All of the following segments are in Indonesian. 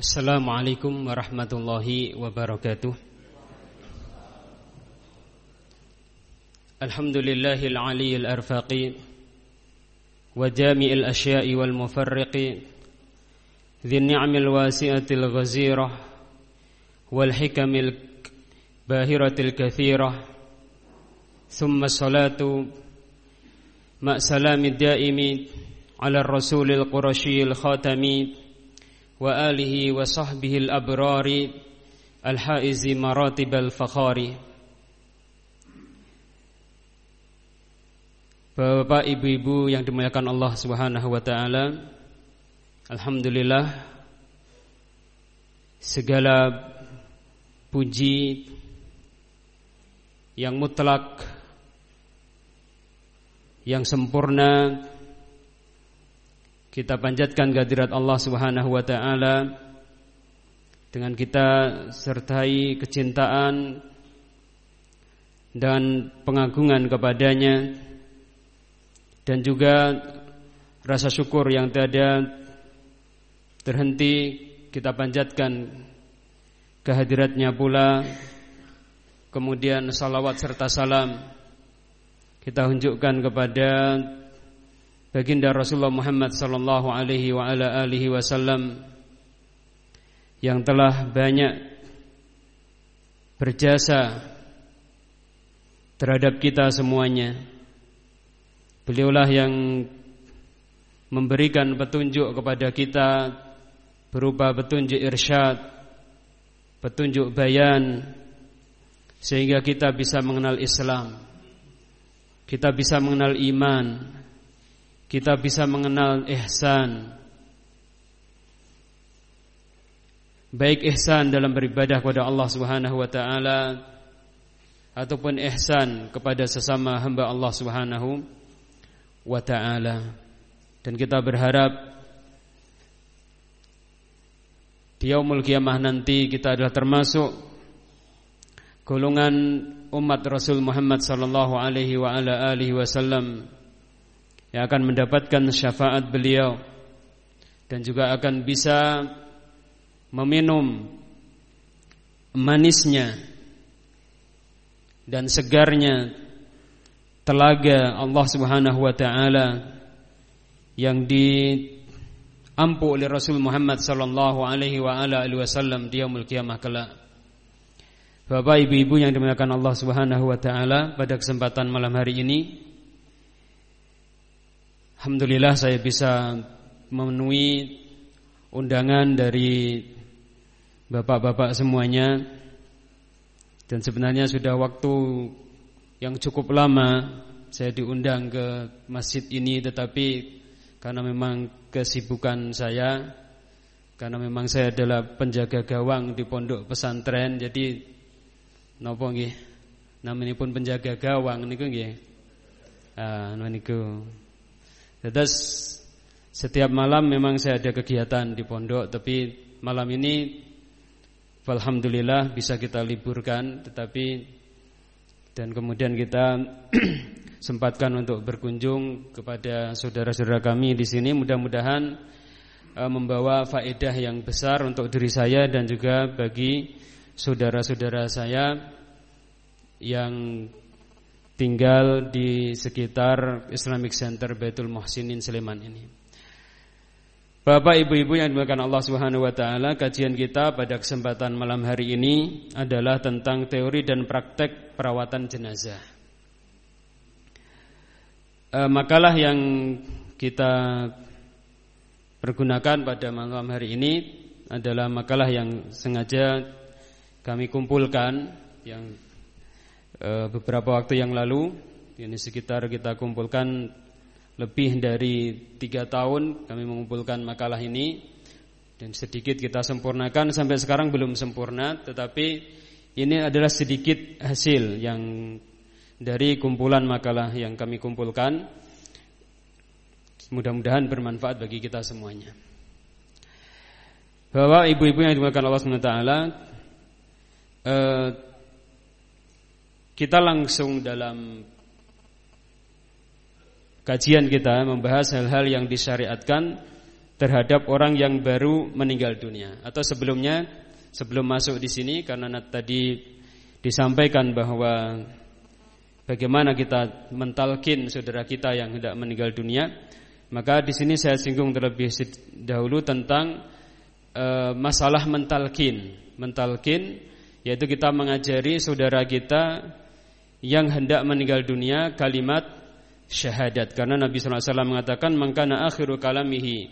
السلام عليكم ورحمة الله وبركاته الحمد لله العلي الأرفاقي وجامع الأشياء والمفرق ذي النعم الواسعة الغزيرة والحكم الباهرة الكثيرة ثم الصلاة مع سلام الدائم على الرسول القرشي الخاتم وآله وصحبه الأبرار الحائز مراتب الفخار Bapak ibu-ibu yang dimuliakan Allah Subhanahu wa taala Alhamdulillah segala puji yang mutlak yang sempurna kita panjatkan kehadirat Allah Subhanahu wa taala dengan kita sertai kecintaan dan pengagungan kepadanya dan juga rasa syukur yang tiada terhenti kita panjatkan kehadiratnya pula. Kemudian salawat serta salam kita unjukkan kepada baginda Rasulullah Muhammad sallallahu alaihi wa ala alihi wasallam yang telah banyak berjasa terhadap kita semuanya. Beliaulah yang memberikan petunjuk kepada kita berupa petunjuk irsyad, petunjuk bayan sehingga kita bisa mengenal Islam. Kita bisa mengenal iman. Kita bisa mengenal ihsan. Baik ihsan dalam beribadah kepada Allah Subhanahu wa taala ataupun ihsan kepada sesama hamba Allah Subhanahu wa taala. Dan kita berharap di yaumul kiamah nanti kita adalah termasuk golongan umat Rasul Muhammad sallallahu alaihi wa ala alihi wasallam yang akan mendapatkan syafaat beliau dan juga akan bisa meminum manisnya dan segarnya telaga Allah Subhanahu wa taala yang di ampu oleh Rasul Muhammad sallallahu alaihi wasallam di yaumul kiamah kelak. Bapak ibu-ibu yang dimuliakan Allah Subhanahu wa taala, pada kesempatan malam hari ini alhamdulillah saya bisa memenuhi undangan dari bapak-bapak semuanya. Dan sebenarnya sudah waktu yang cukup lama saya diundang ke masjid ini tetapi karena memang kesibukan saya karena memang saya adalah penjaga gawang di pondok pesantren jadi napa nggih? Namanipun penjaga gawang niku nggih? Ah niku Terus setiap malam memang saya ada kegiatan di pondok tapi malam ini alhamdulillah bisa kita liburkan. Tetapi dan kemudian kita sempatkan untuk berkunjung kepada saudara-saudara kami di sini. Mudah-mudahan uh, membawa faedah yang besar untuk diri saya dan juga bagi saudara-saudara saya yang tinggal di sekitar Islamic Center Baitul Muhsinin Sleman ini. Bapak Ibu-ibu yang dimuliakan Allah Subhanahu wa taala, kajian kita pada kesempatan malam hari ini adalah tentang teori dan praktek perawatan jenazah. E, makalah yang kita pergunakan pada malam hari ini adalah makalah yang sengaja kami kumpulkan yang beberapa waktu yang lalu ini sekitar kita kumpulkan lebih dari tiga tahun kami mengumpulkan makalah ini dan sedikit kita sempurnakan sampai sekarang belum sempurna tetapi ini adalah sedikit hasil yang dari kumpulan makalah yang kami kumpulkan. Mudah-mudahan bermanfaat bagi kita semuanya. Bahwa ibu-ibu yang dimuliakan Allah SWT eh, Kita langsung dalam Kajian kita membahas hal-hal yang disyariatkan terhadap orang yang baru meninggal dunia. Atau sebelumnya sebelum masuk di sini karena tadi disampaikan bahwa bagaimana kita mentalkin saudara kita yang hendak meninggal dunia maka di sini saya singgung terlebih dahulu tentang e, masalah mentalkin. Mentalkin yaitu kita mengajari saudara kita yang hendak meninggal dunia kalimat syahadat. Karena Nabi wasallam mengatakan mangkana akhiru kalamihi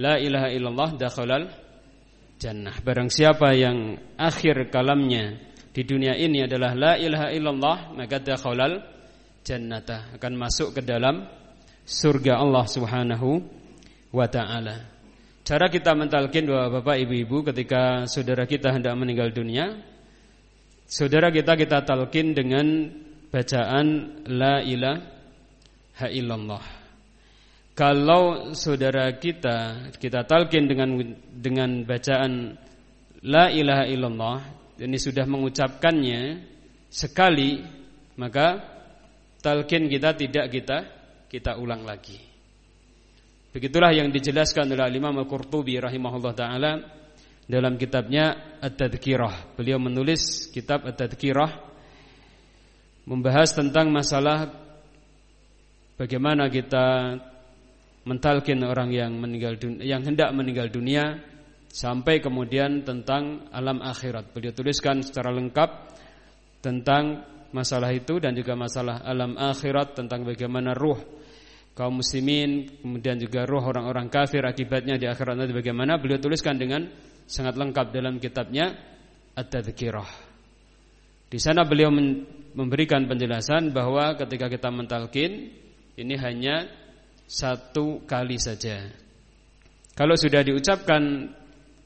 la ilaha illallah dakhalal jannah. Barang siapa yang akhir kalamnya di dunia ini adalah la ilaha illallah maka dakhalal jannata akan masuk ke dalam surga Allah Subhanahu wa taala. Cara kita mentalkin bahwa Bapak Ibu-ibu ketika saudara kita hendak meninggal dunia Saudara kita kita talkin dengan bacaan la ilaha illallah. Kalau saudara kita kita talkin dengan dengan bacaan la ilaha illallah ini sudah mengucapkannya sekali maka talkin kita tidak kita kita ulang lagi. Begitulah yang dijelaskan oleh Imam Al-Qurtubi rahimahullah taala dalam kitabnya At-Tadhkirah. Beliau menulis kitab At-Tadhkirah membahas tentang masalah bagaimana kita mentalkin orang yang meninggal dunia, yang hendak meninggal dunia sampai kemudian tentang alam akhirat. Beliau tuliskan secara lengkap tentang masalah itu dan juga masalah alam akhirat tentang bagaimana ruh kaum muslimin kemudian juga ruh orang-orang kafir akibatnya di akhirat nanti bagaimana beliau tuliskan dengan sangat lengkap dalam kitabnya At-Tadhkirah. Di sana beliau memberikan penjelasan bahwa ketika kita mentalkin ini hanya satu kali saja. Kalau sudah diucapkan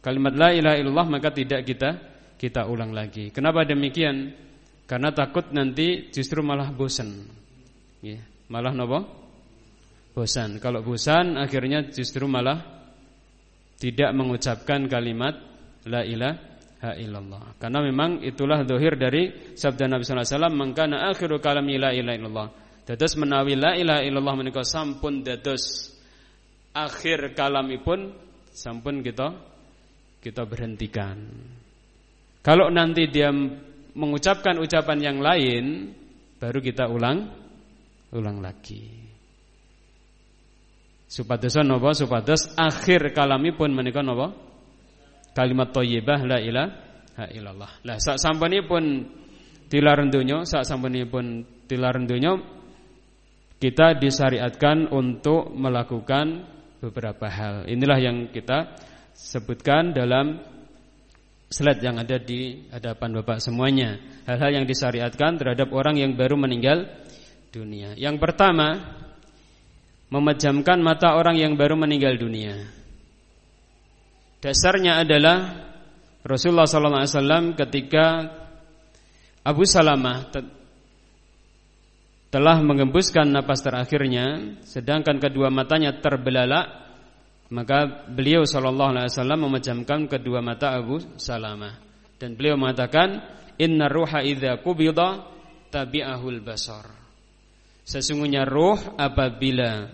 kalimat la ilaha illallah maka tidak kita kita ulang lagi. Kenapa demikian? Karena takut nanti justru malah bosan. Ya, malah nopo? Bosan. Kalau bosan akhirnya justru malah tidak mengucapkan kalimat la ilaha illallah. Karena memang itulah zahir dari sabda Nabi sallallahu alaihi wasallam, "Mangkana akhiru kalami la ilaha illallah." Dados menawi la ilaha illallah menika sampun dados akhir kalamipun sampun kita kita berhentikan. Kalau nanti dia mengucapkan ucapan yang lain baru kita ulang ulang lagi. Supados napa supados akhir kalamipun menika napa? Kalimat thayyibah la ilaha illallah. Lah sak sampunipun tilar donya, sak sampunipun tilar donya kita disyariatkan untuk melakukan beberapa hal. Inilah yang kita sebutkan dalam slide yang ada di hadapan Bapak semuanya. Hal-hal yang disyariatkan terhadap orang yang baru meninggal dunia. Yang pertama, memejamkan mata orang yang baru meninggal dunia. Dasarnya adalah Rasulullah SAW ketika Abu Salamah telah mengembuskan napas terakhirnya, sedangkan kedua matanya terbelalak, maka beliau SAW memejamkan kedua mata Abu Salamah dan beliau mengatakan, Inna ruha idha kubida tabi'ahul basar. Sesungguhnya roh apabila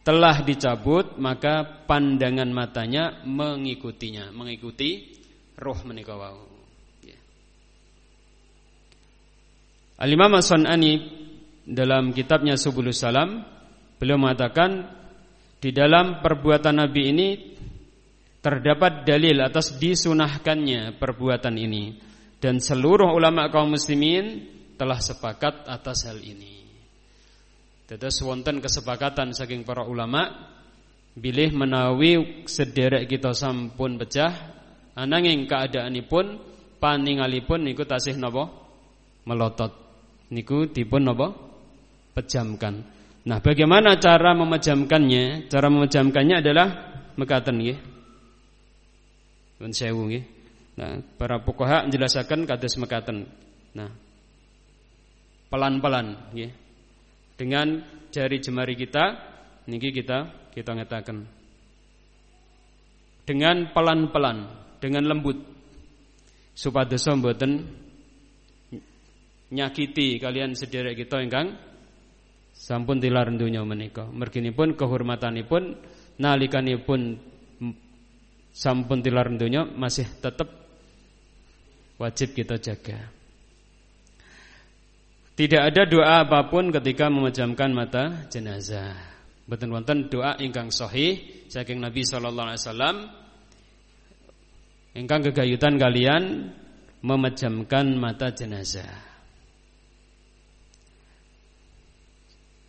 telah dicabut maka pandangan matanya mengikutinya, mengikuti roh menika wau. Ya. Al-Imam As-Sunani dalam kitabnya Subulus Salam beliau mengatakan di dalam perbuatan Nabi ini terdapat dalil atas disunahkannya perbuatan ini dan seluruh ulama kaum muslimin telah sepakat atas hal ini. Dados wonten kesepakatan saking para ulama bilih menawi sederek kita sampun pecah ananging keadaanipun paningalipun niku tasih napa melotot niku dipun napa pejamkan. Nah, bagaimana cara memejamkannya? Cara memejamkannya adalah mekaten nggih. Pun sewu nggih. Nah, para pokoha menjelaskan kados mekaten. Nah, pelan-pelan nggih dengan jari jemari kita niki kita kita ngetaken. Dengan pelan-pelan dengan lembut. Supados mboten nyakiti kalian sederek kita ingkang sampun tilar donya menika. Merginipun kehormatanipun nalikanipun sampun tilar donya masih tetap wajib kita jaga. Tidak ada doa apa pun ketika memejamkan mata jenazah. Betul wonten doa ingkang sahih saking Nabi sallallahu alaihi wasallam ingkang kegayutan kalian memejamkan mata jenazah.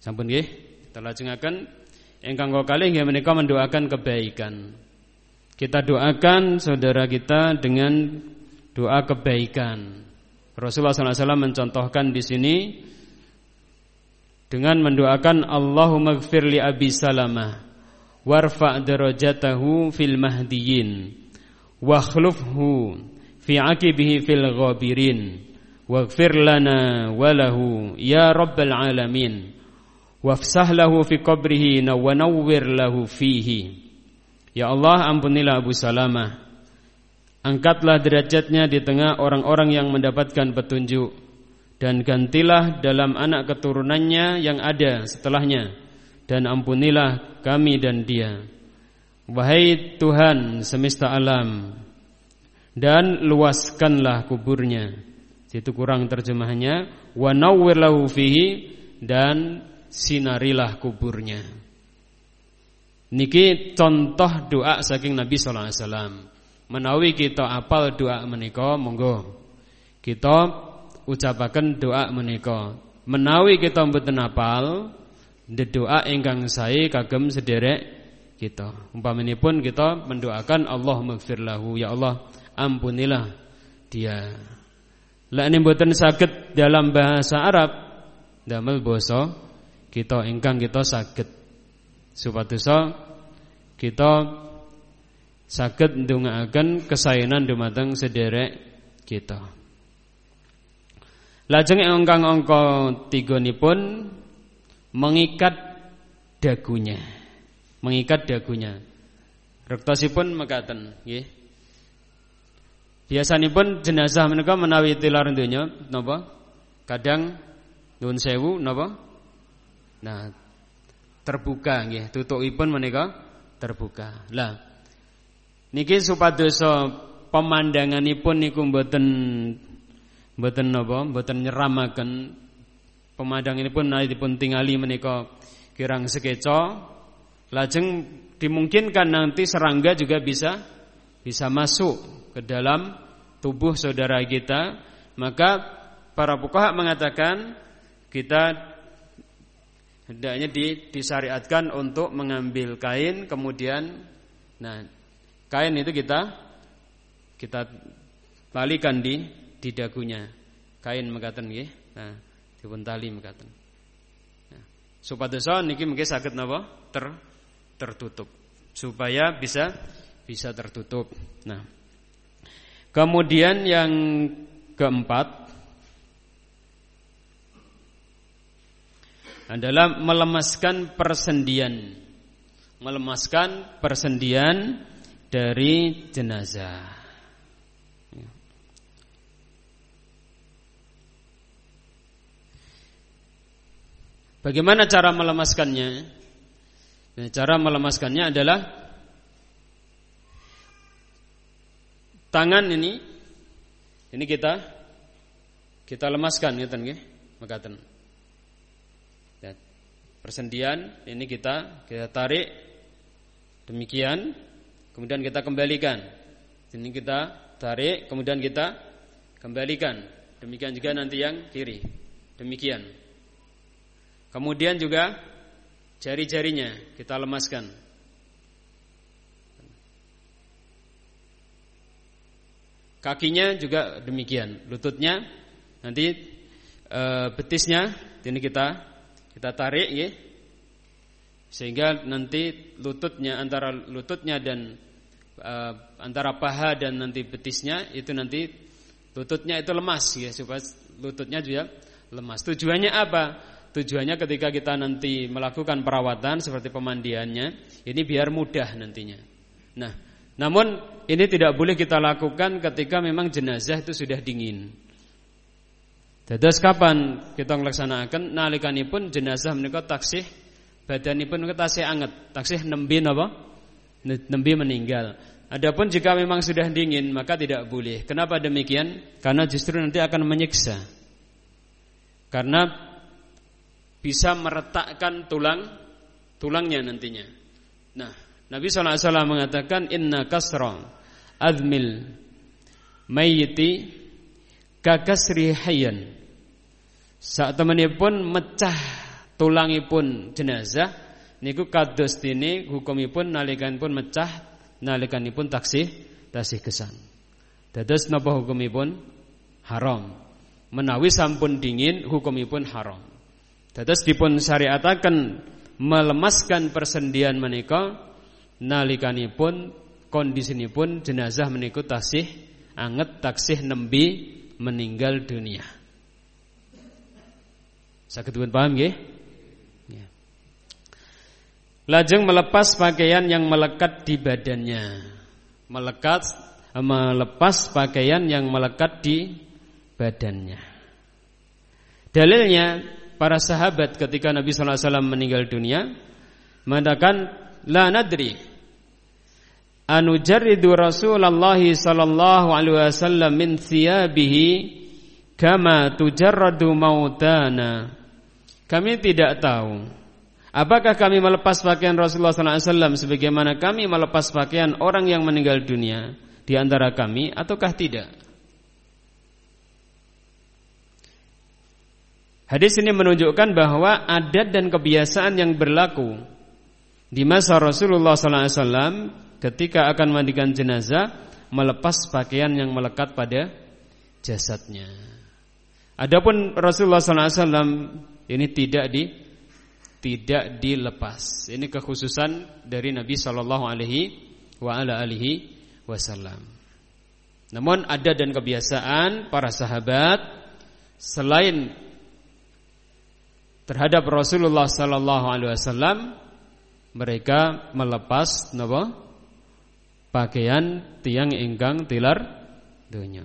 Sampun nggih, kita lajengaken ingkang kalih nggih menika mendoakan kebaikan. Kita doakan saudara kita dengan doa kebaikan. Rasulullah SAW mencontohkan di sini dengan mendoakan Allahumma gfir li Abi Salamah warfa' darajatahu fil mahdiyin wakhlufhu fi aqibihi fil ghabirin waghfir lana walahu ya rabbal alamin wafsah lahu fi qabrihi wa nawwir lahu fihi. Ya Allah ampunilah Abu Salamah Angkatlah derajatnya di tengah orang-orang yang mendapatkan petunjuk Dan gantilah dalam anak keturunannya yang ada setelahnya Dan ampunilah kami dan dia. Wahai Tuhan semesta alam Dan luaskanlah kuburnya. Itu kurang terjemahannya Wa nawwir lahu fihi Dan sinarilah kuburnya. Niki contoh doa saking Nabi sallallahu alaihi wasallam. Menawi kita apal doa menika monggo kita ucapaken doa menika. Menawi kita mboten apal doa ingkang sae kagem sederek kita. Umpamanipun kita mendoakan Allah maghfir lahu ya Allah ampunilah dia. Lah ini mboten saged dalam bahasa Arab damel basa kita ingkang kita saged Supados kita saged ndongaaken kesaenan dumateng sederek kita. Lajeng ingkang angka 3 nipun mengikat dagunya. Mengikat dagunya. Rektosipun mekaten nggih. Biasanipun jenazah menika menawi tilar donya napa? Kadang nuwun sewu napa? Nah, terbuka nggih tutukipun menika terbuka lah niki supados pemandanganipun niku mboten mboten napa mboten nyeramaken. Pemandanganipun dipun tingali menika kirang sekeca. Lajeng dimungkinkan nanti serangga juga bisa bisa masuk ke dalam tubuh saudara kita. Maka para fuqaha mengatakan kita hendaknya disyariatkan untuk mengambil kain kemudian nah kain itu kita kita talikan di di dagunya. Kain mekaten nggih. Nah dipun tali mekaten. Nah, supados niki mungkin sakit napa? Ter tertutup. Supaya bisa bisa tertutup. Nah kemudian yang keempat adalah melemaskan persendian. Melemaskan persendian dari jenazah. Bagaimana cara melemaskannya? Nah, cara melemaskannya adalah tangan ini ini kita kita lemaskan ngeten nggih, mekaten persendian ini kita kita tarik. Demikian kemudian kita kembalikan. Ini kita tarik kemudian kita kembalikan. Demikian juga nanti yang kiri. Demikian. Kemudian juga jari-jarinya kita lemaskan. Kakinya juga demikian. Lututnya nanti e, betisnya ini kita kita tarik ya. Sehingga nanti lututnya antara lututnya dan uh, antara paha dan nanti betisnya itu nanti lututnya itu lemas ya supaya lututnya juga lemas. Tujuannya apa? Tujuannya ketika kita nanti melakukan perawatan seperti pemandiannya, ini biar mudah nantinya. Nah, namun ini tidak boleh kita lakukan ketika memang jenazah itu sudah dingin. Dados kapan kita melaksanakan nalikanipun jenazah menika taksih badanipun tasih anget, taksih nembe napa? Nembe meninggal. Adapun jika memang sudah dingin maka tidak boleh. Kenapa demikian? Karena justru nanti akan menyiksa. Karena bisa meretakkan tulang tulangnya nantinya. Nah, Nabi SAW mengatakan inna kasra admil mayyiti kakasri hayyan. Saat temanipun mecah tulangipun jenazah niku kados dene hukumipun nalikanipun mecah nalikanipun taksih tasih kesan. Dados napa hukumipun haram. Menawi sampun dingin hukumipun haram. Dados dipun syariataken melemaskan persendian menika nalikanipun kondisinipun jenazah menika tasih anget taksih nembi meninggal dunia. Saged paham nggih? Lajeng melepas pakaian yang melekat di badannya. Melekat melepas pakaian yang melekat di badannya. Dalilnya para sahabat ketika Nabi sallallahu alaihi wasallam meninggal dunia mengatakan la nadri anujarridu Rasulullah sallallahu alaihi wasallam min thiyabihi kama tujarradu mautana. Kami tidak tahu Apakah kami melepas pakaian Rasulullah SAW sebagaimana kami melepas pakaian orang yang meninggal dunia di antara kami ataukah tidak? Hadis ini menunjukkan bahwa adat dan kebiasaan yang berlaku di masa Rasulullah SAW ketika akan mandikan jenazah melepas pakaian yang melekat pada jasadnya. Adapun Rasulullah SAW ini tidak di tidak dilepas. Ini kekhususan dari Nabi Shallallahu Alaihi Wasallam. Namun ada dan kebiasaan para sahabat selain terhadap Rasulullah Sallallahu Alaihi Wasallam mereka melepas napa pakaian tiang ingkang tilar dunia.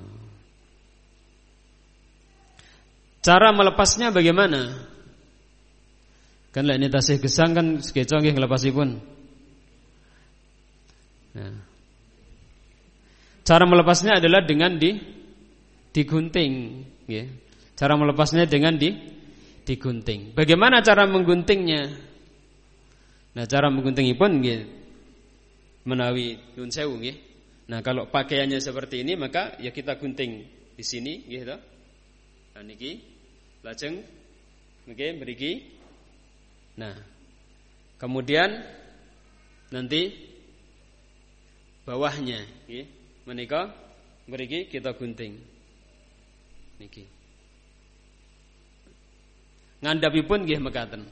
Cara melepasnya bagaimana? Kan lek ini tasih gesang kan sekeco nggih nglepasipun. Nah. Cara melepasnya adalah dengan di digunting, ya. Cara melepasnya dengan di digunting. Bagaimana cara mengguntingnya? Nah, cara mengguntingipun nggih menawi nun sewu nggih. Nah, kalau pakaiannya seperti ini maka ya kita gunting di sini nggih to. Nah niki lajeng nggih mriki Nah, kemudian nanti bawahnya, ya, menikah, beriki kita gunting. Niki. Ngandhapipun nggih mekaten.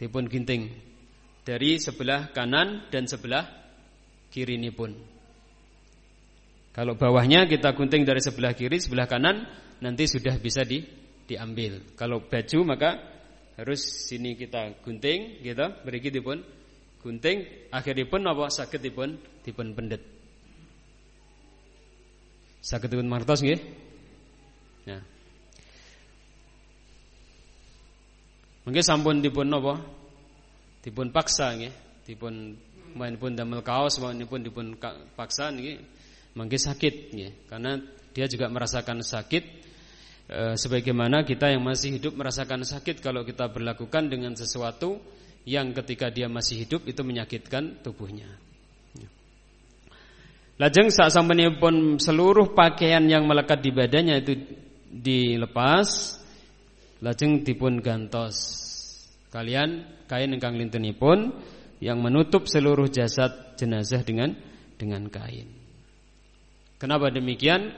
Dipun gunting dari sebelah kanan dan sebelah kiri ini pun. Kalau bawahnya kita gunting dari sebelah kiri, sebelah kanan, nanti sudah bisa di, diambil. Kalau baju maka harus sini kita gunting gitu. Beriki dipun gunting. Akhiripun apa? Sakit dipun dipun pendet sakit dipun martos nggih? Ya. Mungkin sampun dipun apa? Dipun paksa nggih. Dipun main pun damel kaos main pun dipun paksa nggih. Mungkin sakit nggih. Karena dia juga merasakan sakit e, sebagaimana kita yang masih hidup merasakan sakit kalau kita berlakukan dengan sesuatu yang ketika dia masih hidup itu menyakitkan tubuhnya. Lajeng saat pun seluruh pakaian yang melekat di badannya itu dilepas, lajeng dipun gantos. Kalian kain ingkang lintunipun yang menutup seluruh jasad jenazah dengan dengan kain. Kenapa demikian?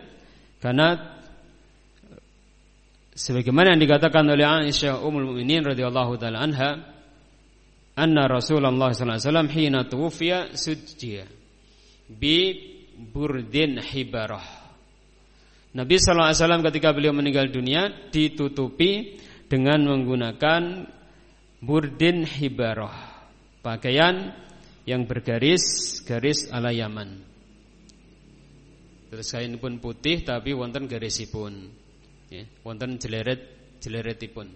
Karena sebagaimana yang dikatakan oleh Aisyah Ummul Mukminin radhiyallahu taala anha anna Rasulullah sallallahu alaihi wasallam hina tuwfiya sujjiya bi burdin hibarah. Nabi sallallahu alaihi wasallam ketika beliau meninggal dunia ditutupi dengan menggunakan burdin hibarah pakaian yang bergaris garis ala Yaman. Terus kain pun putih tapi wonten garisipun ya, wonten jeleret jeleretipun.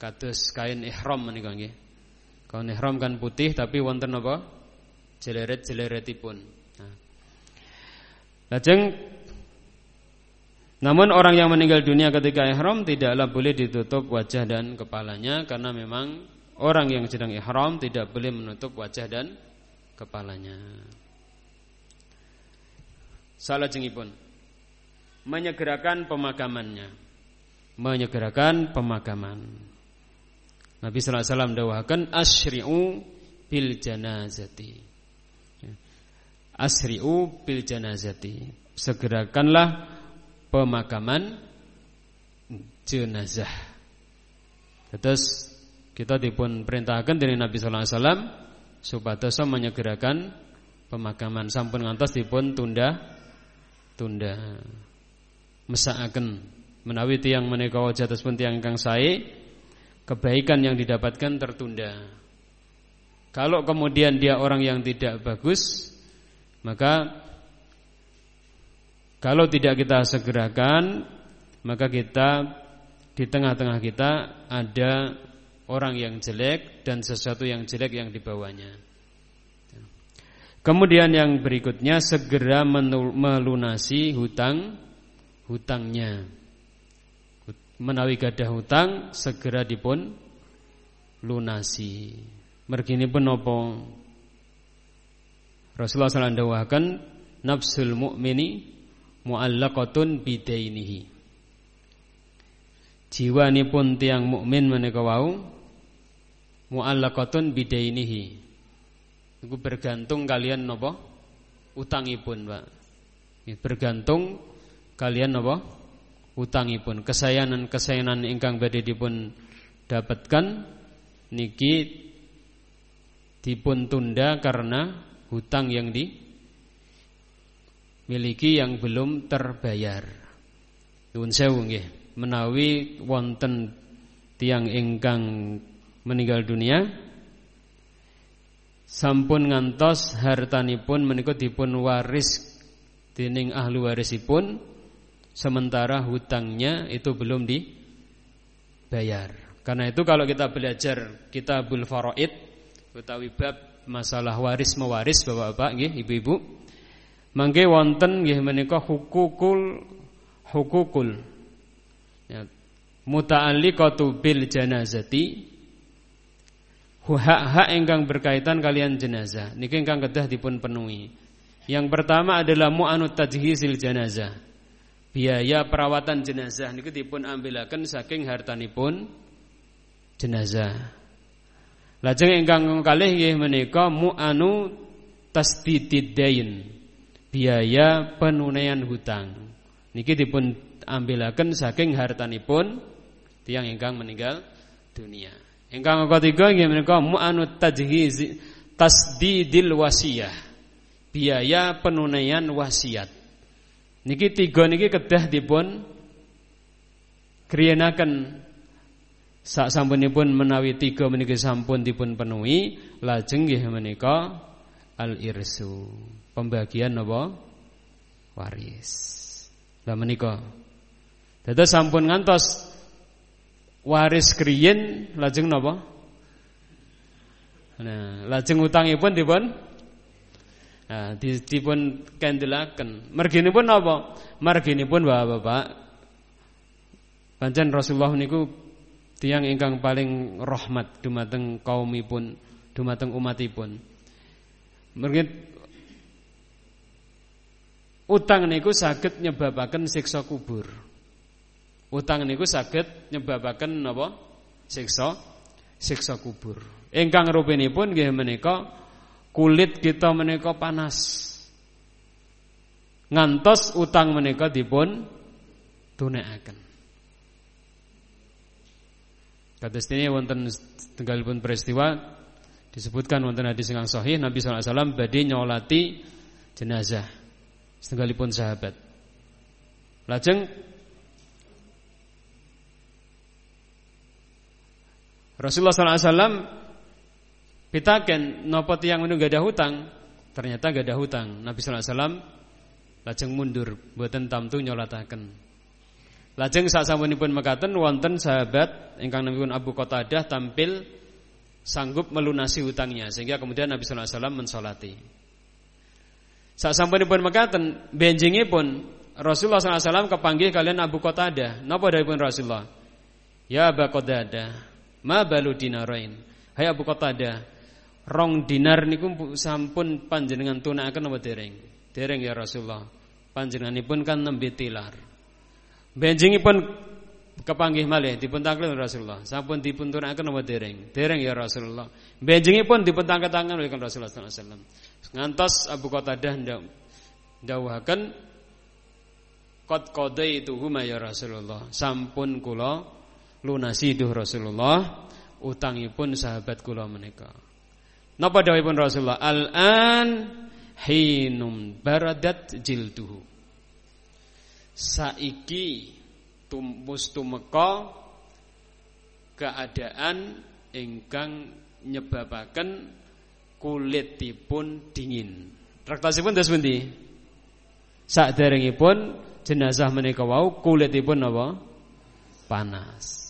kados kain ihram menika nggih. Kain ihram kan putih tapi wonten apa? Jeleret-jeleretipun. Nah. Lajeng namun orang yang meninggal dunia ketika ihram tidaklah boleh ditutup wajah dan kepalanya karena memang orang yang sedang ihram tidak boleh menutup wajah dan kepalanya. Salah jengipun menyegerakan pemakamannya. Menyegerakan pemakaman. Nabi sallallahu alaihi wasallam dawahkan asyri'u bil janazati. Asri'u bil janazati. Segerakanlah pemakaman jenazah. Terus kita dipun perintahkan dari Nabi sallallahu alaihi wasallam supados menyegerakan pemakaman sampun ngantos dipun tunda tunda mesakaken menawi tiang menika wajah pun tiang ingkang sae kebaikan yang didapatkan tertunda. Kalau kemudian dia orang yang tidak bagus, maka kalau tidak kita segerakan, maka kita di tengah-tengah kita ada orang yang jelek dan sesuatu yang jelek yang dibawanya. Kemudian yang berikutnya segera melunasi hutang hutangnya. Menawi gadah hutang segera dipun lunasi. Mergini penopo Rasulullah SAW nafsul mu'mini muallaqatun bidainihi. pun tiang mukmin menika wau muallaqatun bidainihi. Iku bergantung kalian napa? Utangipun, Pak. Bergantung kalian napa? Utangipun. Kesayanan-kesayanan ingkang badhe dipun dapatkan niki dipun tunda karena hutang yang di miliki yang belum terbayar. Nuwun sewu nggih, menawi wonten tiang ingkang meninggal dunia sampun ngantos hartanipun menika dipun waris dening ahli warisipun sementara hutangnya itu belum dibayar. Karena itu kalau kita belajar kitabul faraid utawi bab masalah waris mewaris Bapak-bapak ibu-ibu Mangke wonten nggih menika hukukul hukukul ya, muta'alliqatu bil janazati hak-hak ingkang berkaitan kalian jenazah niki ingkang kedah dipun penuhi. Yang pertama adalah mu'anut tajhizil janazah. Biaya perawatan jenazah niku dipun ambilaken saking hartanipun jenazah. Lajeng ingkang kalih nggih menika mu'anu tasdidid dain biaya penunaian hutang. Niki dipun ambilaken saking hartanipun tiang ingkang meninggal dunia. Ingkang ketiga inggih menika mu'anut tajhiz tasdidil wasiyah. Biaya penunaian wasiat. Niki tiga niki kedah dipun kriyenaken sak sampunipun menawi tiga meniki sampun dipun penuhi lajeng nggih menika al irsu pembagian apa? Waris. Lah menika. Dados sampun ngantos waris kriyen lajeng napa? Nah, lajeng utangipun dipun Nah, dipun kendelaken. Merginipun napa? Merginipun Bapak-bapak. Pancen Rasulullah niku tiang ingkang paling rahmat dumateng kaumipun, dumateng umatipun. Mergin Utang niku saged nyebabaken siksa kubur. Utang niku saged nyebabaken napa? Siksa siksa kubur. Ingkang rupinipun nggih menika kulit kita menika panas. Ngantos utang menika dipun tunekaken. Kados ini wonten tenggalipun peristiwa disebutkan wonten hadis ingkang sahih Nabi sallallahu alaihi wasallam badhe nyolati jenazah setenggalipun sahabat. Lajeng Rasulullah SAW pitaken nopo tiang menunggu gak ada hutang, ternyata gak ada hutang. Nabi SAW lajeng mundur buatan tamtu nyolataken. Lajeng sasampunipun mekaten wonten sahabat ingkang namipun Abu Qatadah tampil sanggup melunasi hutangnya sehingga kemudian Nabi sallallahu alaihi wasallam mensolati. Sasampunipun mekaten benjingipun Rasulullah sallallahu alaihi wasallam kepanggih kalian Abu Qatadah. Napa dawuhipun Rasulullah? Ya Abu Qatadah, ma balu dinarain. Hai Abu Qatadah, rong dinar niku sampun panjenengan tunakaken napa dereng? Dereng ya Rasulullah. Panjenenganipun kan nembe tilar. Benjingipun kepanggih malih dipun taklil Rasulullah. Sampun dipun turunaken napa dereng? Dereng ya Rasulullah. Benjingipun dipun tangket-tangket oleh Rasulullah sallallahu alaihi wasallam. Ngantos Abu Qatadah ndawuhaken qad qadaituhu ya Rasulullah. Sampun kula lunasi duh Rasulullah utangipun sahabat kula menika. Napa dawuhipun Rasulullah? Al-an hinum baradat jilduhu saiki tumpus tumeka keadaan ingkang nyebabaken kulitipun dingin. Rektasipun dos pundi? Saderengipun jenazah menika wau kulitipun apa? Panas.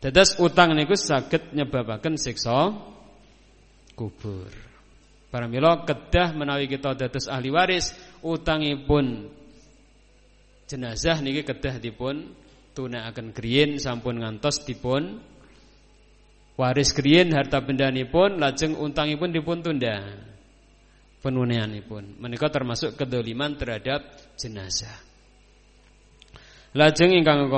Dados utang niku saged nyebabaken siksa kubur. Para mila kedah menawi kita dados ahli waris utangipun jenazah niki kedah dipun tunakaken griyin sampun ngantos dipun waris griyin harta bendanipun lajeng utangipun dipun tunda. Penunaianipun menika termasuk kedoliman terhadap jenazah. Lajeng ingkang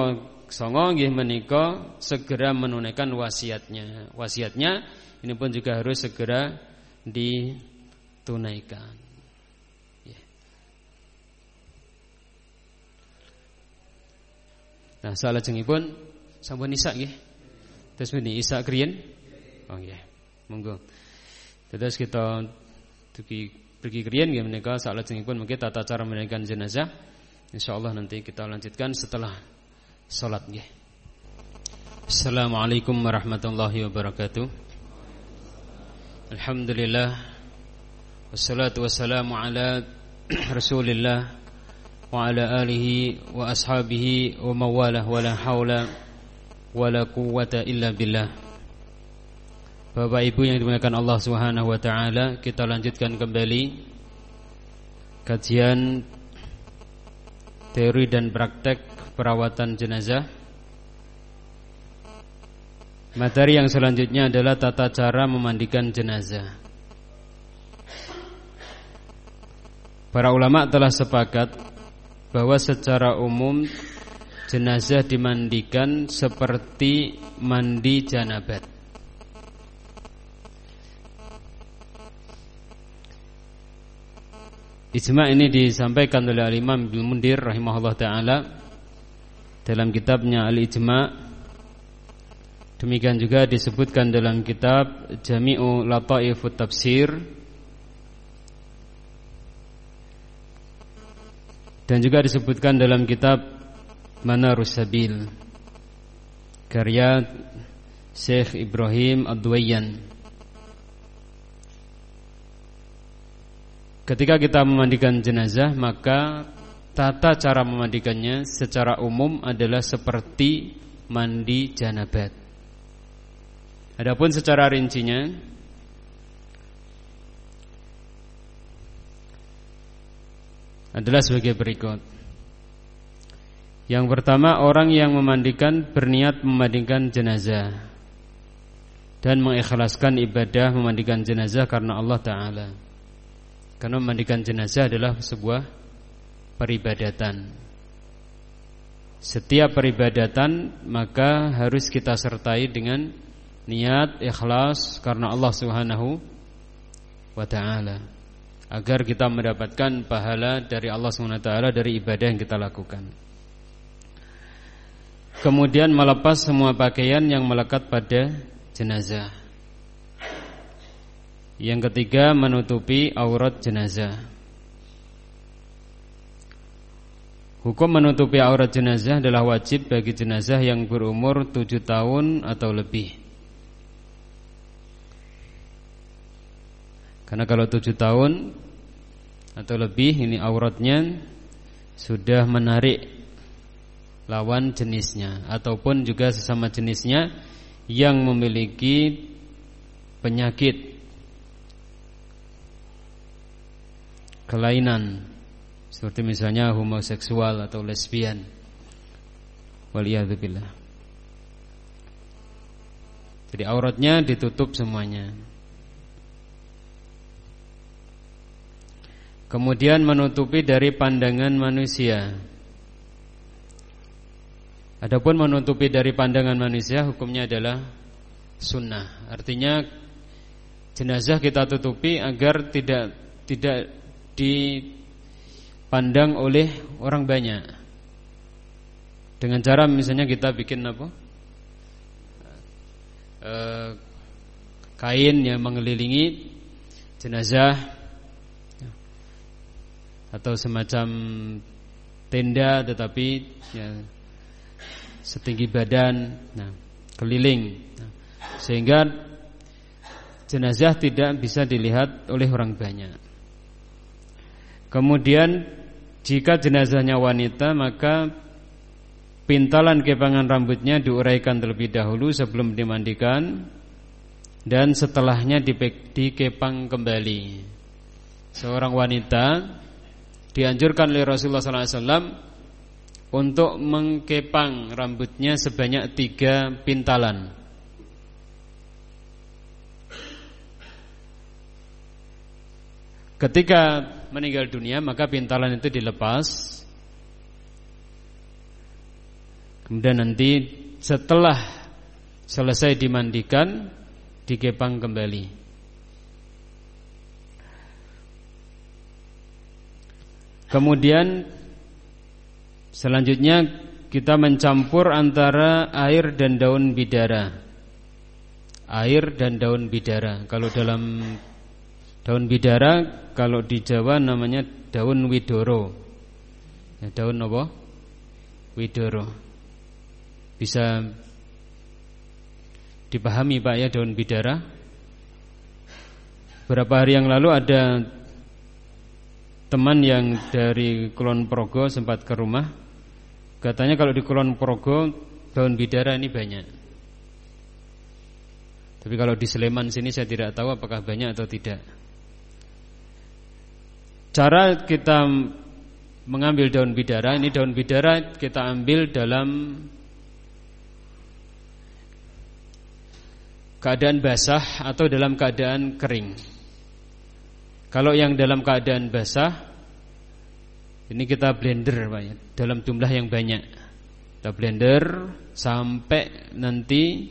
songo nggih menika segera menunaikan wasiatnya wasiatnya ini pun juga harus segera ditunaikan. Ya. Nah, salah pun sampun isa nggih. Terus meni isa kriyen? Oh nggih. Monggo. Terus kita pergi pergi kriyen nggih menika pun mungkin tata cara menunaikan jenazah. Insyaallah nanti kita lanjutkan setelah salat nggih. Assalamualaikum warahmatullahi wabarakatuh. Alhamdulillah Wassalatu wassalamu ala Rasulillah Wa ala alihi wa ashabihi Wa mawalah wa la hawla Wa la quwata illa billah Bapak ibu yang dimuliakan Allah subhanahu wa ta'ala Kita lanjutkan kembali Kajian Teori dan praktek Perawatan jenazah Materi yang selanjutnya adalah tata cara memandikan jenazah. Para ulama telah sepakat bahwa secara umum jenazah dimandikan seperti mandi janabat. Ijma ini disampaikan oleh Al-Imam Ibnu Mundir rahimahullah taala dalam kitabnya Al-Ijma' Demikian juga disebutkan dalam kitab Jami'u Lataifut Tafsir. Dan juga disebutkan dalam kitab Manarus Sabil karya Syekh Ibrahim Ad-Duwayyan Ketika kita memandikan jenazah maka tata cara memandikannya secara umum adalah seperti mandi janabat Adapun secara rincinya adalah sebagai berikut. Yang pertama orang yang memandikan berniat memandikan jenazah dan mengikhlaskan ibadah memandikan jenazah karena Allah taala. Karena memandikan jenazah adalah sebuah peribadatan. Setiap peribadatan maka harus kita sertai dengan niat ikhlas karena Allah Subhanahu wa taala agar kita mendapatkan pahala dari Allah Subhanahu wa taala dari ibadah yang kita lakukan. Kemudian melepas semua pakaian yang melekat pada jenazah. Yang ketiga menutupi aurat jenazah. Hukum menutupi aurat jenazah adalah wajib bagi jenazah yang berumur tujuh tahun atau lebih. Karena kalau tujuh tahun atau lebih ini auratnya sudah menarik lawan jenisnya ataupun juga sesama jenisnya yang memiliki penyakit kelainan seperti misalnya homoseksual atau lesbian. Waliyadzubillah. Jadi auratnya ditutup semuanya. Kemudian menutupi dari pandangan manusia. Adapun menutupi dari pandangan manusia hukumnya adalah sunnah. Artinya jenazah kita tutupi agar tidak tidak dipandang oleh orang banyak. Dengan cara misalnya kita bikin apa? E, kain yang mengelilingi jenazah atau semacam tenda tetapi ya, setinggi badan, nah, keliling, nah, sehingga jenazah tidak bisa dilihat oleh orang banyak. Kemudian jika jenazahnya wanita maka pintalan kepangan rambutnya diuraikan terlebih dahulu sebelum dimandikan dan setelahnya dikepang kembali. Seorang wanita dianjurkan oleh Rasulullah SAW untuk mengkepang rambutnya sebanyak tiga pintalan. Ketika meninggal dunia maka pintalan itu dilepas. Kemudian nanti setelah selesai dimandikan dikepang kembali. Kemudian selanjutnya kita mencampur antara air dan daun bidara. Air dan daun bidara. Kalau dalam daun bidara, kalau di Jawa namanya daun widoro. Ya, daun apa? Widoro. Bisa dipahami Pak ya daun bidara? Berapa hari yang lalu ada teman yang dari Kulon Progo sempat ke rumah Katanya kalau di Kulon Progo daun bidara ini banyak Tapi kalau di Sleman sini saya tidak tahu apakah banyak atau tidak Cara kita mengambil daun bidara Ini daun bidara kita ambil dalam Keadaan basah atau dalam keadaan kering. Kalau yang dalam keadaan basah Ini kita blender Pak ya, Dalam jumlah yang banyak. Kita blender Sampai nanti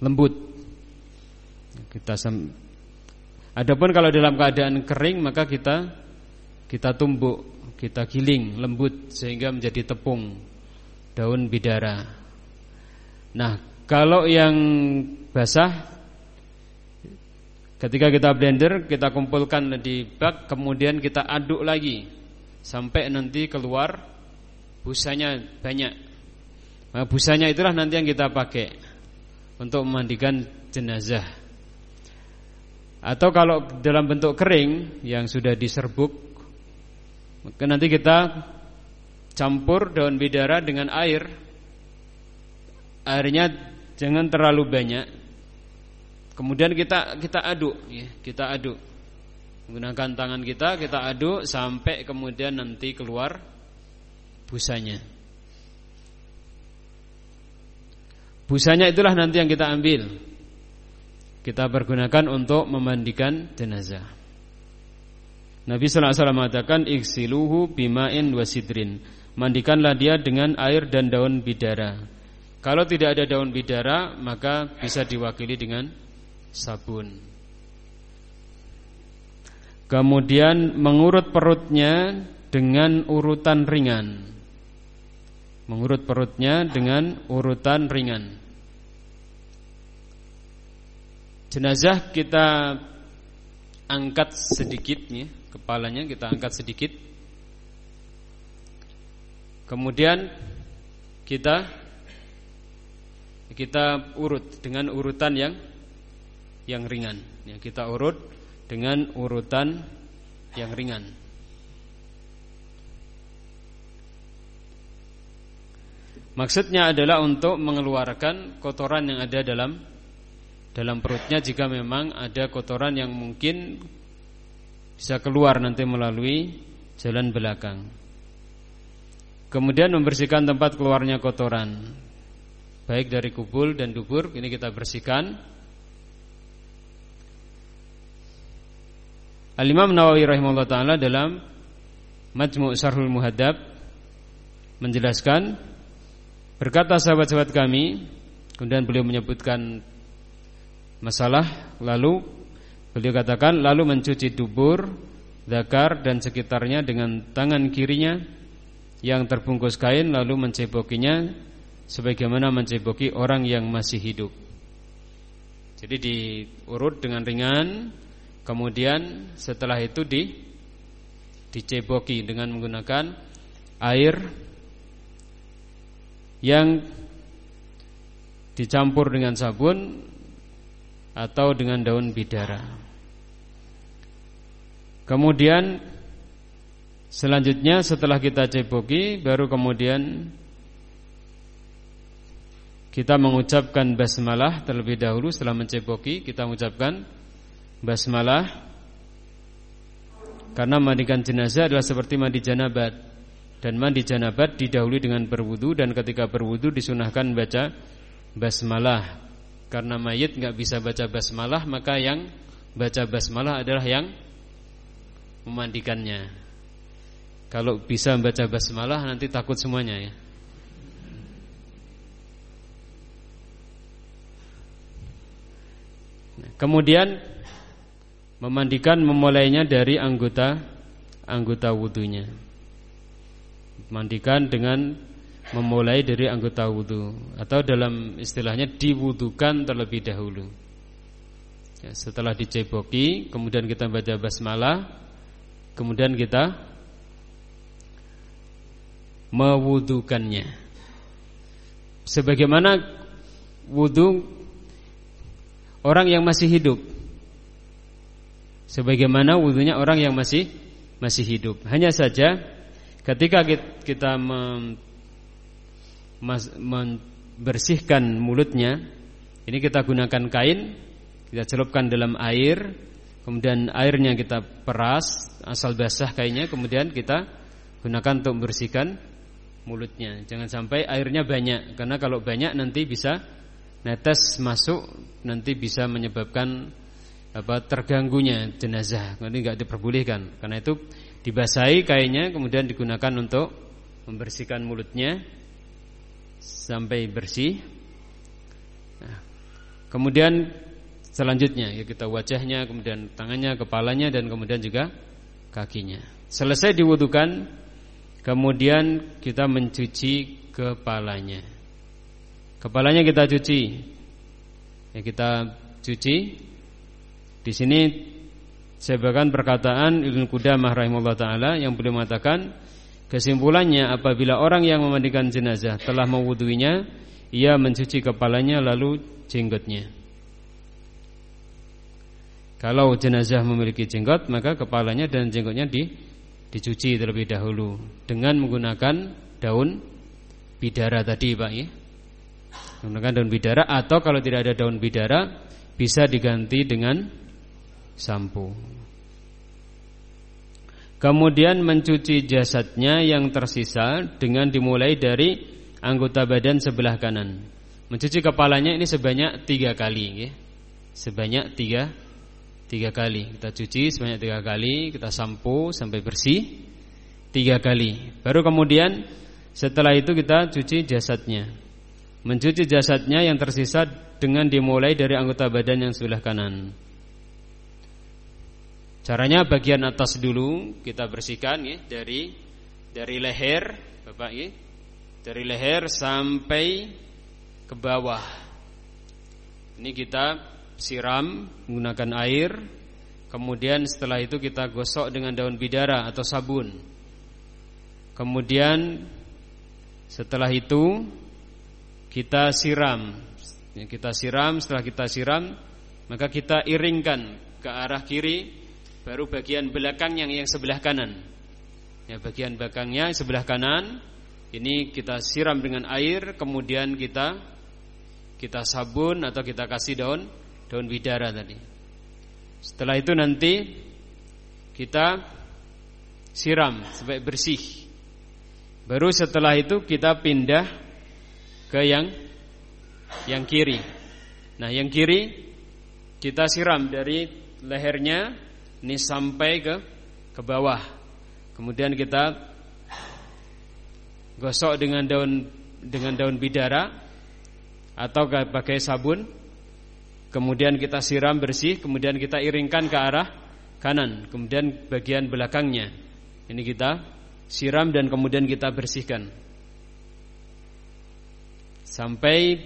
Lembut. Kita sem Adapun kalau dalam keadaan kering Maka kita Kita tumbuk Kita giling lembut Sehingga menjadi tepung Daun bidara Nah kalau yang basah Ketika kita blender, kita kumpulkan di bak, kemudian kita aduk lagi sampai nanti keluar busanya banyak. Nah, busanya itulah nanti yang kita pakai untuk memandikan jenazah. Atau kalau dalam bentuk kering yang sudah diserbuk, maka nanti kita campur daun bidara dengan air. Airnya jangan terlalu banyak Kemudian kita kita aduk, ya, kita aduk menggunakan tangan kita kita aduk sampai kemudian nanti keluar busanya. Busanya itulah nanti yang kita ambil. Kita pergunakan untuk memandikan jenazah. Nabi sallallahu alaihi wasallam mengatakan iksiluhu bima'in wasidrin. Mandikanlah dia dengan air dan daun bidara. Kalau tidak ada daun bidara, maka bisa diwakili dengan sabun. Kemudian mengurut perutnya dengan urutan ringan. Mengurut perutnya dengan urutan ringan. Jenazah kita angkat sedikit nih, kepalanya kita angkat sedikit. Kemudian kita kita urut dengan urutan yang yang ringan. Ya, kita urut dengan urutan yang ringan. Maksudnya adalah untuk mengeluarkan kotoran yang ada dalam dalam perutnya jika memang ada kotoran yang mungkin bisa keluar nanti melalui jalan belakang. Kemudian membersihkan tempat keluarnya kotoran baik dari kubul dan dubur ini kita bersihkan. Al-Imam Nawawi rahimahullah taala dalam Majmu' Syarhul Muhadzab menjelaskan berkata sahabat-sahabat kami kemudian beliau menyebutkan masalah lalu beliau katakan lalu mencuci dubur, zakar dan sekitarnya dengan tangan kirinya yang terbungkus kain lalu mencebokinya sebagaimana menceboki orang yang masih hidup. Jadi diurut dengan ringan, kemudian setelah itu di diceboki dengan menggunakan air yang dicampur dengan sabun atau dengan daun bidara. Kemudian selanjutnya setelah kita ceboki baru kemudian kita mengucapkan basmalah terlebih dahulu. Setelah menceboki kita mengucapkan basmalah. Karena mandikan jenazah adalah seperti mandi janabat. Dan mandi janabat didahului dengan berwudu. Dan ketika berwudu disunahkan baca basmalah karena mayit nggak bisa baca basmalah maka yang baca basmalah adalah yang memandikannya. Kalau bisa baca basmalah nanti takut semuanya ya. Nah, kemudian memandikan memulainya dari anggota anggota wudhunya. Mandikan dengan memulai dari anggota wudhu atau dalam istilahnya diwudukan terlebih dahulu. Ya, setelah diceboki, kemudian kita baca basmalah, kemudian kita mewudukannya. Sebagaimana wudhu orang yang masih hidup. Sebagaimana wudhunya orang yang masih masih hidup. Hanya saja ketika kita membersihkan mulutnya. Ini kita gunakan kain kita celupkan dalam air kemudian airnya kita peras asal basah kainnya kemudian kita gunakan untuk membersihkan mulutnya. Jangan sampai airnya banyak karena kalau banyak nanti bisa netes masuk nanti bisa menyebabkan apa terganggunya jenazah. Nanti nggak diperbolehkan. Karena itu dibasahi kainnya kemudian digunakan untuk membersihkan mulutnya sampai bersih. Nah, kemudian selanjutnya ya kita wajahnya, kemudian tangannya, kepalanya dan kemudian juga kakinya. Selesai diwudukan, kemudian kita mencuci kepalanya. Kepalanya kita cuci. Ya kita cuci. Di sini saya bahkan perkataan Ibnu Qudamah rahimahullah taala yang beliau mengatakan Kesimpulannya apabila orang yang memandikan jenazah telah mewuduinya, ia mencuci kepalanya lalu jenggotnya. Kalau jenazah memiliki jenggot, maka kepalanya dan jenggotnya di, dicuci terlebih dahulu dengan menggunakan daun bidara tadi, Pak ya. Menggunakan daun bidara atau kalau tidak ada daun bidara bisa diganti dengan sampo. Kemudian mencuci jasadnya yang tersisa dengan dimulai dari anggota badan sebelah kanan. Mencuci kepalanya ini sebanyak tiga kali, ya. sebanyak tiga tiga kali. Kita cuci sebanyak tiga kali, kita sampo sampai bersih tiga kali. Baru kemudian setelah itu kita cuci jasadnya. Mencuci jasadnya yang tersisa dengan dimulai dari anggota badan yang sebelah kanan. Caranya bagian atas dulu kita bersihkan ya dari dari leher, Bapak ya. Dari leher sampai ke bawah. Ini kita siram menggunakan air. Kemudian setelah itu kita gosok dengan daun bidara atau sabun. Kemudian setelah itu kita siram. Ya, kita siram, setelah kita siram maka kita iringkan ke arah kiri baru bagian belakang yang yang sebelah kanan. Ya, bagian belakangnya sebelah kanan ini kita siram dengan air, kemudian kita kita sabun atau kita kasih daun daun bidara tadi. Setelah itu nanti kita siram sampai bersih. Baru setelah itu kita pindah ke yang yang kiri. Nah, yang kiri kita siram dari lehernya ini sampai ke ke bawah. Kemudian kita gosok dengan daun dengan daun bidara atau pakai sabun. Kemudian kita siram bersih kemudian kita iringkan ke arah kanan kemudian bagian belakangnya. Ini kita siram dan kemudian kita bersihkan. Sampai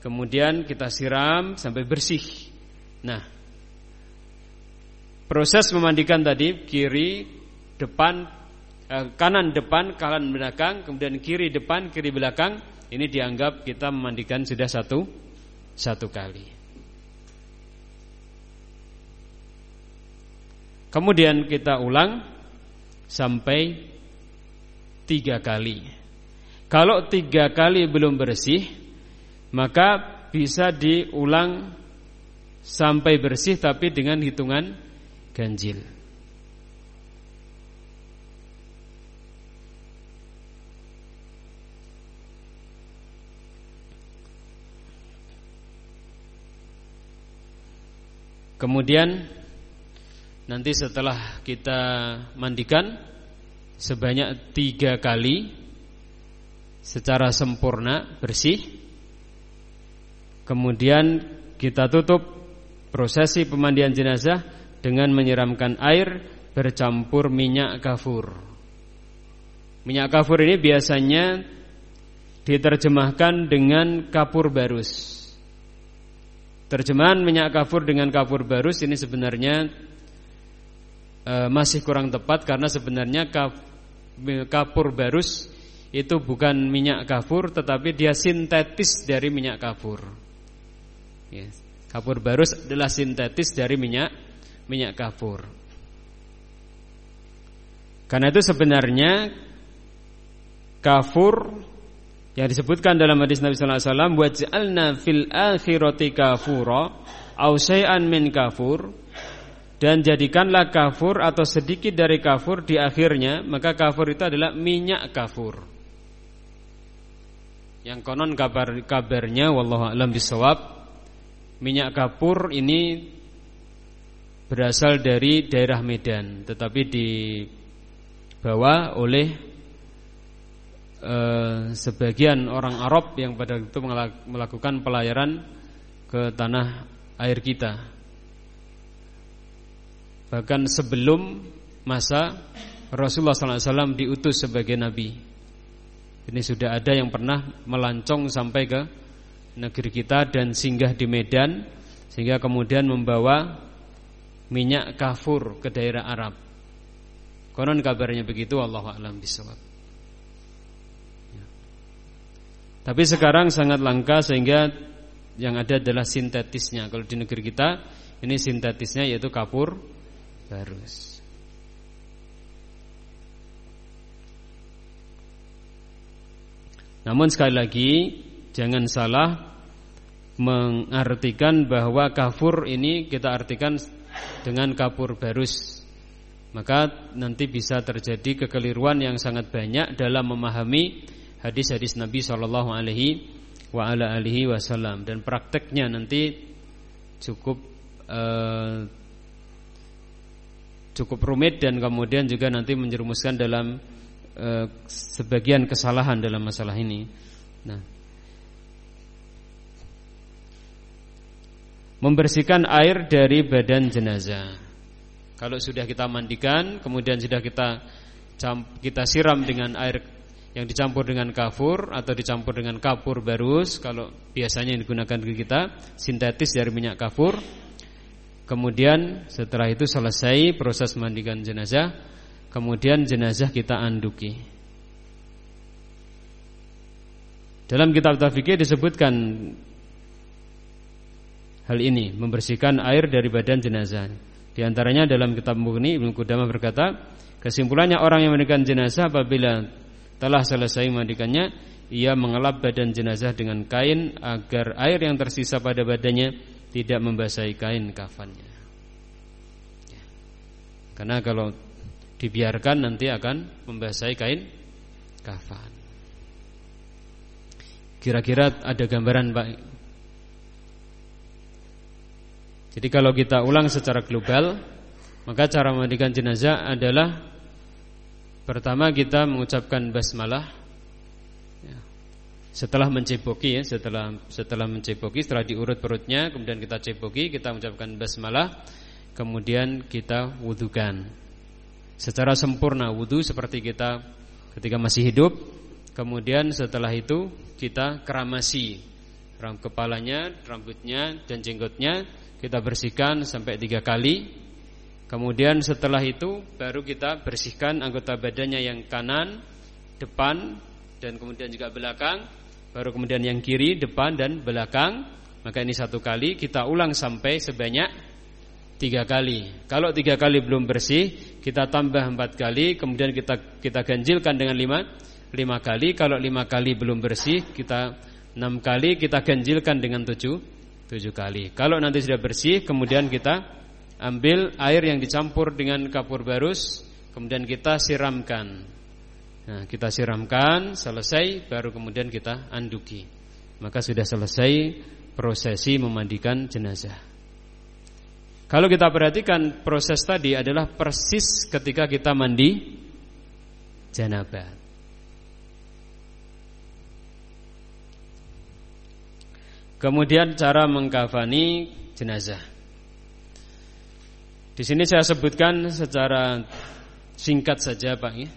kemudian kita siram sampai bersih. Nah proses memandikan tadi kiri depan Eh, kanan depan, kanan belakang, kemudian kiri depan, kiri belakang, ini dianggap kita memandikan sudah satu satu kali. Kemudian kita ulang sampai tiga kali. Kalau tiga kali belum bersih, maka bisa diulang sampai bersih tapi dengan hitungan ganjil. Kemudian nanti setelah kita mandikan sebanyak tiga kali secara sempurna bersih. Kemudian kita tutup prosesi pemandian jenazah dengan menyiramkan air bercampur minyak kafur. Minyak kafur ini biasanya diterjemahkan dengan kapur barus. Terjemahan minyak kafur dengan kafur barus ini sebenarnya e, masih kurang tepat karena sebenarnya kaf, kafur barus itu bukan minyak kafur tetapi dia sintetis dari minyak kafur. Ya, kafur barus adalah sintetis dari minyak minyak kafur. Karena itu sebenarnya kafur yang disebutkan dalam hadis Nabi sallallahu alaihi wasallam fil akhirati min kafur dan jadikanlah kafur atau sedikit dari kafur di akhirnya maka kafur itu adalah minyak kafur yang konon kabar kabarnya wallahu alam bisawab minyak kafur ini berasal dari daerah Medan tetapi dibawa oleh eh, sebagian orang Arab yang pada itu melakukan pelayaran ke tanah air kita. Bahkan sebelum masa Rasulullah SAW diutus sebagai nabi. Ini sudah ada yang pernah melancong sampai ke negeri kita dan singgah di Medan sehingga kemudian membawa minyak kafur ke daerah Arab. Konon kabarnya begitu Allah alam bisawab. Tapi sekarang sangat langka sehingga yang ada adalah sintetisnya. Kalau di negeri kita ini sintetisnya yaitu kapur barus. Namun sekali lagi jangan salah mengartikan bahwa kafur ini kita artikan dengan kapur barus. Maka nanti bisa terjadi kekeliruan yang sangat banyak dalam memahami hadis-hadis Nabi Shallallahu Alaihi wa ala alihi wasallam dan prakteknya nanti cukup uh, cukup rumit dan kemudian juga nanti menjerumuskan dalam uh, sebagian kesalahan dalam masalah ini. Nah, membersihkan air dari badan jenazah. Kalau sudah kita mandikan, kemudian sudah kita kita siram dengan air yang dicampur dengan kafur atau dicampur dengan kapur barus kalau biasanya yang digunakan di kita sintetis dari minyak kafur kemudian setelah itu selesai proses mandikan jenazah kemudian jenazah kita anduki dalam kitab tafikih disebutkan hal ini membersihkan air dari badan jenazah di antaranya dalam kitab Mughni Ibnu Qudamah berkata kesimpulannya orang yang mandikan jenazah apabila telah selesai memandikannya, ia mengelap badan jenazah dengan kain agar air yang tersisa pada badannya tidak membasahi kain kafannya. Ya. Karena kalau dibiarkan nanti akan membasahi kain kafan. Kira-kira ada gambaran Pak Jadi kalau kita ulang secara global Maka cara memandikan jenazah adalah Pertama kita mengucapkan basmalah ya. Setelah menceboki ya, setelah setelah menceboki, setelah diurut perutnya, kemudian kita ceboki, kita mengucapkan basmalah, kemudian kita wudukan. Secara sempurna wudu seperti kita ketika masih hidup, kemudian setelah itu kita keramasi ram kepalanya, rambutnya dan jenggotnya kita bersihkan sampai tiga kali. Kemudian setelah itu baru kita bersihkan anggota badannya yang kanan, depan dan kemudian juga belakang. Baru kemudian yang kiri, depan dan belakang. Maka ini satu kali kita ulang sampai sebanyak tiga kali. Kalau tiga kali belum bersih, kita tambah empat kali, kemudian kita kita ganjilkan dengan lima lima kali. Kalau lima kali belum bersih, kita enam kali, kita ganjilkan dengan tujuh tujuh kali. Kalau nanti sudah bersih, kemudian kita ambil air yang dicampur dengan kapur barus, kemudian kita siramkan. Nah, kita siramkan, selesai, baru kemudian kita anduki. Maka sudah selesai prosesi memandikan jenazah. Kalau kita perhatikan proses tadi adalah persis ketika kita mandi janabah. Kemudian cara mengkafani jenazah. Di sini saya sebutkan secara singkat saja Pak ya.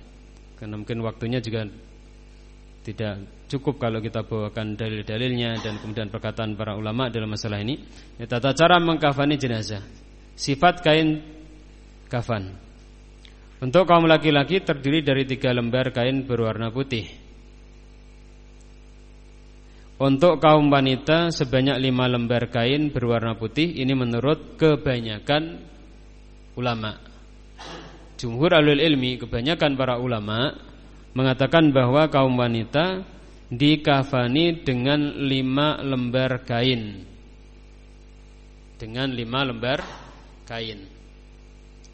Karena mungkin waktunya juga tidak cukup kalau kita bawakan dalil-dalilnya dan kemudian perkataan para ulama dalam masalah ini. Ya, tata cara mengkafani jenazah. Sifat kain kafan. Untuk kaum laki-laki terdiri dari tiga lembar kain berwarna putih. Untuk kaum wanita sebanyak lima lembar kain berwarna putih Ini menurut kebanyakan ulama. Jumhur alul ilmi, kebanyakan para ulama Mengatakan bahwa kaum wanita Dikafani dengan lima lembar kain. Dengan lima lembar kain.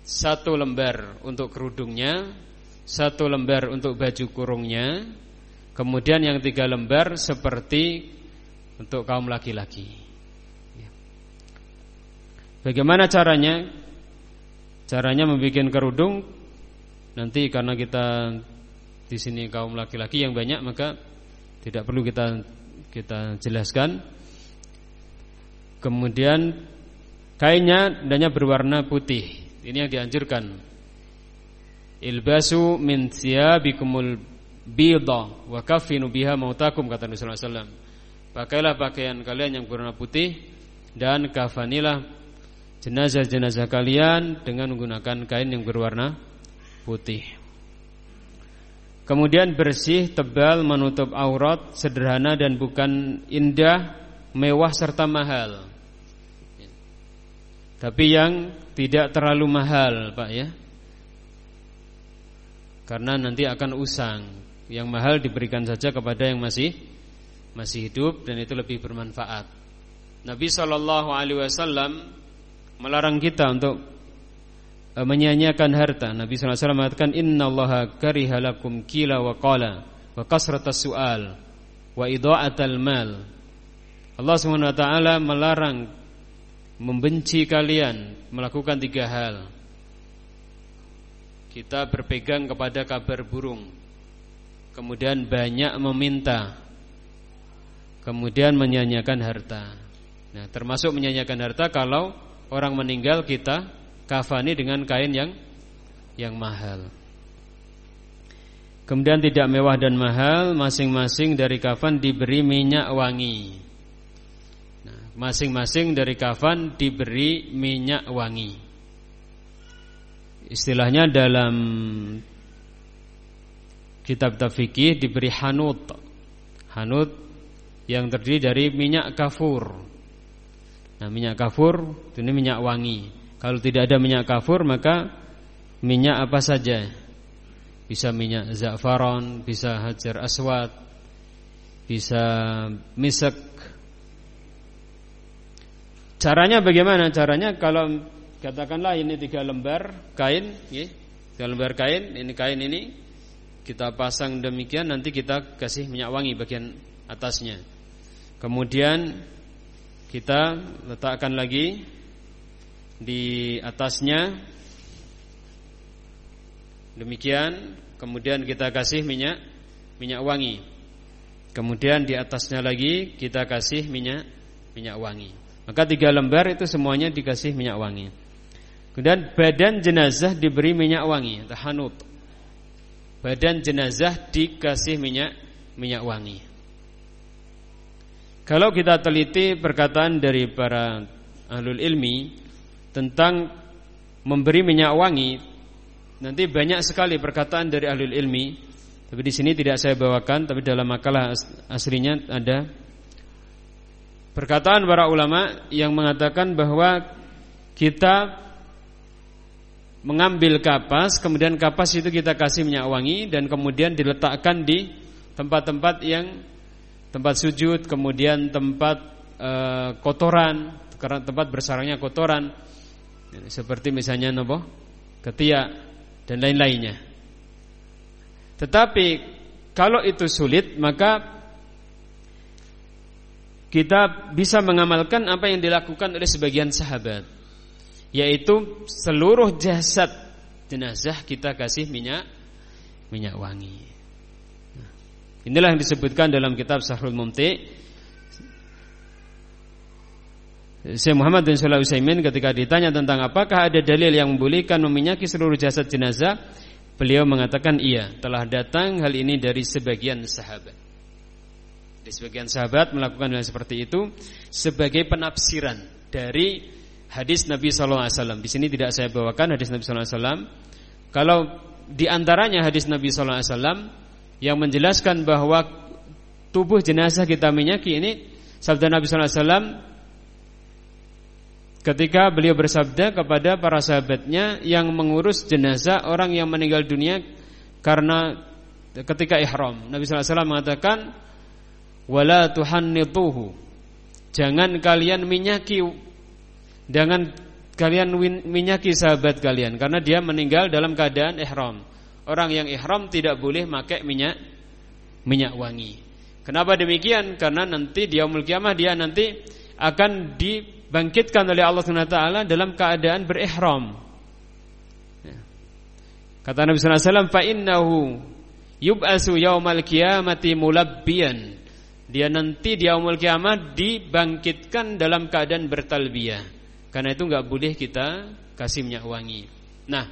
Satu lembar untuk kerudungnya Satu lembar untuk baju kurungnya Kemudian yang tiga lembar seperti untuk kaum laki-laki. Ya. Bagaimana caranya? Caranya membuat kerudung. Nanti karena kita di sini kaum laki-laki yang banyak maka tidak perlu kita kita jelaskan. Kemudian kainnya hendaknya berwarna putih. Ini yang dianjurkan. Ilbasu min siyabikumul bidha wa kafinu biha mautakum kata Nabi sallallahu alaihi wasallam. Pakailah pakaian kalian yang berwarna putih dan kafanilah jenazah-jenazah kalian dengan menggunakan kain yang berwarna putih. Kemudian bersih, tebal, menutup aurat, sederhana dan bukan indah, mewah serta mahal. Tapi yang tidak terlalu mahal, Pak ya. Karena nanti akan usang. Yang mahal diberikan saja kepada yang masih masih hidup dan itu lebih bermanfaat. Nabi Shallallahu Alaihi Wasallam melarang kita untuk uh, menyanyiakan harta. Nabi Shallallahu Alaihi Wasallam mengatakan Inna Allah karihalakum kila wa qala wa kasratas su'al wa idha'atal mal. Allah Subhanahu wa taala melarang membenci kalian melakukan tiga hal. Kita berpegang kepada kabar burung kemudian banyak meminta, kemudian menyanyiakan harta. Nah, termasuk menyanyiakan harta kalau orang meninggal kita kafani dengan kain yang yang mahal. Kemudian tidak mewah dan mahal, masing-masing dari kafan diberi minyak wangi. Nah, masing-masing dari kafan diberi minyak wangi. Istilahnya dalam kitab-kitab fikih diberi hanut. Hanut yang terdiri dari minyak kafur. Nah, minyak kafur ini minyak wangi. Kalau tidak ada minyak kafur maka minyak apa saja bisa minyak za'faron, bisa hajar aswad, bisa misak. Caranya bagaimana? Caranya kalau katakanlah ini tiga lembar kain, tiga lembar kain, ini kain ini kita pasang demikian, nanti kita kasih minyak wangi bagian atasnya. Kemudian kita letakkan lagi di atasnya Demikian kemudian kita kasih minyak minyak wangi. Kemudian di atasnya lagi kita kasih minyak minyak wangi. Maka tiga lembar itu semuanya dikasih minyak wangi. Kemudian badan jenazah diberi minyak wangi, tahanut. Badan jenazah dikasih minyak minyak wangi. Kalau kita teliti perkataan dari para ahlul ilmi tentang memberi minyak wangi Nanti banyak sekali perkataan dari ahli ilmi, tapi di sini tidak saya bawakan, tapi dalam makalah aslinya ada perkataan para ulama yang mengatakan bahwa kita mengambil kapas, kemudian kapas itu kita kasih minyak wangi dan kemudian diletakkan di tempat-tempat yang tempat sujud, kemudian tempat e, kotoran, karena tempat bersarangnya kotoran, seperti misalnya nopo ketiak dan lain-lainnya. Tetapi kalau itu sulit maka kita bisa mengamalkan apa yang dilakukan oleh sebagian sahabat yaitu seluruh jasad jenazah kita kasih minyak minyak wangi. inilah yang disebutkan dalam kitab Sahrul Mumti Syekh Muhammad bin Shalih Utsaimin ketika ditanya tentang apakah ada dalil yang membolehkan meminyaki seluruh jasad jenazah, beliau mengatakan iya, telah datang hal ini dari sebagian sahabat. Di sebagian sahabat melakukan hal seperti itu sebagai penafsiran dari hadis Nabi sallallahu alaihi wasallam. Di sini tidak saya bawakan hadis Nabi sallallahu alaihi wasallam. Kalau di antaranya hadis Nabi sallallahu alaihi wasallam yang menjelaskan bahwa tubuh jenazah kita minyaki ini sabda Nabi sallallahu alaihi wasallam ketika beliau bersabda kepada para sahabatnya yang mengurus jenazah orang yang meninggal dunia karena ketika ihram. Nabi sallallahu alaihi wasallam mengatakan wala tuhannituhu. Jangan kalian minyaki jangan kalian minyaki sahabat kalian karena dia meninggal dalam keadaan ihram. Orang yang ihram tidak boleh pakai minyak minyak wangi. Kenapa demikian? Karena nanti dia kiamah dia nanti akan di dibangkitkan oleh Allah Subhanahu wa taala dalam keadaan berihram. Ya. Kata Nabi sallallahu alaihi wasallam fa innahu yub'asu yaumal qiyamati mulabbiyan. Dia nanti di yaumul kiamat dibangkitkan dalam keadaan bertalbiyah. Karena itu enggak boleh kita kasih minyak wangi. Nah,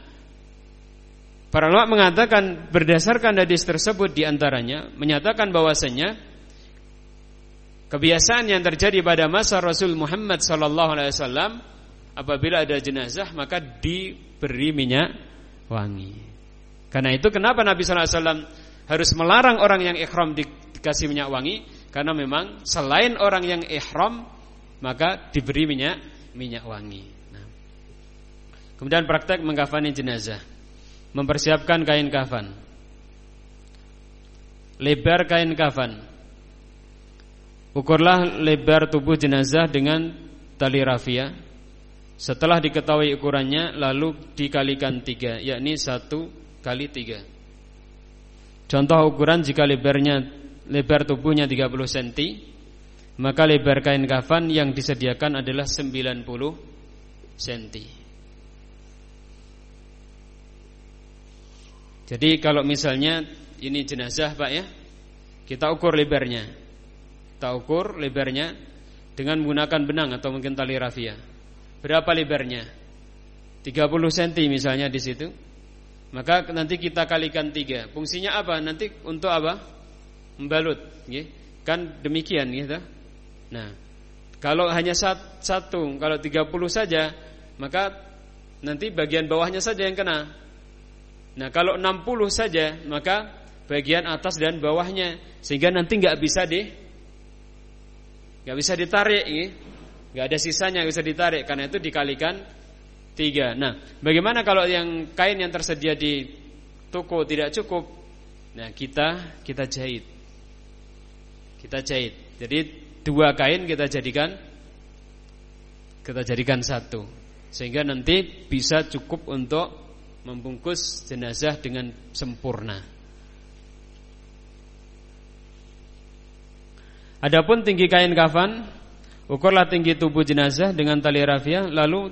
para ulama mengatakan berdasarkan hadis tersebut di antaranya menyatakan bahwasanya Kebiasaan yang terjadi pada masa Rasul Muhammad sallallahu alaihi wasallam apabila ada jenazah maka diberi minyak wangi. Karena itu kenapa Nabi sallallahu alaihi wasallam harus melarang orang yang ihram dikasih minyak wangi? Karena memang selain orang yang ihram maka diberi minyak minyak wangi. Nah. Kemudian praktek mengkafani jenazah. Mempersiapkan kain kafan. Lebar kain kafan Ukurlah lebar tubuh jenazah dengan tali rafia. Setelah diketahui ukurannya, lalu dikalikan tiga, yakni satu kali tiga. Contoh ukuran jika lebarnya lebar tubuhnya 30 cm, maka lebar kain kafan yang disediakan adalah 90 cm. Jadi kalau misalnya ini jenazah Pak ya, kita ukur lebarnya kita ukur lebarnya dengan menggunakan benang atau mungkin tali rafia. Berapa lebarnya? 30 cm misalnya di situ. Maka nanti kita kalikan tiga. Fungsinya apa? Nanti untuk apa? Membalut. Kan demikian gitu. Nah, kalau hanya satu, kalau 30 saja, maka nanti bagian bawahnya saja yang kena. Nah, kalau 60 saja, maka bagian atas dan bawahnya sehingga nanti nggak bisa deh nggak bisa ditarik nggak ada sisanya yang bisa ditarik karena itu dikalikan tiga nah bagaimana kalau yang kain yang tersedia di toko tidak cukup, nah kita kita jahit. Kita jahit. Jadi dua kain kita jadikan kita jadikan satu. Sehingga nanti bisa cukup untuk membungkus jenazah dengan sempurna. Adapun tinggi kain kafan, ukurlah tinggi tubuh jenazah dengan tali rafia, lalu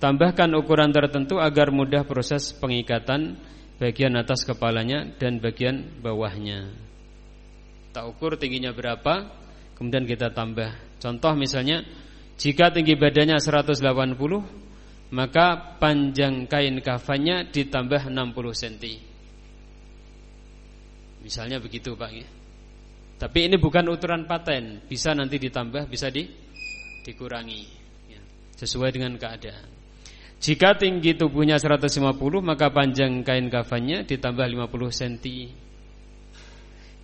tambahkan ukuran tertentu agar mudah proses pengikatan bagian atas kepalanya dan bagian bawahnya. Tak ukur tingginya berapa, kemudian kita tambah. Contoh misalnya, jika tinggi badannya 180, maka panjang kain kafannya ditambah 60 cm. Misalnya begitu Pak ya. Tapi ini bukan ukuran paten, bisa nanti ditambah, bisa di, dikurangi, ya, sesuai dengan keadaan. Jika tinggi tubuhnya 150, maka panjang kain kafannya ditambah 50 cm.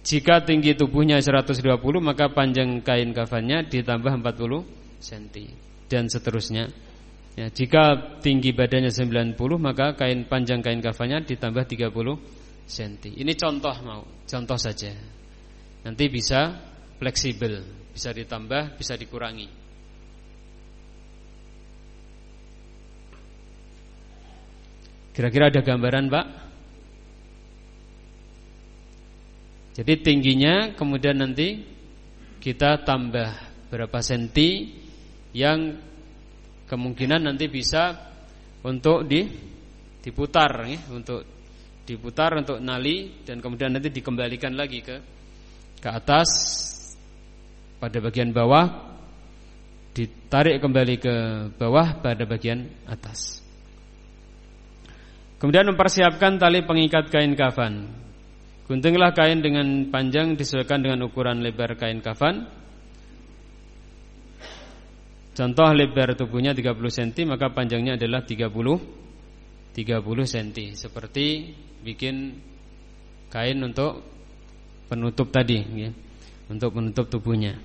Jika tinggi tubuhnya 120, maka panjang kain kafannya ditambah 40 cm dan seterusnya. Ya, jika tinggi badannya 90, maka kain panjang kain kafannya ditambah 30 cm. Ini contoh mau, contoh saja. Nanti bisa fleksibel, bisa ditambah, bisa dikurangi. Kira-kira ada gambaran, Pak? Jadi tingginya kemudian nanti kita tambah berapa senti yang kemungkinan nanti bisa untuk di diputar ya, untuk diputar untuk nali dan kemudian nanti dikembalikan lagi ke ke atas pada bagian bawah ditarik kembali ke bawah pada bagian atas. Kemudian mempersiapkan tali pengikat kain kafan. Guntinglah kain dengan panjang disesuaikan dengan ukuran lebar kain kafan. Contoh lebar tubuhnya 30 cm maka panjangnya adalah 30 30 cm seperti bikin kain untuk penutup tadi ya, untuk menutup tubuhnya.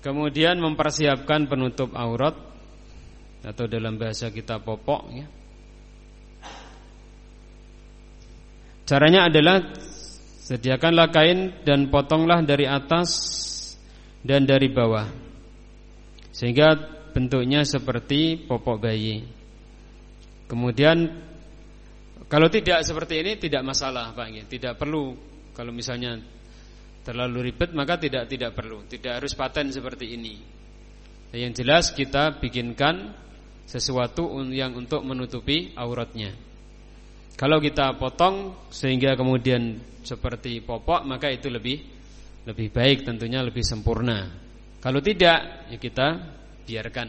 Kemudian mempersiapkan penutup aurat atau dalam bahasa kita popok ya. Caranya adalah sediakanlah kain dan potonglah dari atas dan dari bawah. Sehingga bentuknya seperti popok bayi. Kemudian kalau tidak seperti ini tidak masalah Pak. Tidak perlu kalau misalnya terlalu ribet maka tidak tidak perlu. Tidak harus paten seperti ini. Yang jelas kita bikinkan sesuatu yang untuk menutupi auratnya. Kalau kita potong sehingga kemudian seperti popok maka itu lebih lebih baik tentunya lebih sempurna. Kalau tidak ya kita biarkan.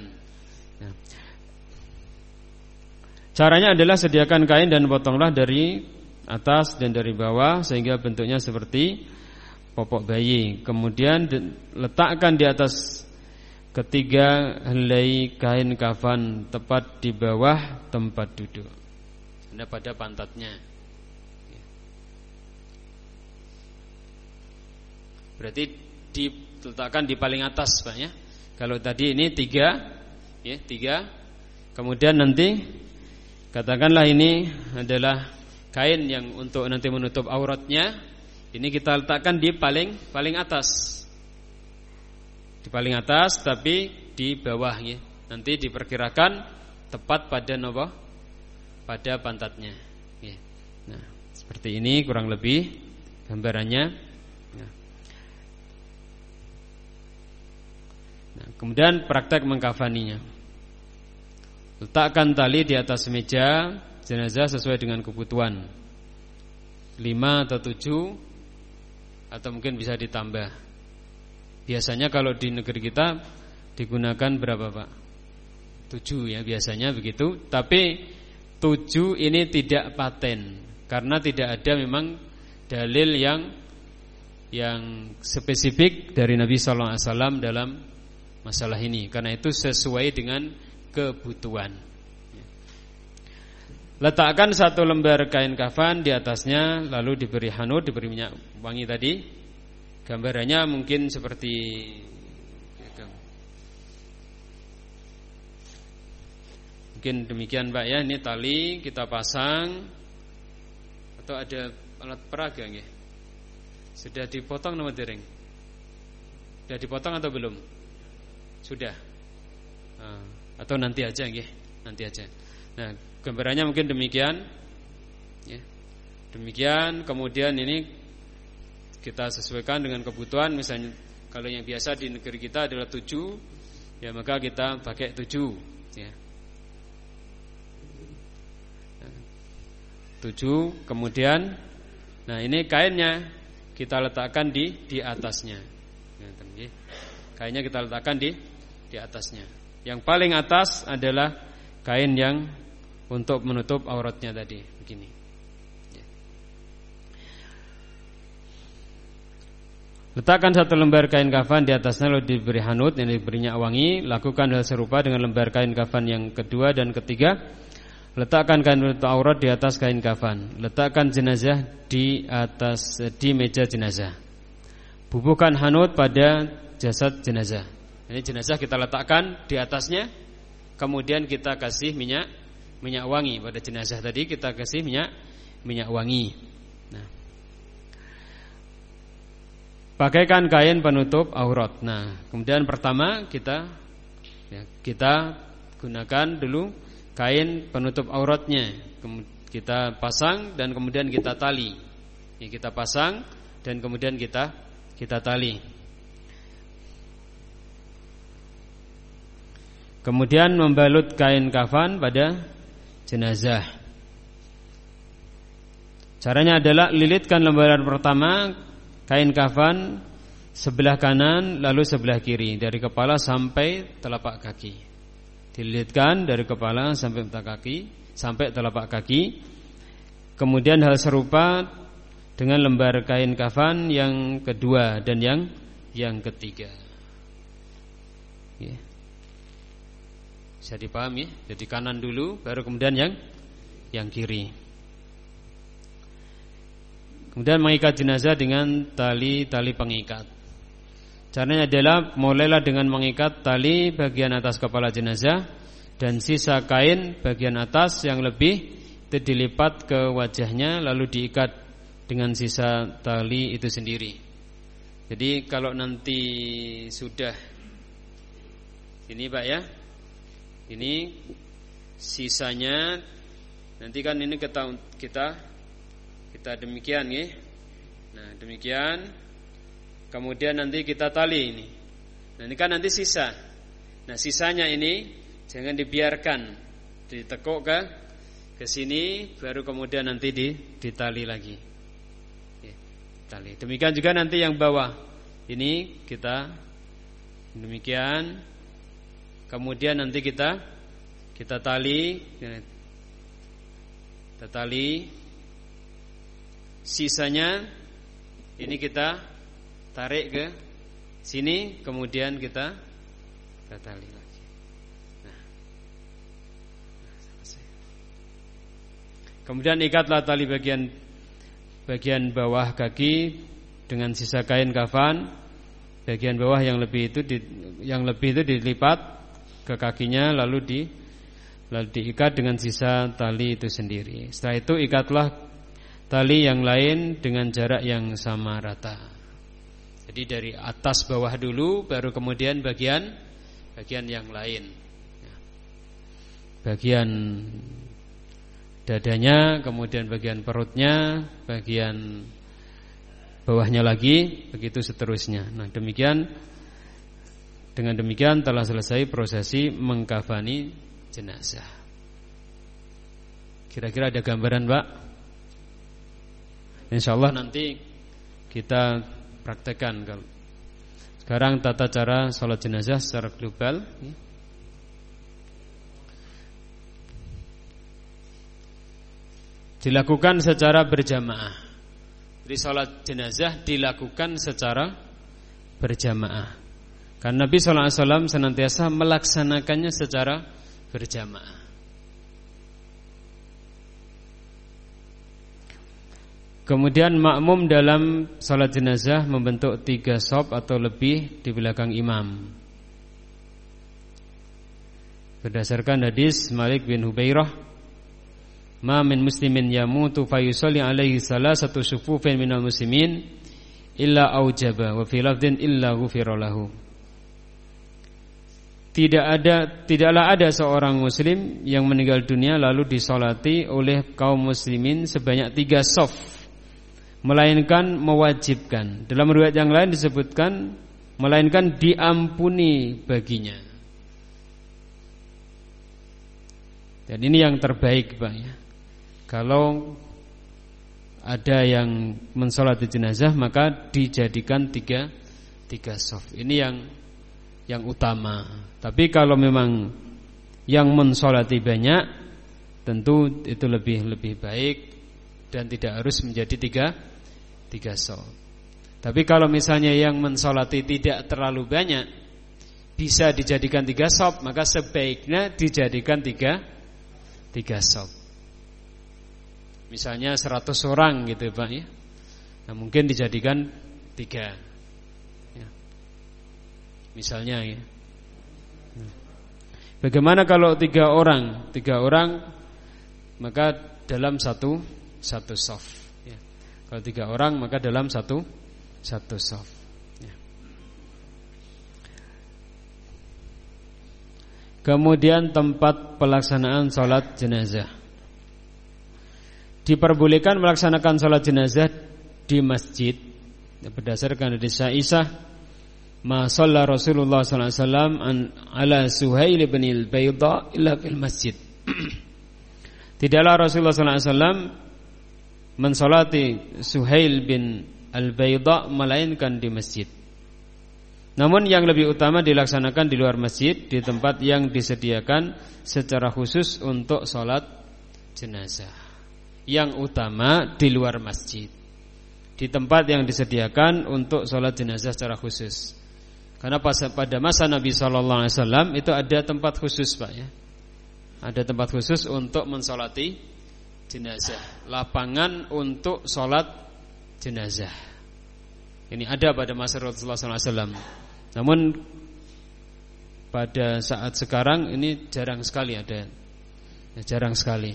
Nah, Caranya adalah sediakan kain dan potonglah dari atas dan dari bawah sehingga bentuknya seperti popok bayi. Kemudian letakkan di atas ketiga helai kain kafan tepat di bawah tempat duduk. Anda pada pantatnya. Berarti diletakkan di paling atas, Pak ya. Kalau tadi ini tiga, ya tiga. Kemudian nanti Katakanlah ini adalah kain yang untuk nanti menutup auratnya. Ini kita letakkan di paling paling atas. Di paling atas tapi di bawah ya. Nanti diperkirakan tepat pada nopo pada pantatnya. Ya. Nah, seperti ini kurang lebih gambarannya. Nah. Nah, kemudian praktek mengkafaninya. Letakkan tali di atas meja jenazah sesuai dengan kebutuhan. Lima atau tujuh atau mungkin bisa ditambah. Biasanya kalau di negeri kita digunakan berapa Pak? Tujuh ya biasanya begitu. Tapi tujuh ini tidak paten karena tidak ada memang dalil yang yang spesifik dari Nabi Sallallahu Alaihi Wasallam dalam masalah ini. Karena itu sesuai dengan kebutuhan. Letakkan satu lembar kain kafan di atasnya Lalu diberi hanut, diberi minyak wangi tadi Gambarannya mungkin seperti mungkin demikian Pak ya. Ini tali kita pasang atau ada alat peraga nggih. Sudah dipotong nama dereng? Sudah dipotong atau belum? Sudah. Nah, atau nanti aja nggih, nanti aja. Nah, gambarannya mungkin demikian. Ya. Demikian, kemudian ini kita sesuaikan dengan kebutuhan misalnya kalau yang biasa di negeri kita adalah tujuh, ya maka kita pakai tujuh, ya. Tujuh, kemudian, nah ini kainnya kita letakkan di di atasnya. Kainnya kita letakkan di di atasnya. Yang paling atas adalah kain yang untuk menutup auratnya tadi, begini. Letakkan satu lembar kain kafan di atasnya lalu diberi hanut yang diberi minyak wangi. Lakukan hal serupa dengan lembar kain kafan yang kedua dan ketiga. Letakkan kain penutup aurat di atas kain kafan. Letakkan jenazah di atas di meja jenazah. Bubuhkan hanut pada jasad jenazah. Ini jenazah kita letakkan di atasnya, kemudian kita kasih minyak minyak wangi pada jenazah tadi kita kasih minyak minyak wangi. Nah. Pakaikan kain penutup aurat. Nah, kemudian pertama kita ya, kita gunakan dulu kain penutup auratnya kita pasang dan kemudian kita tali. Ya, kita pasang dan kemudian kita kita tali. Kemudian membalut kain kafan pada jenazah. Caranya adalah lilitkan lembaran pertama kain kafan sebelah kanan lalu sebelah kiri dari kepala sampai telapak kaki dililitkan dari kepala sampai telapak kaki, sampai telapak kaki. Kemudian hal serupa dengan lembar kain kafan yang kedua dan yang yang ketiga. Ya. Bisa dipahami? Jadi kanan dulu, baru kemudian yang yang kiri. Kemudian mengikat jenazah dengan tali-tali pengikat. Caranya adalah mulailah dengan mengikat tali bagian atas kepala jenazah dan sisa kain bagian atas yang lebih itu dilipat ke wajahnya lalu diikat dengan sisa tali itu sendiri. Jadi kalau nanti sudah ini Pak ya. Ini sisanya nanti kan ini kita kita kita demikian ya. Nah, demikian Kemudian nanti kita tali ini. Nah, ini kan nanti sisa. Nah, sisanya ini jangan dibiarkan ditekuk ke ke sini baru kemudian nanti di ditali lagi. Ya, tali. Demikian juga nanti yang bawah. Ini kita demikian. Kemudian nanti kita kita tali kita tali sisanya ini kita tarik ke sini kemudian kita kita tali lagi. Nah. nah Kemudian ikatlah tali bagian bagian bawah kaki dengan sisa kain kafan. Bagian bawah yang lebih itu di, yang lebih itu dilipat ke kakinya lalu di lalu diikat dengan sisa tali itu sendiri. Setelah itu ikatlah tali yang lain dengan jarak yang sama rata. Jadi dari atas bawah dulu baru kemudian bagian bagian yang lain. Ya. Bagian dadanya, kemudian bagian perutnya, bagian bawahnya lagi, begitu seterusnya. Nah, demikian dengan demikian telah selesai prosesi mengkafani jenazah. Kira-kira ada gambaran, Pak? Insya Allah nanti kita praktekkan kalau sekarang tata cara sholat jenazah secara global dilakukan secara berjamaah. Jadi sholat jenazah dilakukan secara berjamaah. Karena Nabi Wasallam senantiasa melaksanakannya secara berjamaah. Kemudian makmum dalam salat jenazah membentuk tiga sop atau lebih di belakang imam. berdasarkan hadis Malik bin Hubairah ma min muslimin yamutu fayusalli alaihi salasatu sufufin minal muslimin illa aujaba wa fi lafdin illa ghufira lahu tidak ada tidaklah ada seorang muslim yang meninggal dunia lalu disolati oleh kaum muslimin sebanyak tiga sof melainkan mewajibkan dalam riwayat yang lain disebutkan melainkan diampuni baginya dan ini yang terbaik Pak ya kalau ada yang mensolati jenazah maka dijadikan tiga tiga soft. Ini yang yang utama. Tapi kalau memang yang mensolati banyak, tentu itu lebih lebih baik dan tidak harus menjadi tiga tiga soft. Tapi kalau misalnya yang mensolati tidak terlalu banyak, bisa dijadikan tiga soft, maka sebaiknya dijadikan tiga tiga soft. Misalnya 100 orang gitu Pak ya. Nah, mungkin dijadikan tiga ya. Misalnya ya. Nah. Bagaimana kalau tiga orang? Tiga orang maka dalam satu satu soft. Ya. Kalau tiga orang maka dalam satu satu soft. Ya. Kemudian tempat pelaksanaan sholat jenazah diperbolehkan melaksanakan sholat jenazah di masjid berdasarkan hadis Aisyah ma shalla Rasulullah sallallahu alaihi wasallam ala Suhail bin al-Bayda illa fil masjid Tidaklah Rasulullah sallallahu alaihi wasallam mensolati Suhail bin al-Bayda melainkan di masjid. Namun yang lebih utama dilaksanakan di luar masjid di tempat yang disediakan secara khusus untuk sholat jenazah. Yang utama di luar masjid. Di tempat yang disediakan untuk sholat jenazah secara khusus. Karena pada masa Nabi Shallallahu Alaihi Wasallam itu ada tempat khusus pak ya, ada tempat khusus untuk mensolati jenazah, lapangan untuk sholat jenazah. Ini ada pada masa Rasulullah SAW. Namun pada saat sekarang ini jarang sekali ada, jarang sekali.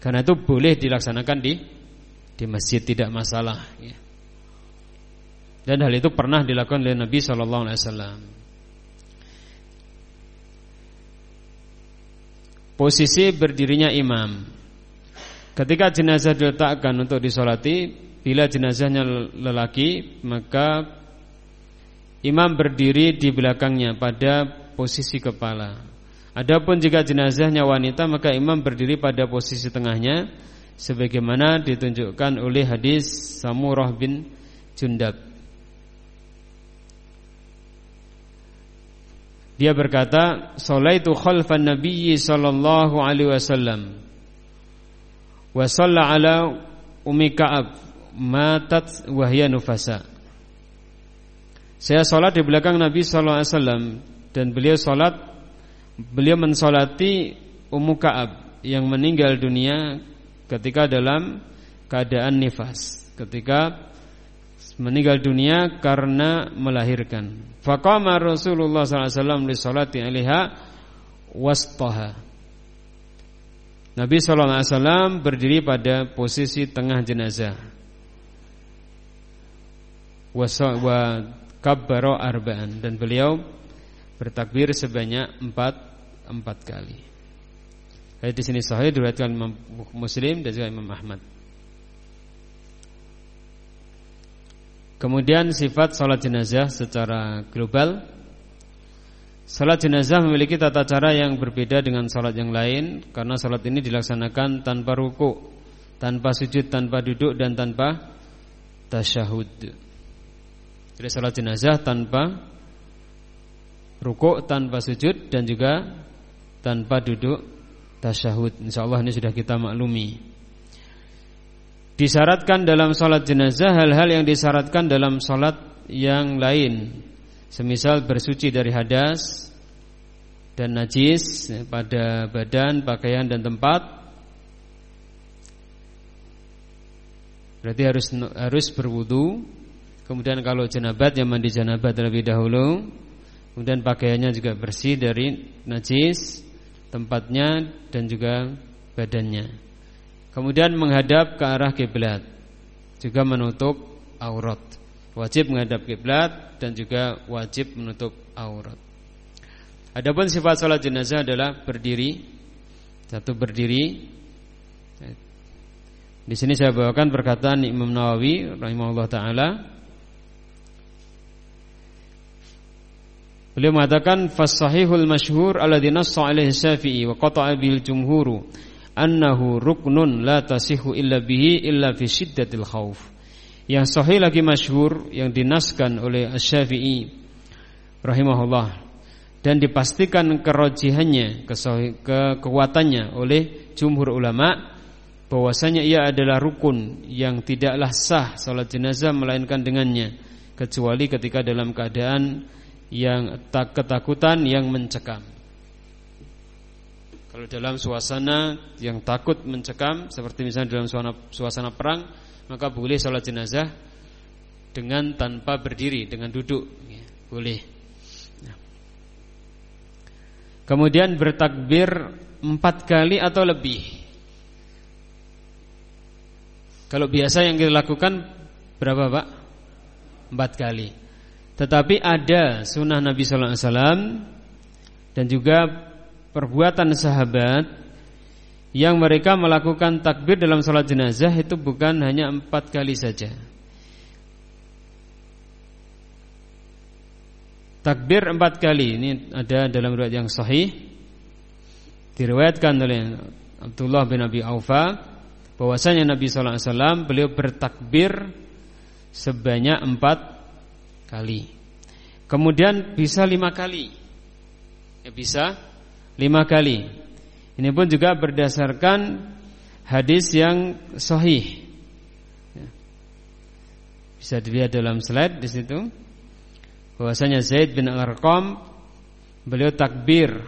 Karena itu boleh dilaksanakan di di masjid tidak masalah ya. Dan hal itu pernah dilakukan oleh Nabi wasallam. Posisi berdirinya imam. Ketika jenazah diletakkan untuk disolati, bila jenazahnya lelaki, maka imam berdiri di belakangnya pada posisi kepala. Adapun jika jenazahnya wanita maka imam berdiri pada posisi tengahnya sebagaimana ditunjukkan oleh hadis Samurah bin Jundab. Dia berkata, "Shalaitu khalfan Nabi sallallahu alaihi wasallam wa shalla ala Ummi Ka'ab matat wa hiya nufasa." Saya salat di belakang Nabi sallallahu alaihi wasallam dan beliau salat beliau mensolati Ummu Ka'ab yang meninggal dunia ketika dalam keadaan nifas, ketika meninggal dunia karena melahirkan. Faqama Rasulullah SAW li salati alaiha wastaha. Nabi SAW berdiri pada posisi tengah jenazah. Wa kabbaro arba'an dan beliau bertakbir sebanyak empat empat kali. Hadis di sini sahih diriwayatkan Imam Muslim dan juga Imam Ahmad. Kemudian sifat salat jenazah secara global Salat jenazah memiliki tata cara yang berbeda dengan salat yang lain Karena salat ini dilaksanakan tanpa ruku Tanpa sujud, tanpa duduk dan tanpa tasyahud Jadi salat jenazah tanpa ruku, tanpa sujud dan juga tanpa duduk tasyahud. Insyaallah ini sudah kita maklumi. Disyaratkan dalam salat jenazah hal-hal yang disyaratkan dalam salat yang lain. Semisal bersuci dari hadas dan najis pada badan, pakaian dan tempat. Berarti harus harus berwudu. Kemudian kalau jenabat yang mandi jenabat terlebih dahulu. Kemudian pakaiannya juga bersih dari najis tempatnya dan juga badannya. Kemudian menghadap ke arah kiblat, juga menutup aurat. Wajib menghadap kiblat dan juga wajib menutup aurat. Adapun sifat salat jenazah adalah berdiri, satu berdiri. Di sini saya bawakan perkataan Imam Nawawi rahimahullah taala Beliau mengatakan fasahihul masyhur alladhi nassa alaihi Syafi'i wa qata'a bil jumhuru annahu ruknun la tasihu illa bihi illa fi syiddatil khauf. Yang sahih lagi masyhur yang dinaskan oleh Asy-Syafi'i rahimahullah dan dipastikan kerojihannya, kekuatannya oleh jumhur ulama bahwasanya ia adalah rukun yang tidaklah sah salat jenazah melainkan dengannya kecuali ketika dalam keadaan yang tak ketakutan yang mencekam. Kalau dalam suasana yang takut mencekam seperti misalnya dalam suasana, suasana perang, maka boleh sholat jenazah dengan tanpa berdiri, dengan duduk, ya, boleh. Ya. Kemudian bertakbir empat kali atau lebih. Kalau biasa yang kita lakukan berapa pak? Empat kali. Tetapi ada sunnah Nabi Sallallahu Alaihi Wasallam dan juga perbuatan sahabat yang mereka melakukan takbir dalam sholat jenazah itu bukan hanya empat kali saja. Takbir empat kali ini ada dalam riwayat yang sahih diriwayatkan oleh Abdullah bin Abi Aufa bahwasanya Nabi Sallallahu Alaihi Wasallam beliau bertakbir sebanyak empat kali. Kemudian bisa lima kali. Ya, bisa lima kali. Ini pun juga berdasarkan hadis yang sahih. Ya. Bisa dilihat dalam slide di situ. Bahwasanya Zaid bin Arqam beliau takbir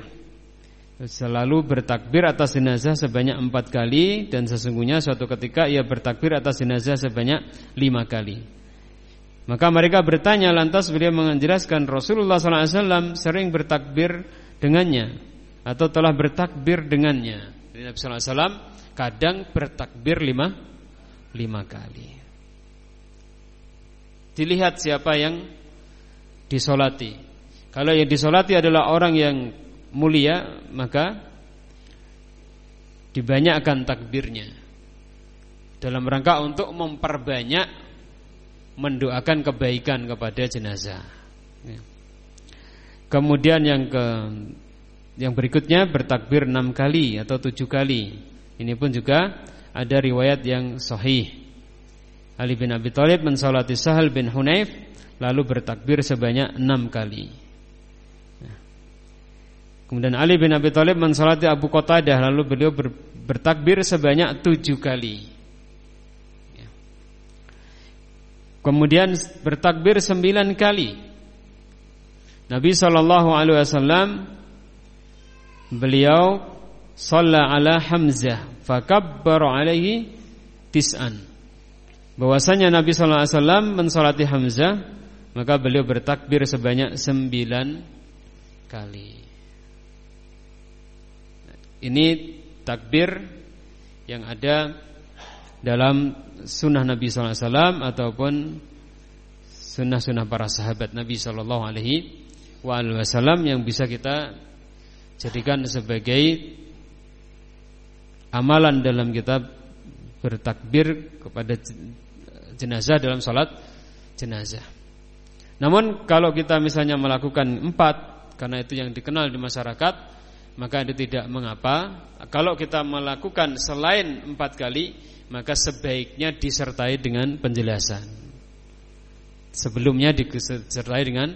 selalu bertakbir atas jenazah sebanyak empat kali dan sesungguhnya suatu ketika ia bertakbir atas jenazah sebanyak lima kali. Maka mereka bertanya lantas beliau menjelaskan Rasulullah SAW sering bertakbir dengannya atau telah bertakbir dengannya. Nabi SAW kadang bertakbir lima, lima kali. Dilihat siapa yang disolati. Kalau yang disolati adalah orang yang mulia maka dibanyakkan takbirnya dalam rangka untuk memperbanyak mendoakan kebaikan kepada jenazah. Ya. Kemudian yang ke yang berikutnya bertakbir enam kali atau tujuh kali. Ini pun juga ada riwayat yang sahih. Ali bin Abi Thalib mensolati Sahal bin Hunayf lalu bertakbir sebanyak enam kali. Ya. Kemudian Ali bin Abi Thalib mensolati Abu Qatadah lalu beliau bertakbir sebanyak tujuh kali. Kemudian bertakbir sembilan kali. Nabi Wasallam beliau Salla ala Hamzah Fakabbar alaihi tis'an. Bahwasanya Nabi Wasallam mensolati Hamzah Maka beliau bertakbir sebanyak sembilan kali. Ini takbir yang ada dalam sunnah Nabi SAW ataupun sunnah-sunnah para sahabat Nabi Wasallam yang bisa kita jadikan sebagai amalan dalam kita bertakbir kepada jenazah dalam salat jenazah. Namun kalau kita misalnya melakukan empat karena itu yang dikenal di masyarakat maka itu tidak mengapa. Kalau kita melakukan selain empat kali maka sebaiknya disertai dengan penjelasan. Sebelumnya disertai dengan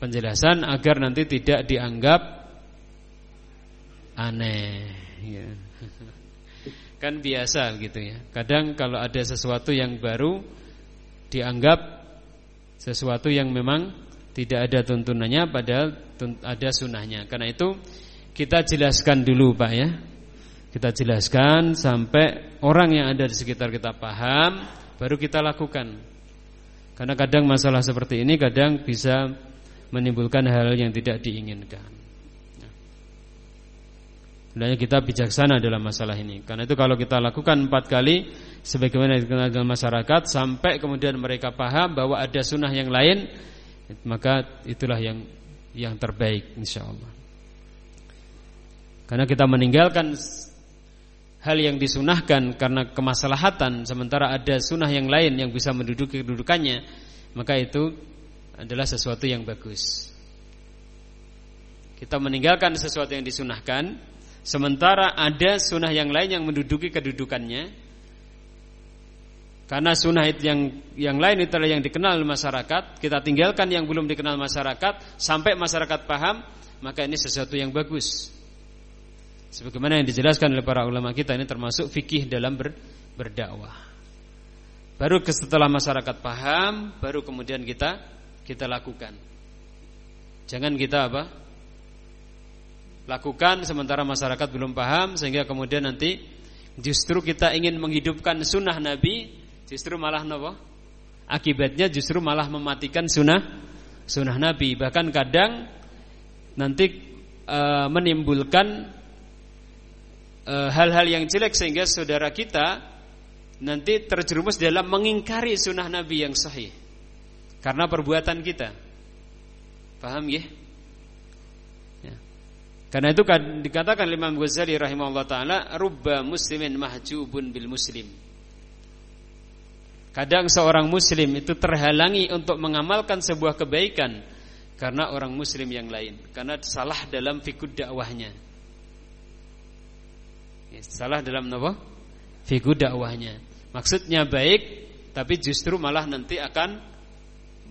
penjelasan agar nanti tidak dianggap aneh. Ya. Kan biasa gitu ya. Kadang kalau ada sesuatu yang baru dianggap sesuatu yang memang tidak ada tuntunannya padahal ada sunnahnya. Karena itu kita jelaskan dulu Pak ya kita jelaskan sampai orang yang ada di sekitar kita paham, baru kita lakukan. Karena kadang masalah seperti ini kadang bisa menimbulkan hal yang tidak diinginkan. Hendaknya kita bijaksana dalam masalah ini. Karena itu kalau kita lakukan empat kali, sebagaimana dikenal dengan masyarakat, sampai kemudian mereka paham bahwa ada sunnah yang lain, maka itulah yang yang terbaik, insya Allah. Karena kita meninggalkan hal yang disunahkan karena kemaslahatan, sementara ada sunnah yang lain yang bisa menduduki kedudukannya, maka itu adalah sesuatu yang bagus. Kita meninggalkan sesuatu yang disunahkan Sementara ada sunnah yang lain yang menduduki kedudukannya karena sunnah yang yang lain itu yang dikenal masyarakat, kita tinggalkan yang belum dikenal masyarakat sampai masyarakat paham, maka ini sesuatu yang bagus. Sebagaimana yang dijelaskan oleh para ulama kita ini termasuk fikih dalam ber, berdakwah. Baru setelah masyarakat paham, baru kemudian kita kita lakukan. Jangan kita apa? Lakukan sementara masyarakat belum paham sehingga kemudian nanti justru kita ingin menghidupkan sunnah Nabi justru malah nopo? Akibatnya justru malah mematikan sunnah sunnah Nabi. Bahkan kadang nanti e, menimbulkan hal-hal e, yang jelek sehingga saudara kita nanti terjerumus dalam mengingkari sunnah Nabi yang sahih. Karena perbuatan kita. Paham ya karena itu dikatakan Imam Ghazali rahimahullah taala rubba muslimin mahjubun bil muslim. Kadang seorang muslim itu terhalangi untuk mengamalkan sebuah kebaikan karena orang muslim yang lain, karena salah dalam fikih dakwahnya. Ya, salah dalam apa? Fikih dakwahnya. Maksudnya baik, tapi justru malah nanti akan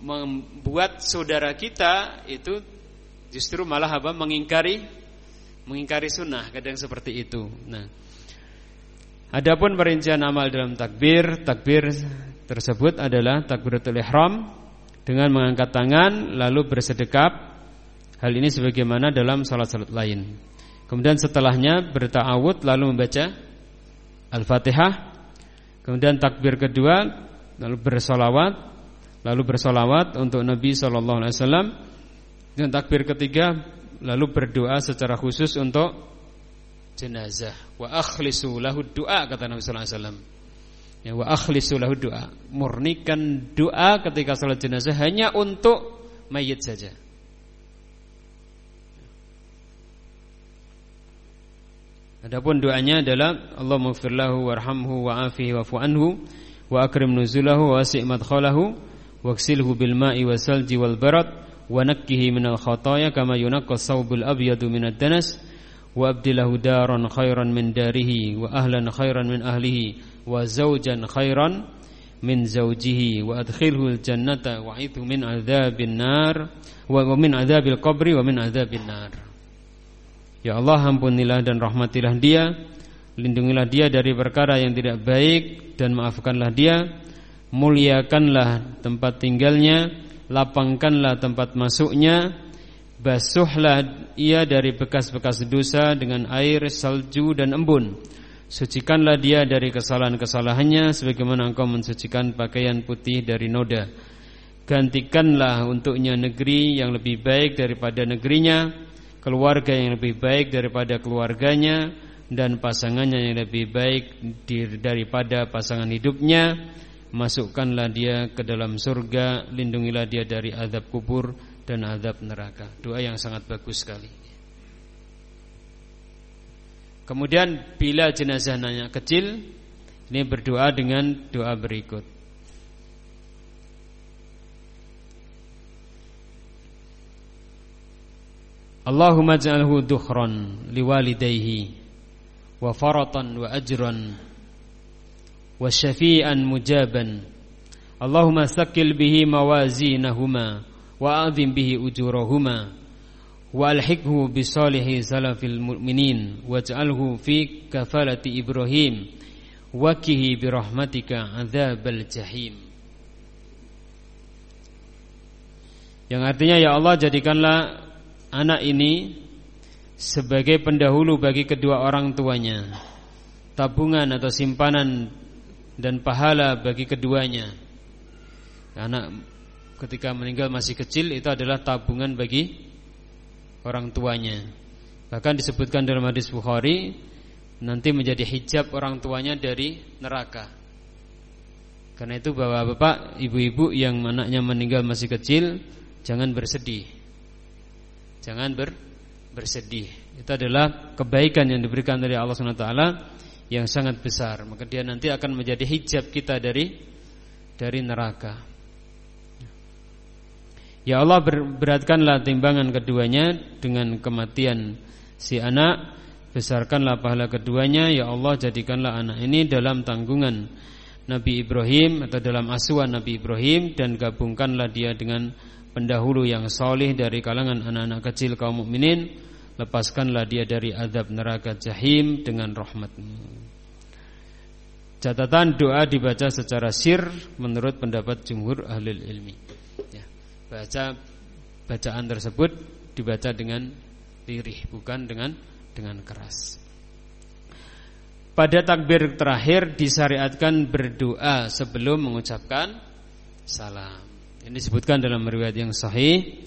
membuat saudara kita itu justru malah apa? mengingkari mengingkari sunnah kadang seperti itu. Nah, adapun perincian amal dalam takbir, takbir tersebut adalah takbiratul ihram dengan mengangkat tangan lalu bersedekap. Hal ini sebagaimana dalam salat-salat lain. Kemudian setelahnya berta'awud lalu membaca Al-Fatihah. Kemudian takbir kedua lalu bersolawat, lalu bersolawat untuk Nabi Wasallam. Dan takbir ketiga lalu berdoa secara khusus untuk jenazah. Wa akhlisu lahu doa kata Nabi sallallahu alaihi wasallam. Ya wa akhlisu lahu doa murnikan doa ketika salat jenazah hanya untuk mayit saja. Adapun doanya adalah Allah maghfirlahu warhamhu wa'afihi wa'fu anhu wa akrim nuzulahu wa wasi' madkhalahu waksilhu bil ma'i wasalji wal barad minad danas wa abdilahu daran khairan min darihi wa ahlan khairan min ahlihi wa zawjan khairan min zawjihi wa adkhilhu al-jannata wa idhu min adzabin nar wa min adzabil qabri wa min adzabin nar. Ya Allah ampunilah dan rahmatilah dia Lindungilah dia dari perkara yang tidak baik Dan maafkanlah dia Muliakanlah tempat tinggalnya lapangkanlah tempat masuknya basuhlah ia dari bekas-bekas dosa dengan air salju dan embun. Sucikanlah dia dari kesalahan-kesalahannya sebagaimana engkau mensucikan pakaian putih dari noda. Gantikanlah untuknya negeri yang lebih baik daripada negerinya keluarga yang lebih baik daripada keluarganya dan pasangannya yang lebih baik daripada pasangan hidupnya Masukkanlah dia ke dalam surga Lindungilah dia dari azab kubur Dan azab neraka. Doa yang sangat bagus sekali. Kemudian bila jenazah nanya kecil Ini berdoa dengan doa berikut. Allahumma ja'alhu dukhran liwalidayhi wa faratan wa ajran وشفيعا مجابا اللهم ثقل به موازينهما وأعظم به أجورهما وألحقه بصالح سلف المؤمنين واجعله في كفالة إبراهيم وكه برحمتك عذاب الجحيم Yang artinya ya Allah jadikanlah anak ini sebagai pendahulu bagi kedua orang tuanya tabungan atau simpanan dan pahala bagi keduanya. Anak ketika meninggal masih kecil itu adalah tabungan bagi orang tuanya. Bahkan disebutkan dalam hadis Bukhari nanti menjadi hijab orang tuanya dari neraka. Karena itu bahwa bapak, ibu-ibu yang anaknya meninggal masih kecil jangan bersedih. Jangan ber, bersedih. Itu adalah kebaikan yang diberikan dari Allah SWT yang sangat besar. Maka dia nanti akan menjadi hijab kita dari dari neraka. Ya Allah beratkanlah timbangan keduanya dengan kematian si anak Besarkanlah pahala keduanya Ya Allah jadikanlah anak ini dalam tanggungan Nabi Ibrahim Atau dalam asuhan Nabi Ibrahim Dan gabungkanlah dia dengan pendahulu yang solih Dari kalangan anak-anak kecil kaum mukminin Lepaskanlah dia dari adab neraka jahim Dengan rahmatmu Catatan doa dibaca secara sir Menurut pendapat jumhur ahli ilmi ya, Baca Bacaan tersebut dibaca dengan lirih Bukan dengan dengan keras. Pada takbir terakhir disyariatkan berdoa sebelum mengucapkan salam. Ini disebutkan dalam riwayat yang sahih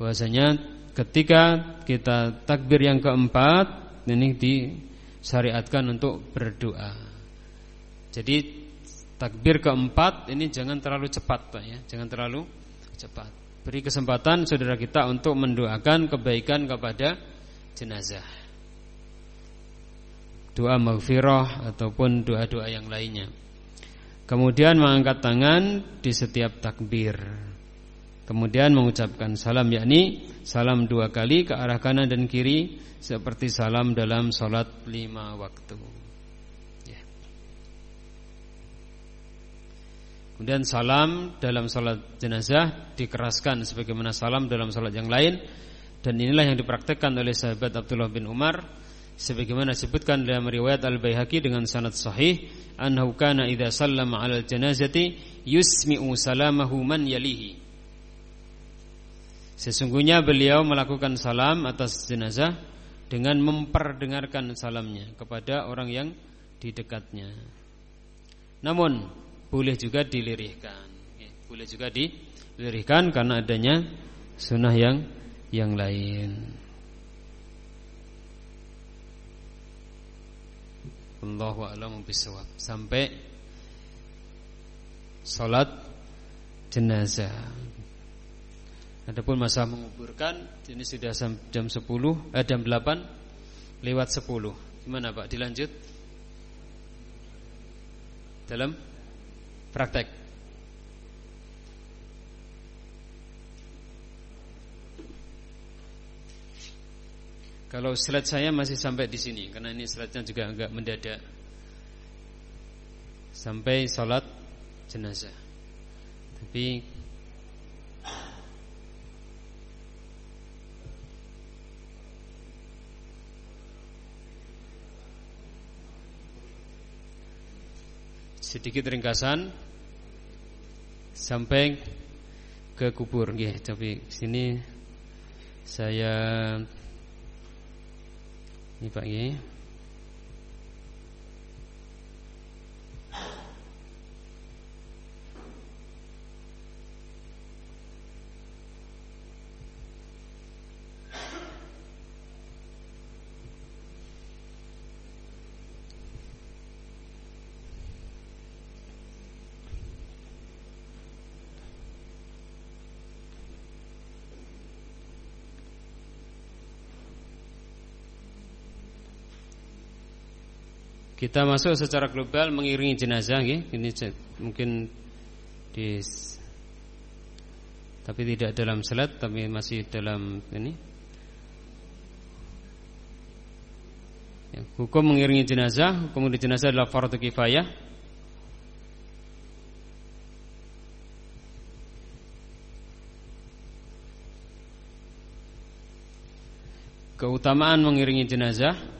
bahwasanya ketika kita takbir yang keempat ini disyariatkan untuk berdoa. Jadi takbir keempat ini jangan terlalu cepat Pak ya, jangan terlalu cepat. Beri kesempatan saudara kita untuk mendoakan kebaikan kepada jenazah doa maghfirah ataupun doa-doa yang lainnya. Kemudian mengangkat tangan di setiap takbir. Kemudian mengucapkan salam yakni salam dua kali ke arah kanan dan kiri seperti salam dalam sholat lima waktu. Ya. Kemudian salam dalam sholat jenazah dikeraskan sebagaimana salam dalam sholat yang lain dan inilah yang dipraktekkan oleh sahabat Abdullah bin Umar sebagaimana disebutkan dalam riwayat Al-Baihaqi dengan sanad sahih annahu kana idza sallama 'alal janazati yusmi'u salamahu man yalihi Sesungguhnya beliau melakukan salam atas jenazah dengan memperdengarkan salamnya kepada orang yang di dekatnya. Namun boleh juga dilirihkan, boleh juga dilirihkan karena adanya sunnah yang yang lain. Allahu a'lamu bisawab sampai salat jenazah. Adapun masa menguburkan ini sudah jam 10 eh jam 8 lewat 10. Gimana Pak? Dilanjut? Dalam praktek Kalau slide saya masih sampai di sini karena ini slide-nya juga agak mendadak. Sampai sholat jenazah. Tapi sedikit ringkasan sampai ke kubur nggih tapi sini saya ini Pak Ye. Kita masuk secara global mengiringi jenazah ya. Ini mungkin di tapi tidak dalam salat tapi masih dalam ini ya, hukum mengiringi jenazah hukum di jenazah adalah fardu kifayah keutamaan mengiringi jenazah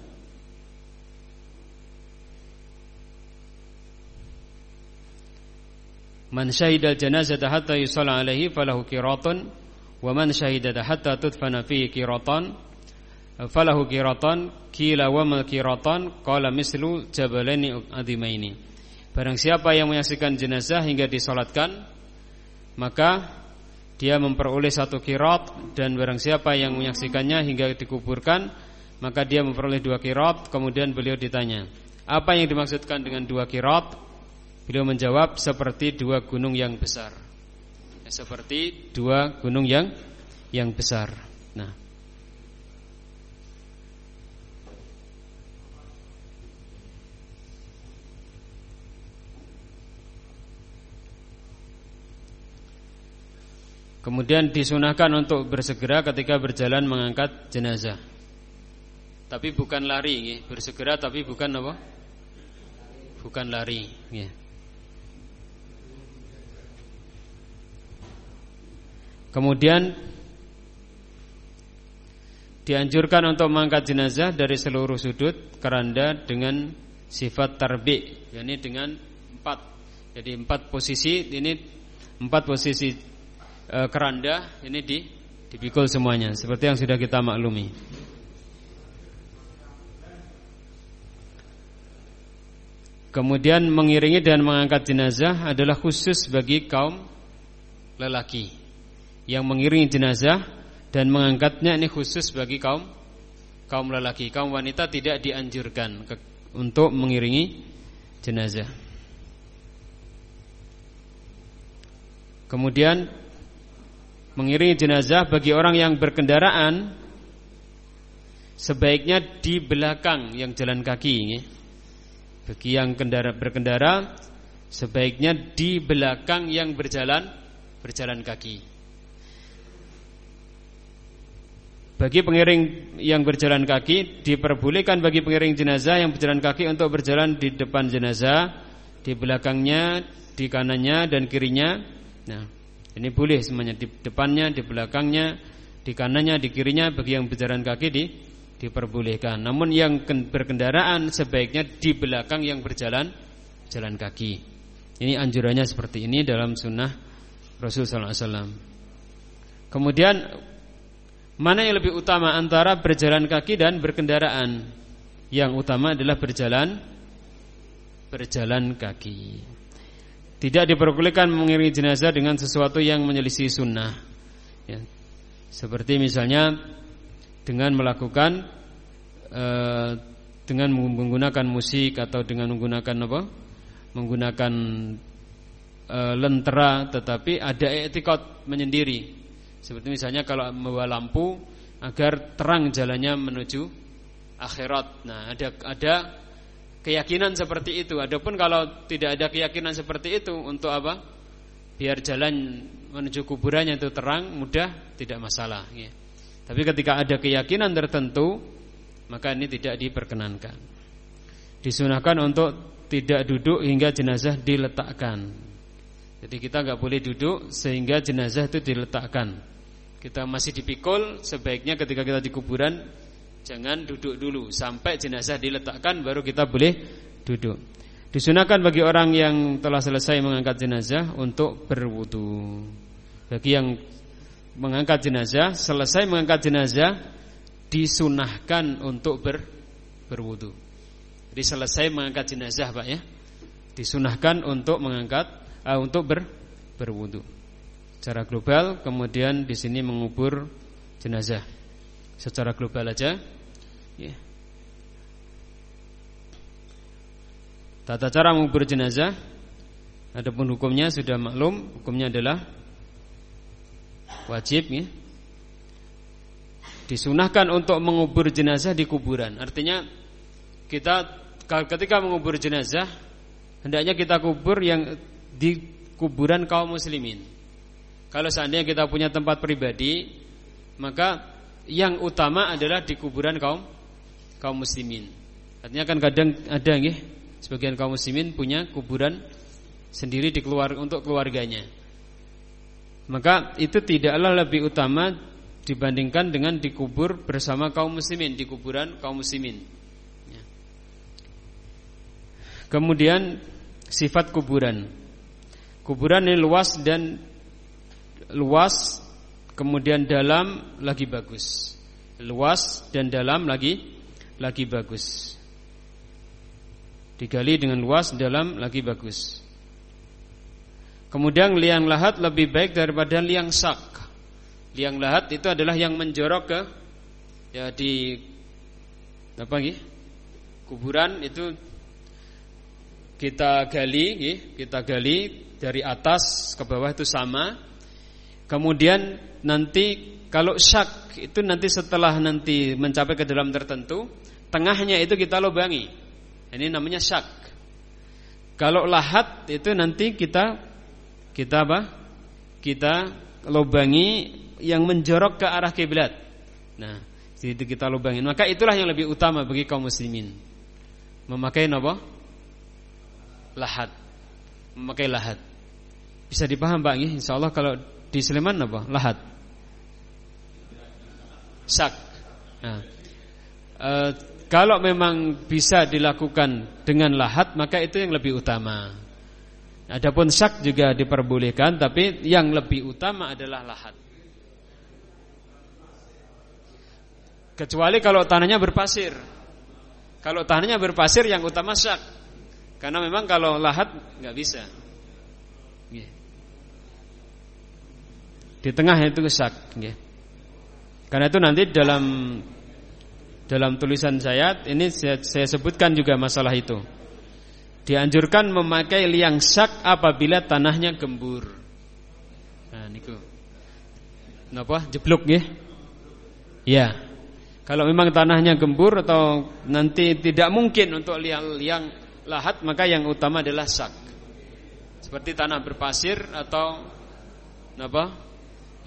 Man syahidal janazata hatta yusalla alaihi falahu qiratun wa man syahidata hatta tudfana fihi qiratan falahu qiratan kila wa mal qiratan qala mislu jabalaini adimaini Barang siapa yang menyaksikan jenazah hingga disolatkan maka dia memperoleh satu kirat dan barang siapa yang menyaksikannya hingga dikuburkan maka dia memperoleh dua kirot. Kemudian beliau ditanya, apa yang dimaksudkan dengan dua kirot? Beliau menjawab seperti dua gunung yang besar. Ya, seperti dua gunung yang yang besar. Nah, Kemudian disunahkan untuk bersegera ketika berjalan mengangkat jenazah. Tapi bukan lari, ya. bersegera tapi bukan apa? Bukan lari. Ya. Kemudian dianjurkan untuk mengangkat jenazah dari seluruh sudut keranda dengan sifat tarbi, yakni dengan empat. Jadi empat posisi ini empat posisi e, keranda ini di dipikul semuanya seperti yang sudah kita maklumi. Kemudian mengiringi dan mengangkat jenazah adalah khusus bagi kaum lelaki. Yang mengiringi jenazah dan mengangkatnya ini khusus bagi kaum kaum lelaki. Kaum wanita tidak dianjurkan ke, untuk mengiringi jenazah. Kemudian mengiringi jenazah bagi orang yang berkendaraan sebaiknya di belakang yang jalan kaki. Bagi yang kendara, berkendara sebaiknya di belakang yang berjalan berjalan kaki. Bagi pengiring yang berjalan kaki diperbolehkan bagi pengiring jenazah yang berjalan kaki untuk berjalan di depan jenazah, di belakangnya, di kanannya dan kirinya. Nah, ini boleh semuanya di depannya, di belakangnya, di kanannya, di kirinya bagi yang berjalan kaki di diperbolehkan. Namun yang berkendaraan sebaiknya di belakang yang berjalan jalan kaki. Ini anjurannya seperti ini dalam sunnah Rasul Wasallam. Kemudian mana yang lebih utama antara berjalan kaki dan berkendaraan? Yang utama adalah berjalan berjalan kaki. Tidak diperbolehkan mengiringi jenazah dengan sesuatu yang menyelisih sunnah ya. Seperti misalnya Dengan melakukan e, Dengan menggunakan musik Atau dengan menggunakan apa Menggunakan e, Lentera Tetapi ada etikot menyendiri Seperti misalnya kalau membawa lampu Agar terang jalannya menuju akhirat Nah ada ada keyakinan seperti itu. Adapun kalau tidak ada keyakinan seperti itu untuk apa? Biar jalan menuju kuburannya itu terang, mudah, tidak masalah. Ya. Tapi ketika ada keyakinan tertentu, maka ini tidak diperkenankan. Disunahkan untuk tidak duduk hingga jenazah diletakkan. Jadi kita nggak boleh duduk sehingga jenazah itu diletakkan. Kita masih dipikul, sebaiknya ketika kita di kuburan Jangan duduk dulu sampai jenazah diletakkan baru kita boleh duduk. Disunahkan bagi orang yang telah selesai mengangkat jenazah untuk berwudu. Bagi yang mengangkat jenazah, selesai mengangkat jenazah disunahkan untuk ber, berwudu. Jadi selesai mengangkat jenazah, Pak ya. Disunahkan untuk mengangkat uh, untuk ber, berwudu. Secara global kemudian di sini mengubur jenazah. Secara global aja Ya. Tata cara mengubur jenazah Adapun hukumnya sudah maklum Hukumnya adalah Wajib ya. Disunahkan untuk mengubur jenazah di kuburan Artinya Kita ketika mengubur jenazah Hendaknya kita kubur yang Di kuburan kaum muslimin Kalau seandainya kita punya tempat pribadi Maka yang utama adalah di kuburan kaum kaum muslimin. Artinya kan kadang ada nggih sebagian kaum muslimin punya kuburan sendiri di keluar untuk keluarganya. Maka itu tidaklah lebih utama dibandingkan dengan dikubur bersama kaum muslimin di kuburan kaum muslimin. Ya. Kemudian sifat kuburan. Kuburan ini luas dan luas kemudian dalam lagi bagus. Luas dan dalam lagi lagi bagus. Digali dengan luas dalam lagi bagus. Kemudian liang lahat lebih baik daripada liang sak. Liang lahat itu adalah yang menjorok ke ya di apa nggih? Kuburan itu kita gali kita gali dari atas ke bawah itu sama. Kemudian nanti kalau syak itu nanti setelah nanti mencapai ke dalam tertentu, tengahnya itu kita lubangi. Ini namanya syak. Kalau lahat itu nanti kita kita apa? Kita lubangi yang menjorok ke arah kiblat. Nah, itu kita lubangin. Maka itulah yang lebih utama bagi kaum muslimin. Memakai apa? Lahat. Memakai lahat. Bisa dipaham Pak Insya Allah kalau di Sleman apa? Lahat. Sak. Nah, e, kalau memang bisa dilakukan dengan lahat maka itu yang lebih utama. Adapun sak juga diperbolehkan tapi yang lebih utama adalah lahat. Kecuali kalau tanahnya berpasir. Kalau tanahnya berpasir yang utama syak. Karena memang kalau lahat nggak bisa. Di tengah itu syak. Karena itu nanti dalam dalam tulisan saya ini saya, saya sebutkan juga masalah itu. Dianjurkan memakai liang syak apabila tanahnya gembur. Nah, niku. Napa? Jeblok nggih? Ya. Kalau memang tanahnya gembur atau nanti tidak mungkin untuk liang, liang lahat maka yang utama adalah sak. Seperti tanah berpasir atau apa?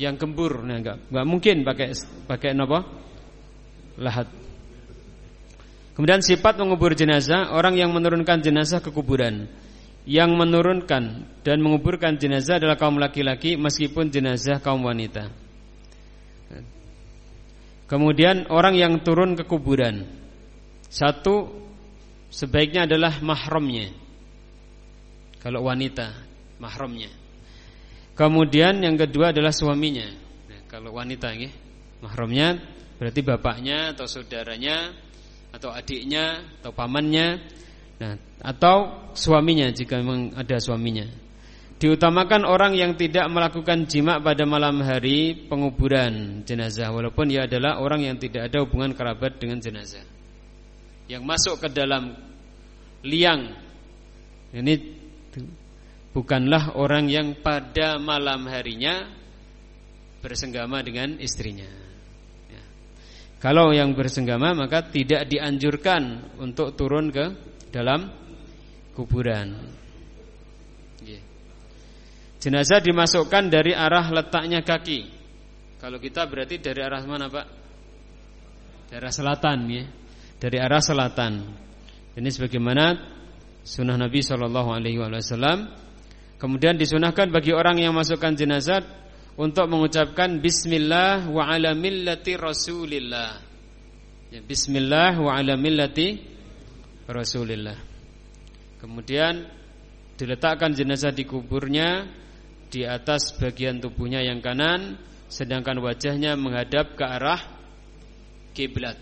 Yang gembur, nah enggak, enggak mungkin pakai pakai apa? Lahat. Kemudian sifat mengubur jenazah, orang yang menurunkan jenazah ke kuburan. Yang menurunkan dan menguburkan jenazah adalah kaum laki-laki meskipun jenazah kaum wanita. Kemudian orang yang turun ke kuburan Satu Sebaiknya adalah mahramnya Kalau wanita Mahramnya Kemudian yang kedua adalah suaminya. Nah, Kalau wanita ya, Mahramnya berarti bapaknya Atau saudaranya Atau adiknya Atau pamannya nah, Atau suaminya jika memang ada suaminya. Diutamakan orang yang tidak melakukan jima pada malam hari penguburan jenazah Walaupun ia adalah orang yang tidak ada hubungan kerabat dengan jenazah. Yang masuk ke dalam liang Ini bukanlah orang yang pada malam harinya Bersenggama dengan istrinya ya. Kalau yang bersenggama maka tidak dianjurkan untuk turun ke dalam kuburan Jenazah dimasukkan dari arah letaknya kaki. Kalau kita berarti dari arah mana, Pak? Dari arah selatan ya. Dari arah selatan. Ini sebagaimana sunnah Nabi Shallallahu alaihi wasallam. Kemudian disunahkan bagi orang yang masukkan jenazah untuk mengucapkan bismillah wa ala millati Rasulillah. Ya, bismillah wa ala millati Rasulillah. Kemudian diletakkan jenazah di kuburnya di atas bagian tubuhnya yang kanan sedangkan wajahnya menghadap ke arah kiblat.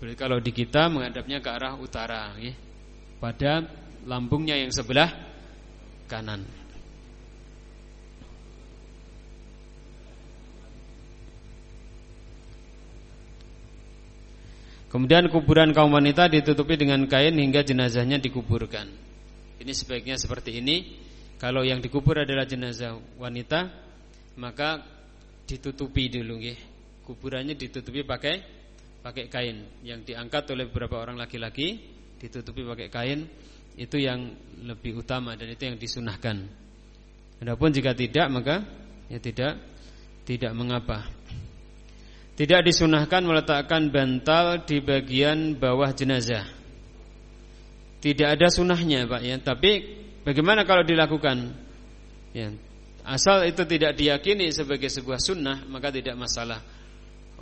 Berarti kalau di kita menghadapnya ke arah utara ya. Pada lambungnya yang sebelah kanan. Kemudian kuburan kaum wanita ditutupi dengan kain hingga jenazahnya dikuburkan. Ini sebaiknya seperti ini kalau yang dikubur adalah jenazah wanita, maka ditutupi dulu nggih. Kuburannya ditutupi pakai pakai kain yang diangkat oleh beberapa orang laki-laki, ditutupi pakai kain. Itu yang lebih utama dan itu yang disunahkan. Adapun jika tidak maka ya tidak tidak mengapa. Tidak disunahkan meletakkan bantal di bagian bawah jenazah. Tidak ada sunahnya, Pak ya, tapi Bagaimana kalau dilakukan? Ya, asal itu tidak diyakini sebagai sebuah sunnah, maka tidak masalah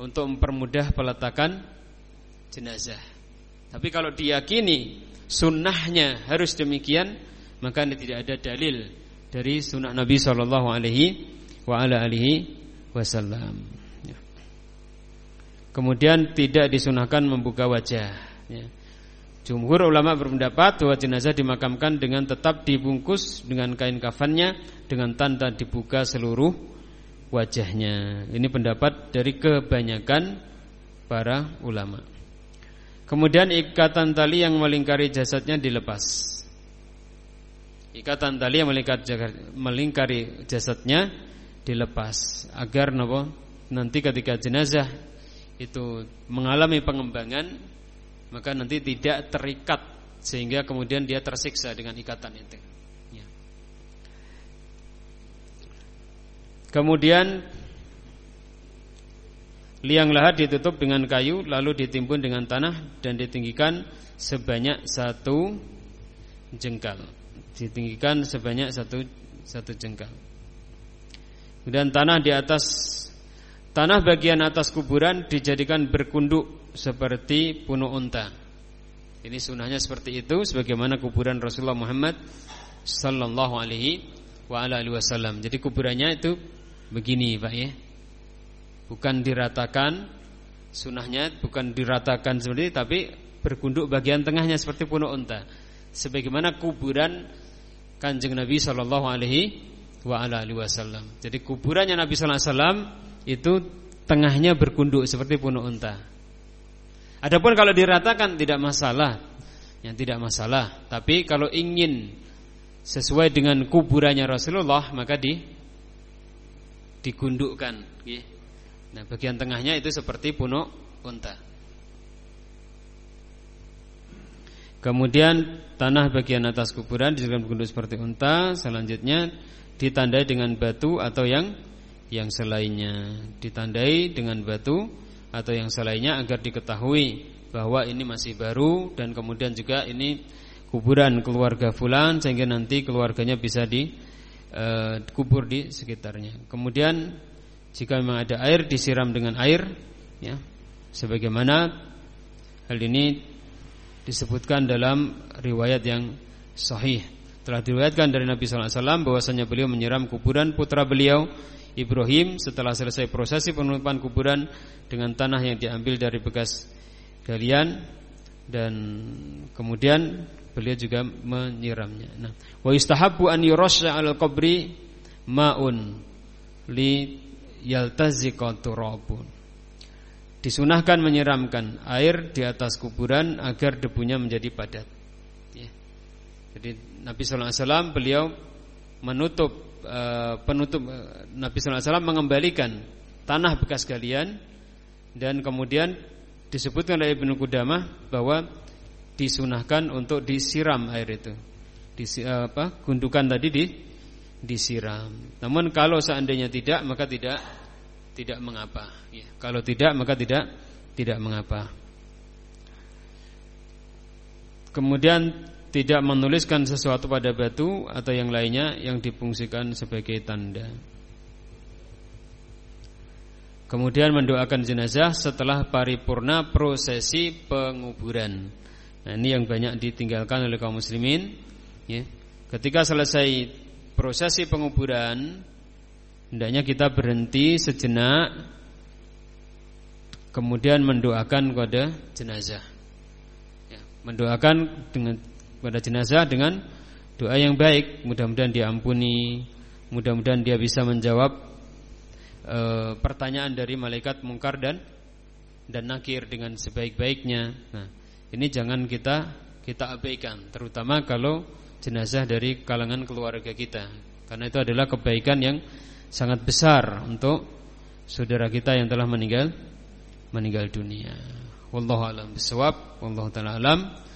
untuk mempermudah peletakan jenazah. Tapi kalau diyakini sunnahnya harus demikian, maka tidak ada dalil dari sunnah Nabi Shallallahu Alaihi Wasallam. Kemudian tidak disunahkan membuka wajah. Ya. Jumhur ulama berpendapat bahwa jenazah dimakamkan dengan tetap dibungkus dengan kain kafannya dengan tanda dibuka seluruh wajahnya. Ini pendapat dari kebanyakan para ulama. Kemudian ikatan tali yang melingkari jasadnya dilepas. Ikatan tali yang melingkari jasadnya dilepas agar nopo nanti ketika jenazah itu mengalami pengembangan maka nanti tidak terikat sehingga kemudian dia tersiksa dengan ikatan itu. Ya. Kemudian liang lahat ditutup dengan kayu lalu ditimbun dengan tanah dan ditinggikan sebanyak satu jengkal. Ditinggikan sebanyak satu satu jengkal. Kemudian tanah di atas tanah bagian atas kuburan dijadikan berkunduk seperti puno unta. Ini sunahnya seperti itu sebagaimana kuburan Rasulullah Muhammad sallallahu alaihi wa ala alihi wasallam. Jadi kuburannya itu begini, Pak ya. Bukan diratakan sunahnya bukan diratakan seperti itu tapi berkunduk bagian tengahnya seperti puno unta. Sebagaimana kuburan Kanjeng Nabi sallallahu alaihi wa ala alihi wasallam. Jadi kuburannya Nabi sallallahu alaihi wasallam itu tengahnya berkunduk seperti puno unta. Adapun kalau diratakan tidak masalah, yang tidak masalah. Tapi kalau ingin sesuai dengan kuburannya Rasulullah maka di digundukkan. Nah bagian tengahnya itu seperti punuk unta. Kemudian tanah bagian atas kuburan dijadikan bergunduk seperti unta. Selanjutnya ditandai dengan batu atau yang yang selainnya. Ditandai dengan batu atau yang selainnya agar diketahui bahwa ini masih baru dan kemudian juga ini kuburan keluarga fulan sehingga nanti keluarganya bisa di uh, kubur di sekitarnya. Kemudian jika memang ada air disiram dengan air ya. Sebagaimana hal ini disebutkan dalam riwayat yang sahih. Telah diriwayatkan dari Nabi sallallahu alaihi wasallam bahwasanya beliau menyiram kuburan putra beliau Ibrahim setelah selesai prosesi penutupan kuburan dengan tanah yang diambil dari bekas galian dan kemudian beliau juga menyiramnya. Nah, wa istahabbu an yurasha al qabri maun li yaltaziqa turabun. Disunahkan menyiramkan air di atas kuburan agar debunya menjadi padat. Ya. Jadi Nabi Sallallahu Alaihi Wasallam beliau menutup Eh, penutup eh, Nabi wasallam mengembalikan tanah bekas galian dan kemudian disebutkan oleh Ibnu Qudamah bahwa disunahkan untuk disiram air itu. Di eh, apa? Gundukan tadi di disiram. Namun kalau seandainya tidak maka tidak tidak mengapa ya. Kalau tidak maka tidak tidak mengapa. Kemudian tidak menuliskan sesuatu pada batu atau yang lainnya yang difungsikan sebagai tanda. Kemudian mendoakan jenazah setelah paripurna prosesi penguburan. Nah, ini yang banyak ditinggalkan oleh kaum muslimin. Ya. Ketika selesai prosesi penguburan, hendaknya kita berhenti sejenak, kemudian mendoakan kepada jenazah. Ya, mendoakan dengan kepada jenazah dengan doa yang baik, mudah-mudahan diampuni, mudah-mudahan dia bisa menjawab e, pertanyaan dari malaikat mungkar dan dan nakir dengan sebaik-baiknya. Nah, ini jangan kita kita abaikan, terutama kalau jenazah dari kalangan keluarga kita, karena itu adalah kebaikan yang sangat besar untuk saudara kita yang telah meninggal meninggal dunia. Wallahu alam bisawab, wallahu taala alam.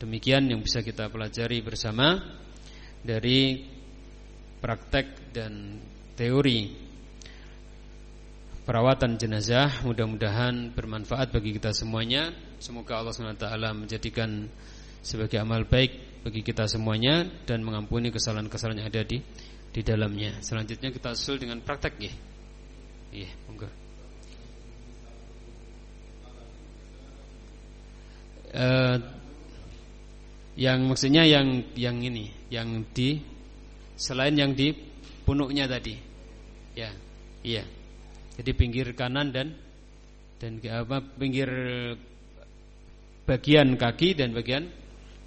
Demikian yang bisa kita pelajari bersama dari praktek dan teori perawatan jenazah mudah-mudahan bermanfaat bagi kita semuanya. Semoga Allah SWT menjadikan sebagai amal baik bagi kita semuanya dan mengampuni kesalahan-kesalahan yang ada di di dalamnya. Selanjutnya kita usul dengan praktek ya. Iya, monggo. Uh, yang maksudnya yang yang ini, yang di selain yang di punuknya tadi. Ya, iya. Jadi pinggir kanan dan dan apa pinggir bagian kaki dan bagian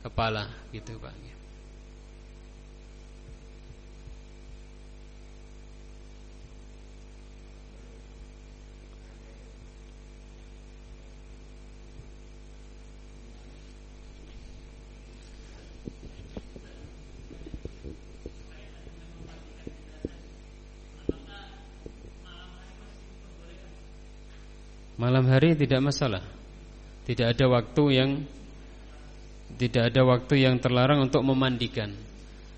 kepala gitu, Pak. Malam hari tidak masalah. Tidak ada waktu yang tidak ada waktu yang terlarang untuk memandikan.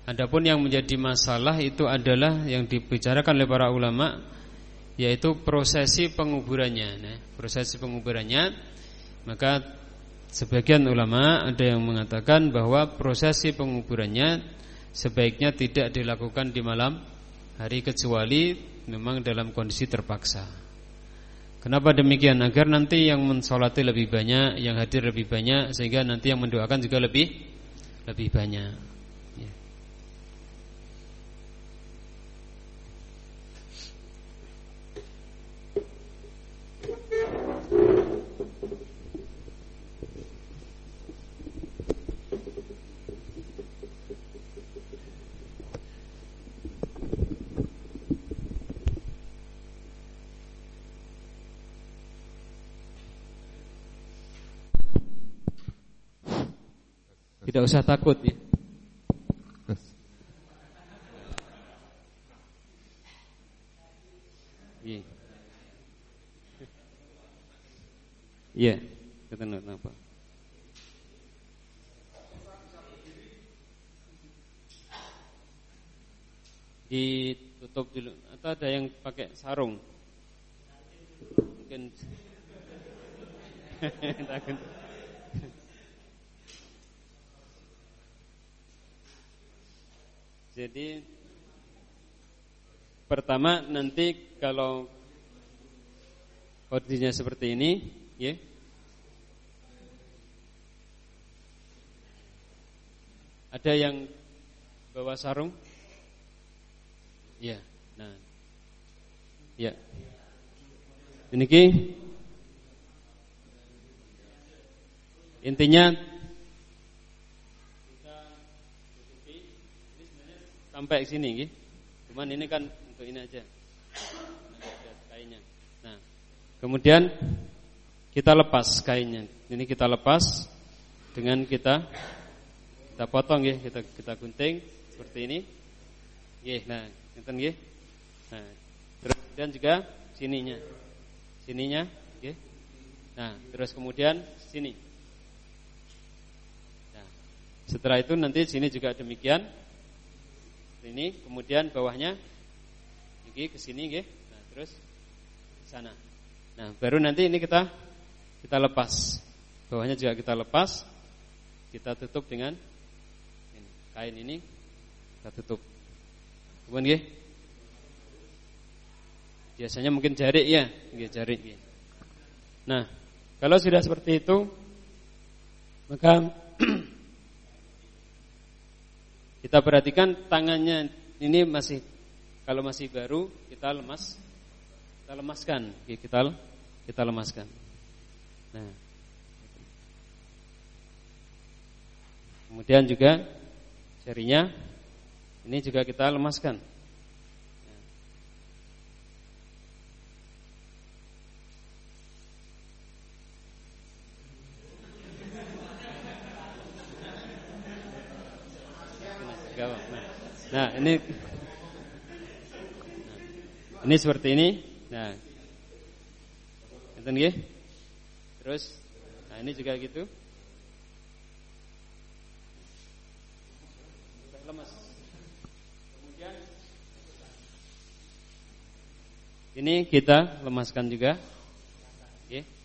Adapun yang menjadi masalah itu adalah yang dibicarakan oleh para ulama yaitu prosesi penguburannya. Nah, prosesi penguburannya maka sebagian ulama ada yang mengatakan bahwa prosesi penguburannya sebaiknya tidak dilakukan di malam hari kecuali memang dalam kondisi terpaksa. Kenapa demikian? Agar nanti yang mensolati lebih banyak, yang hadir lebih banyak, sehingga nanti yang mendoakan juga lebih lebih banyak. Usah takut ya. Iya. Iya, ketemu apa? Ditutup dulu atau ada yang pakai sarung? Mungkin takut. Jadi pertama nanti kalau kondisinya seperti ini, ya. Ada yang bawa sarung? Ya. Nah. Ya. Ini intinya sampai sini gitu. Cuman ini kan untuk ini aja. kainnya. Nah, kemudian kita lepas kainnya. Ini kita lepas dengan kita kita potong ya, kita kita gunting seperti ini. Nggih, nah, ngeten nggih. Nah, terus dan juga sininya. Sininya, nggih. Nah, terus kemudian sini. Nah, setelah itu nanti sini juga demikian ini kemudian bawahnya ini ke sini nggih. Nah, terus sana. Nah, baru nanti ini kita kita lepas. Bawahnya juga kita lepas. Kita tutup dengan ini, kain ini kita tutup. Kemudian nggih. Biasanya mungkin jarik ya, nggih jarik nggih. Nah, kalau sudah seperti itu maka Kita perhatikan tangannya ini masih kalau masih baru kita lemas kita lemaskan, kita kita lemaskan. Nah. Kemudian juga jarinya ini juga kita lemaskan. Nah, ini ini seperti ini. Nah. Ngeten nggih? Terus nah ini juga gitu. Lemas. Kemudian ini kita lemaskan juga. Oke.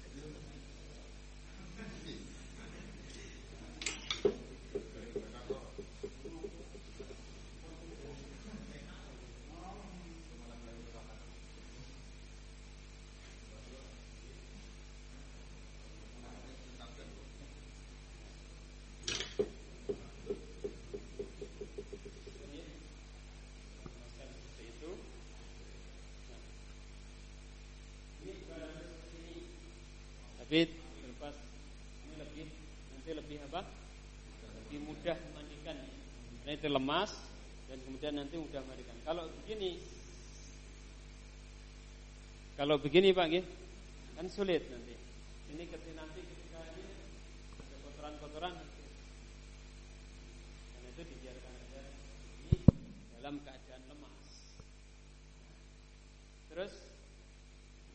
Tapi lepas ini lebih nanti lebih apa? Lebih mudah memandikan. Karena itu lemas dan kemudian nanti mudah memandikan. Kalau begini, kalau begini Pak, gitu, kan sulit nanti. Ini ketika nanti ketika ini ada kotoran-kotoran, karena itu dibiarkan aja ini dalam keadaan lemas. Terus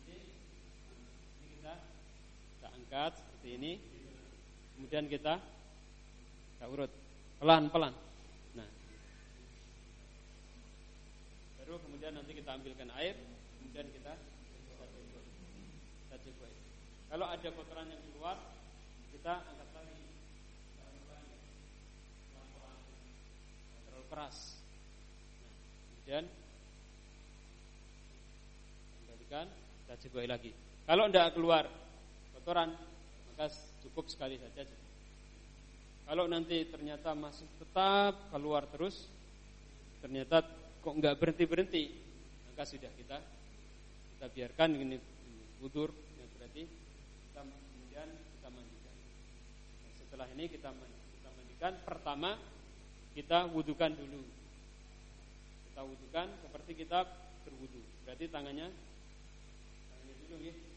ini, ini kita dekat seperti ini. Kemudian kita kita urut pelan-pelan. Nah. Baru kemudian nanti kita ambilkan air, kemudian kita kita coba. Kalau ada kotoran yang keluar, kita angkat tali. Terlalu keras. Nah, kemudian kembalikan, kita coba lagi. Kalau tidak keluar kotoran, maka cukup sekali saja. Kalau nanti ternyata masih tetap keluar terus, ternyata kok nggak berhenti berhenti, maka sudah kita kita biarkan ini budur, ya berarti kita kemudian kita mandikan. Nah, setelah ini kita kita mandikan. Pertama kita wudukan dulu. Kita wudukan seperti kita berwudu. Berarti tangannya tangannya dulu ya.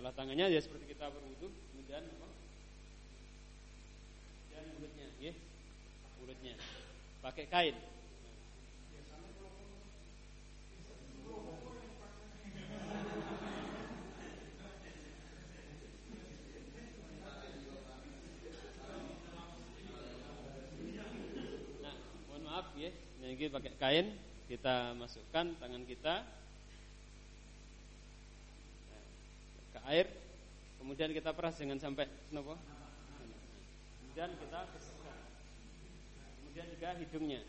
Setelah tangannya ya seperti kita berwudu, kemudian apa? Dan mulutnya, ya. Mulutnya. Pakai kain. Nah, mohon maaf ya. Ini pakai kain, kita masukkan tangan kita air, kemudian kita peras dengan sampai kenapa? Kemudian kita bersihkan. Kemudian juga hidungnya.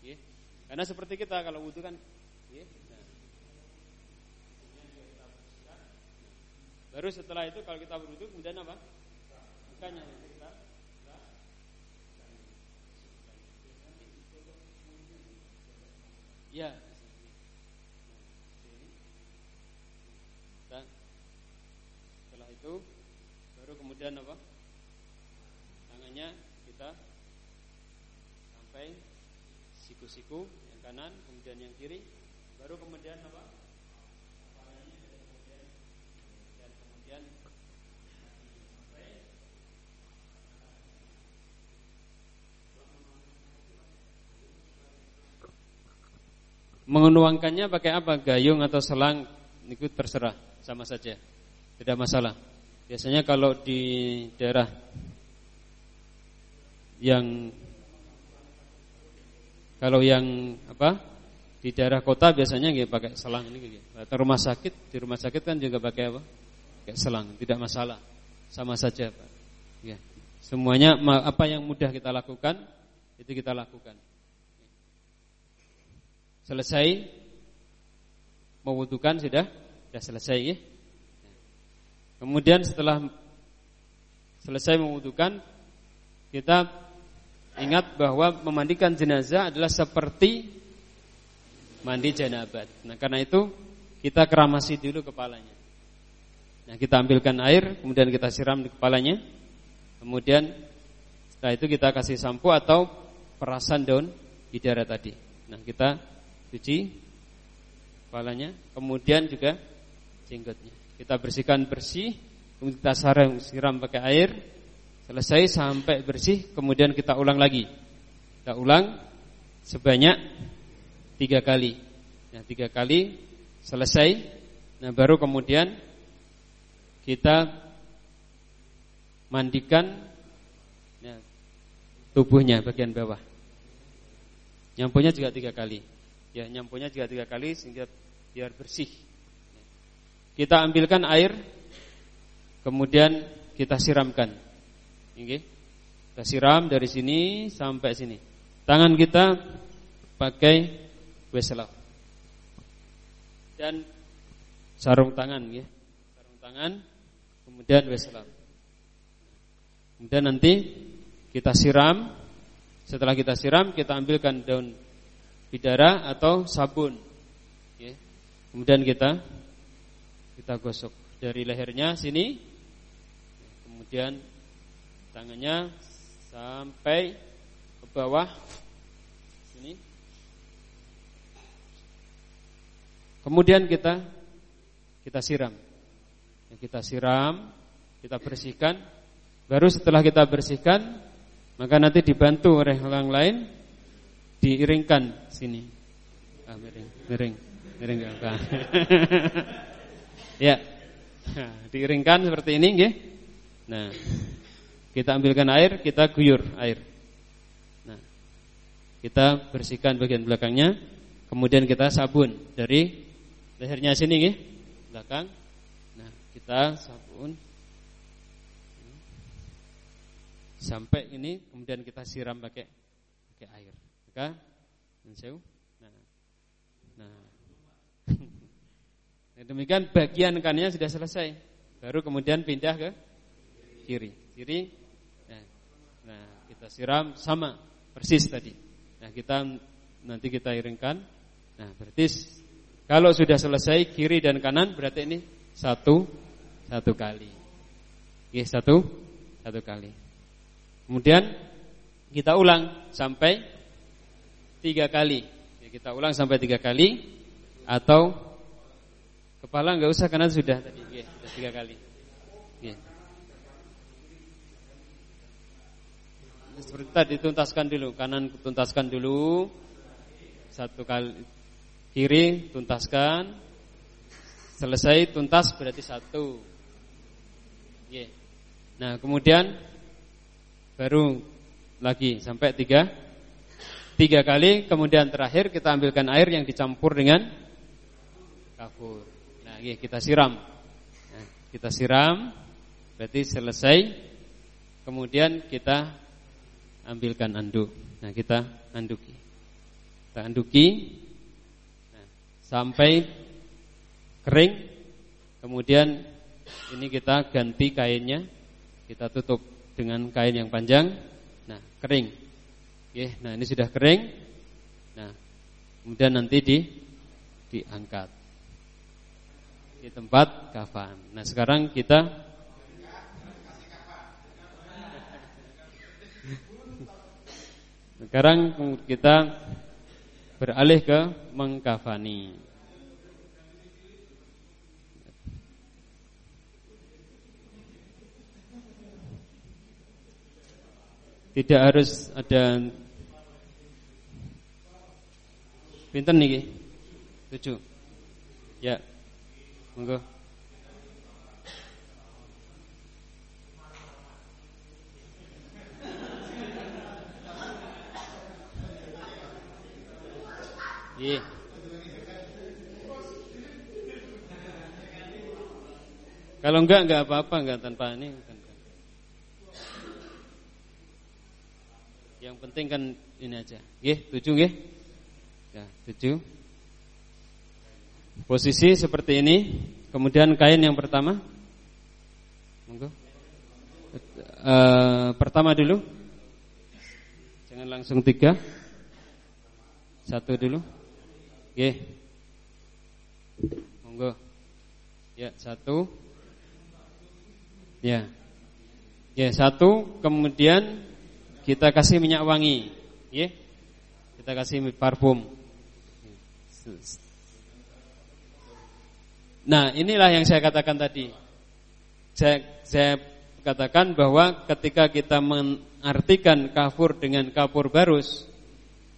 Ya. Karena seperti kita kalau wudhu kan ya. Baru setelah itu kalau kita berwudhu kemudian apa? Bukannya kita Ya, itu baru kemudian apa? Tangannya kita sampai siku-siku yang kanan kemudian yang kiri baru kemudian apa? Dan kemudian Mengenuangkannya pakai apa? Gayung atau selang? Itu terserah Sama saja Tidak masalah Biasanya kalau di daerah yang kalau yang apa di daerah kota biasanya gitu pakai selang ini gitu. Rumah sakit di rumah sakit kan juga pakai apa? Pakai selang, tidak masalah, sama saja pak. Ya, semuanya apa yang mudah kita lakukan itu kita lakukan. Selesai mewudukan sudah, sudah selesai ya. Kemudian setelah selesai mewudukan kita ingat bahwa memandikan jenazah adalah seperti mandi janabat. Nah, karena itu kita keramasi dulu kepalanya. Nah, kita ambilkan air, kemudian kita siram di kepalanya. Kemudian setelah itu kita kasih sampo atau perasan daun bidara tadi. Nah, kita cuci kepalanya, kemudian juga jenggotnya. Kita bersihkan bersih, kemudian kita sarang siram pakai air, selesai sampai bersih, kemudian kita ulang lagi. Kita ulang sebanyak tiga kali. Nah, tiga kali selesai. Nah, baru kemudian kita mandikan ya, tubuhnya bagian bawah. Nyampunya juga tiga kali. Ya, nyampunya juga tiga kali sehingga biar bersih. Kita ambilkan air Kemudian kita siramkan. Oke. Kita siram dari sini sampai sini. Tangan kita pakai wesel Dan sarung tangan ya. Sarung tangan Kemudian wesel Kemudian nanti kita siram. Setelah kita siram Kita ambilkan daun bidara atau sabun. Kemudian kita kita gosok dari lehernya sini. Kemudian tangannya sampai ke bawah. Sini. Kemudian kita kita siram. Ya, kita siram kita bersihkan. Baru setelah kita bersihkan maka nanti dibantu oleh orang lain diiringkan sini. Ah miring miring miring enggak Ya. Diiringkan seperti ini nggih. Nah, kita ambilkan air, kita guyur air. Nah, kita bersihkan bagian belakangnya, kemudian kita sabun dari lehernya sini nggih, belakang. Nah, kita sabun sampai ini kemudian kita siram pakai pakai air. Maka Nah. Nah. Nah. Demikian bagian kanannya sudah selesai. Baru kemudian pindah ke kiri. Kiri. Nah, nah kita siram sama persis tadi. Nah, kita nanti kita iringkan. Nah, berarti kalau sudah selesai kiri dan kanan berarti ini satu satu kali. Oke, satu satu kali. Kemudian kita ulang sampai tiga kali. Ya, kita ulang sampai tiga kali atau kepala nggak usah karena sudah tadi, ya, sudah tiga kali. Ya. Seperti tadi tuntaskan dulu, kanan tuntaskan dulu satu kali, kiri tuntaskan, selesai tuntas berarti satu. Ya. Nah kemudian baru lagi sampai tiga Tiga kali, kemudian terakhir kita ambilkan air yang dicampur dengan kafur. Iya, kita siram. Nah, kita siram, berarti selesai. Kemudian kita ambilkan anduk. Nah, kita anduki. Kita anduki nah, sampai kering. Kemudian ini kita ganti kainnya. Kita tutup dengan kain yang panjang. Nah, kering. Oke, nah ini sudah kering. Nah, kemudian nanti di diangkat di tempat kafan. Nah, sekarang kita Sekarang kita beralih ke mengkafani. Tidak harus ada Pinten niki? Tujuh. Ya. Monggo. Iya. Kalau enggak enggak apa-apa enggak tanpa ini. Yang penting kan ini aja. Nggih, tujuh nggih. Ya, tujuh. Posisi seperti ini. Kemudian kain yang pertama. Monggo. E, pertama dulu. Jangan langsung tiga. Satu dulu. Oke. Monggo. Ya, satu. Ya. Ya, satu. Kemudian kita kasih minyak wangi. Ya. Kita kasih parfum. Nah inilah yang saya katakan tadi. Saya, saya katakan bahwa ketika kita mengartikan kafur dengan kafur barus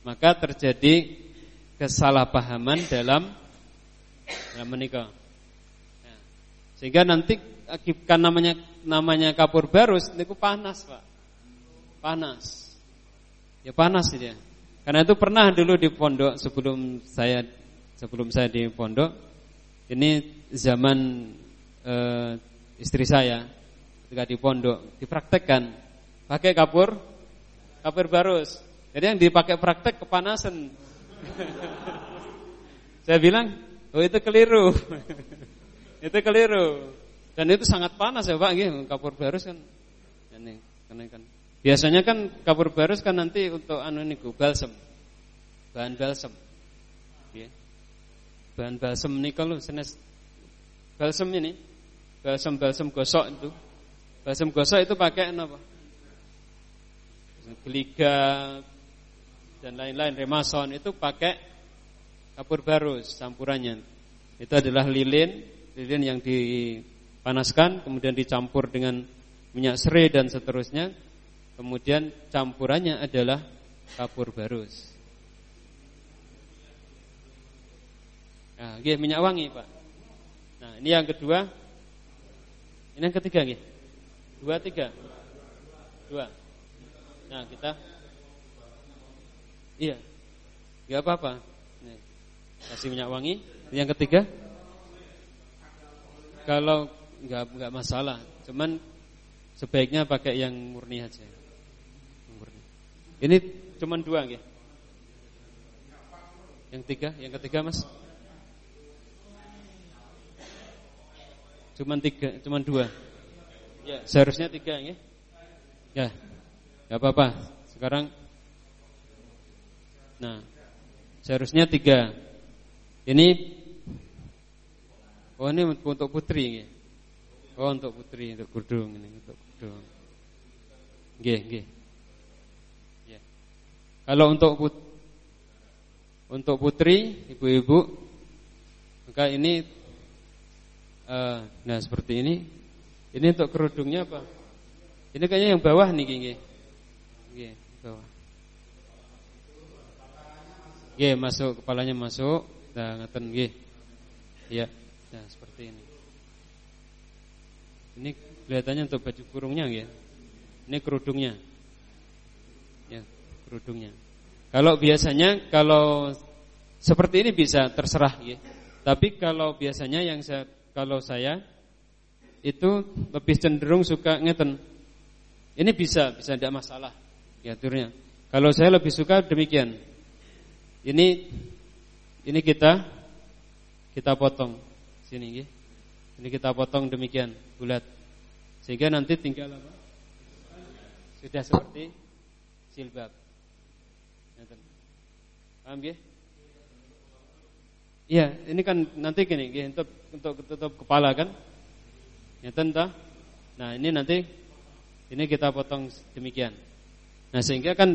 Maka terjadi kesalahpahaman dalam, dalam menikah. Nah, Sehingga nanti kan namanya namanya kapur barus itu panas pak. Panas. Ya panas dia. Karena itu pernah dulu di pondok sebelum saya sebelum saya di pondok ini zaman e, istri saya ketika di pondok dipraktekkan. Pakai kapur kapur barus. Jadi yang dipakai praktek kepanasan. Saya bilang oh itu keliru. Itu keliru. Dan itu sangat panas ya pak. Gitu kapur barus kan. Ini kan. Biasanya kan kapur barus kan nanti untuk anu niku balsem bahan balsem bahan balsam nikel senes. Balsam ini balsam balsam gosok itu. Balsam gosok itu pakai apa? Geliga dan lain-lain remason itu pakai kapur barus campurannya. Itu adalah lilin lilin yang dipanaskan kemudian dicampur dengan minyak serai dan seterusnya. Kemudian campurannya adalah kapur barus Nah, minyak wangi, Pak. Nah, ini yang kedua. Ini yang ketiga nggih. Dua tiga. Dua. Nah, kita Iya. Enggak apa-apa. Kasih minyak wangi. Yang ketiga? Kalau enggak enggak masalah, cuman sebaiknya pakai yang murni aja. Murni. Ini cuman dua nggih. Yang tiga, yang ketiga Mas? Cuman tiga, cuman dua. Ya, seharusnya tiga ya. Ya, nggak apa-apa. Sekarang, nah, seharusnya tiga. Ini, oh ini untuk putri ya. Oh untuk putri, untuk kudung ini, untuk kudung. G, G. Ya. Kalau untuk put, untuk putri, ibu-ibu, maka ini uh, nah seperti ini. Ini untuk kerudungnya apa? Ini kayaknya yang bawah nih, gini. Gini, bawah. Gini, masuk kepalanya masuk. Nah, ngeten gini. Ya. Nah, seperti ini. Ini kelihatannya untuk baju kurungnya ya. Ini kerudungnya. Ya, kerudungnya. Kalau biasanya kalau seperti ini bisa terserah ya. Tapi kalau biasanya yang saya kalau saya itu lebih cenderung suka ngeten. Ini bisa, bisa tidak masalah ya aturnya. Kalau saya lebih suka demikian. Ini ini kita kita potong sini. Ini kita potong demikian bulat. Sehingga nanti tinggal apa? Sudah seperti silbab. Paham ya? Iya, ini kan nanti gini, gini untuk tutup kepala kan? Ya tentang. Nah ini nanti ini kita potong demikian. Nah sehingga kan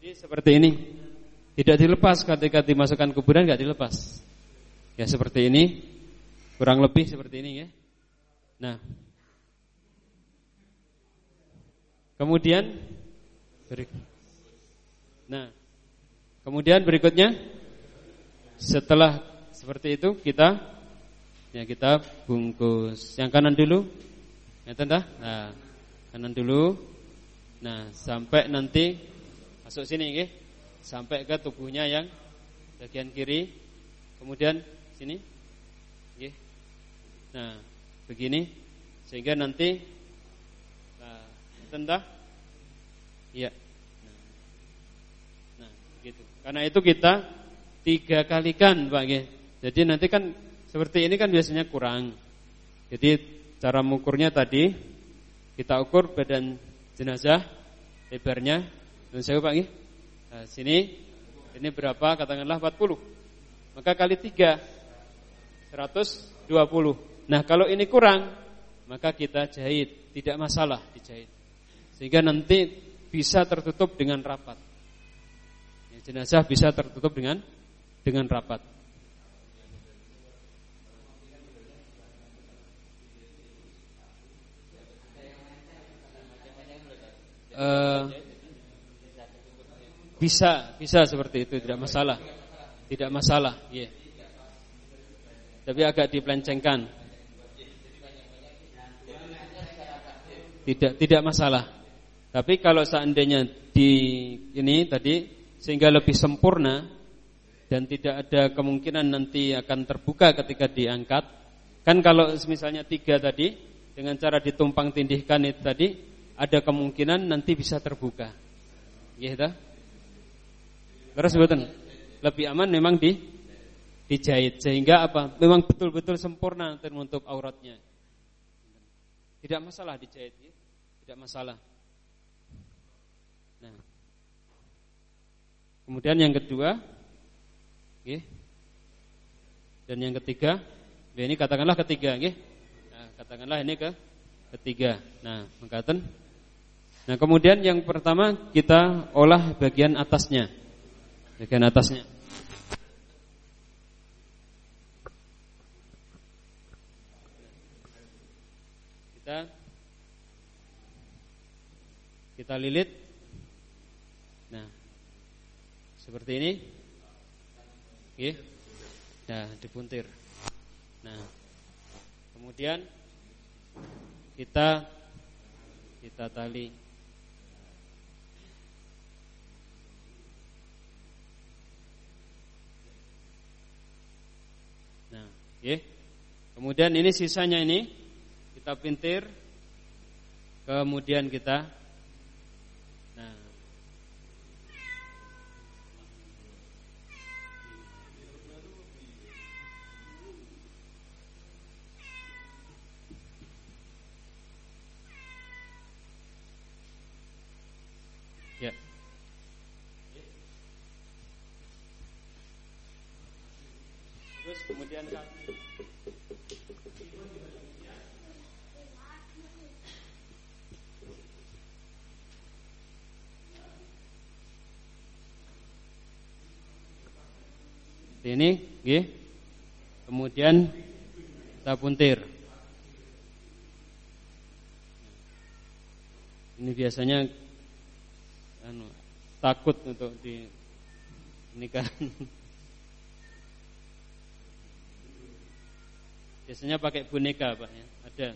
Jadi seperti ini tidak dilepas ketika dimasukkan kuburan nggak dilepas. Ya seperti ini, kurang lebih seperti ini ya. Nah, kemudian, nah, kemudian berikutnya, setelah seperti itu kita, ya kita bungkus. Yang kanan dulu, ya tanda. Nah, kanan dulu. Nah, sampai nanti masuk sini, ya sampai ke tubuhnya yang bagian kiri, kemudian sini, Oke. nah begini, sehingga nanti, nah, tentang, ya, nah, nah, gitu. Karena itu kita tiga kalikan, pak, ya. Jadi nanti kan seperti ini kan biasanya kurang. Jadi cara mengukurnya tadi kita ukur badan jenazah lebarnya dan saya pak, ya. Nah, sini ini berapa? Katakanlah 40. Maka kali 3. 120. Nah, kalau ini kurang, maka kita jahit, tidak masalah dijahit. Sehingga nanti bisa tertutup dengan rapat. Ya, jenazah bisa tertutup dengan dengan rapat. Uh, bisa, bisa seperti itu, tidak masalah. Tidak masalah, ya. Tapi agak dipelencengkan. Tidak, tidak masalah. Tapi kalau seandainya di ini tadi sehingga lebih sempurna dan tidak ada kemungkinan nanti akan terbuka ketika diangkat. Kan kalau misalnya tiga tadi dengan cara ditumpang tindihkan itu tadi ada kemungkinan nanti bisa terbuka. Gitu. Terus betul. Lebih aman memang di dijahit sehingga apa? Memang betul-betul sempurna ternutup auratnya. Tidak masalah dijahit, ya? tidak masalah. Nah, kemudian yang kedua, okay. dan yang ketiga, ya ini katakanlah ketiga, okay. nah, katakanlah ini ke ketiga. Nah, mengatakan Nah, kemudian yang pertama kita olah bagian atasnya. Bagian atasnya. Kita kita lilit. Nah, seperti ini. Oke. Nah, dipuntir. Nah, kemudian kita kita tali Nah, oke. Kemudian ini sisanya ini kita pintir kemudian kita nah ya terus kemudian kaki Ini. Kemudian kita puntir. Ini biasanya anu, takut untuk di nikahan. Biasanya pakai boneka, Pak ya. Ada.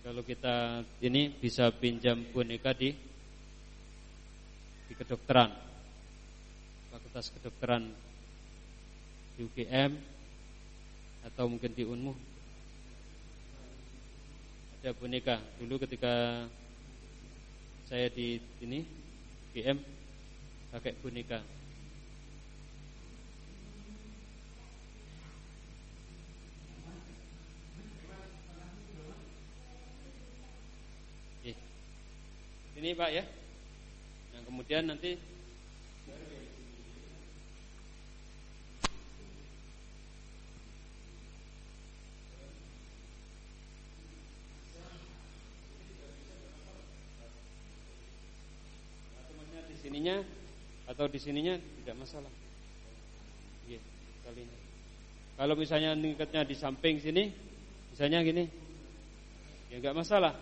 Kalau kita ini bisa pinjam boneka di di kedokteran. Fakultas kedokteran di UGM atau mungkin di Unmu. Ada boneka. Dulu ketika saya di ini UGM pakai boneka. Ini Pak ya. Nah, kemudian nanti sininya atau di sininya tidak masalah. Iya, kali ini. Kalau misalnya ngikatnya di samping sini, misalnya gini, ya nggak masalah.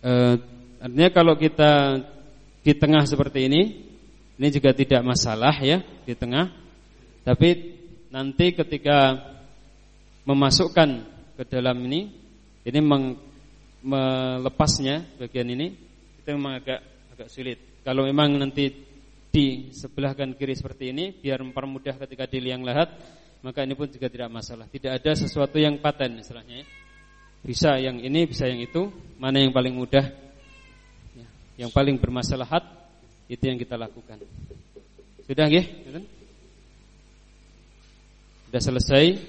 E, artinya kalau kita di tengah seperti ini, ini juga tidak masalah ya di tengah. Tapi nanti ketika memasukkan ke dalam ini, ini meng, melepasnya bagian ini itu memang agak agak sulit. Kalau memang nanti di sebelah kan kiri seperti ini biar mempermudah ketika di liang lahat, maka ini pun juga tidak masalah. Tidak ada sesuatu yang paten istilahnya. Ya. Bisa yang ini, bisa yang itu, mana yang paling mudah? Ya, yang paling bermasalahat itu yang kita lakukan. Sudah nggih? Sudah selesai?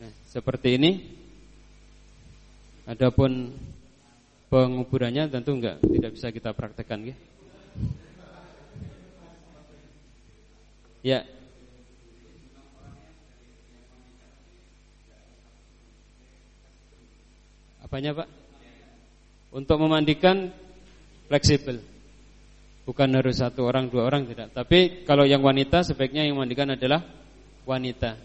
Nah, seperti ini. Adapun penguburannya tentu enggak tidak bisa kita praktekkan ya. Ya. Apanya, Pak? Untuk memandikan fleksibel. Bukan harus satu orang, dua orang tidak. Tapi kalau yang wanita sebaiknya yang memandikan adalah wanita.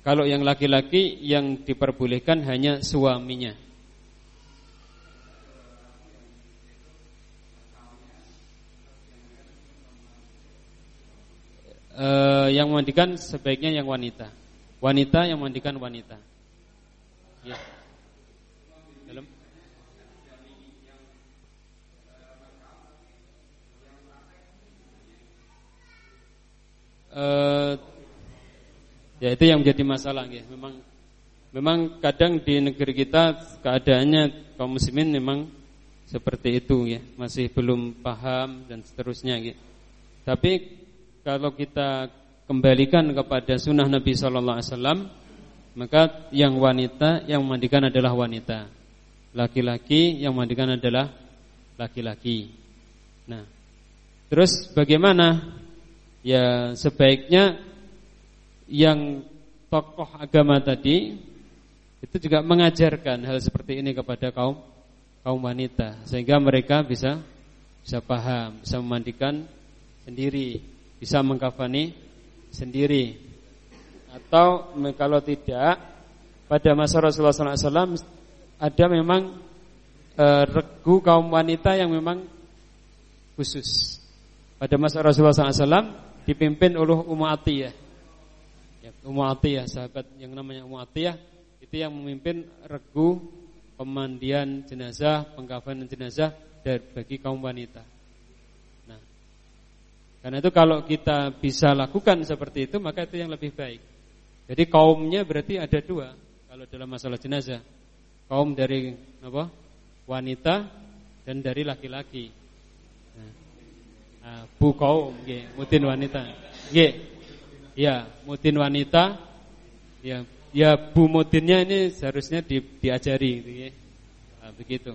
Kalau yang laki-laki yang diperbolehkan hanya suaminya. E, yang memandikan sebaiknya yang wanita. Wanita yang memandikan wanita. Ya. Dalam. E, Ya itu yang menjadi masalah ya. Memang memang kadang di negeri kita keadaannya kaum muslimin memang seperti itu ya, masih belum paham dan seterusnya ya. Tapi kalau kita kembalikan kepada sunnah Nabi Shallallahu Alaihi Wasallam, maka yang wanita yang memandikan adalah wanita, laki-laki yang memandikan adalah laki-laki. Nah, terus bagaimana? Ya sebaiknya yang tokoh agama tadi itu juga mengajarkan hal seperti ini kepada kaum kaum wanita sehingga mereka bisa bisa paham, bisa memandikan sendiri, bisa mengkafani sendiri. Atau kalau tidak pada masa Rasulullah SAW ada memang e, regu kaum wanita yang memang khusus. Pada masa Rasulullah SAW dipimpin oleh Ummu Atiyah Ya, Ummu Atiyah, sahabat yang namanya Ummu Atiyah itu yang memimpin regu pemandian jenazah, pengkafanan jenazah dari bagi kaum wanita. Nah, karena itu kalau kita bisa lakukan seperti itu maka itu yang lebih baik. Jadi kaumnya berarti ada dua kalau dalam masalah jenazah. Kaum dari apa? wanita dan dari laki-laki. Bu kaum, mutin wanita. Nggih. Ya, mutin wanita. Ya, ya bu mutinnya ini seharusnya di, diajari gitu ya. Nah, begitu.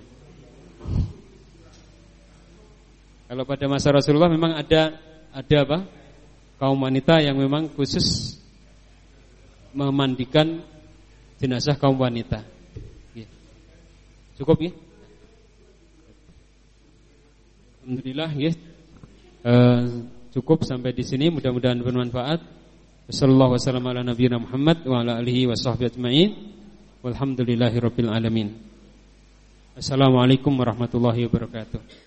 Kalau pada masa Rasulullah memang ada ada apa? Kaum wanita yang memang khusus memandikan jenazah kaum wanita. Cukup ya? Alhamdulillah ya. Uh, cukup sampai di sini mudah-mudahan bermanfaat. Sallallahu wasallam ala nabiyina Muhammad wa ala alihi wa ajma'in. Walhamdulillahi rabbil alamin. Assalamualaikum warahmatullahi wabarakatuh.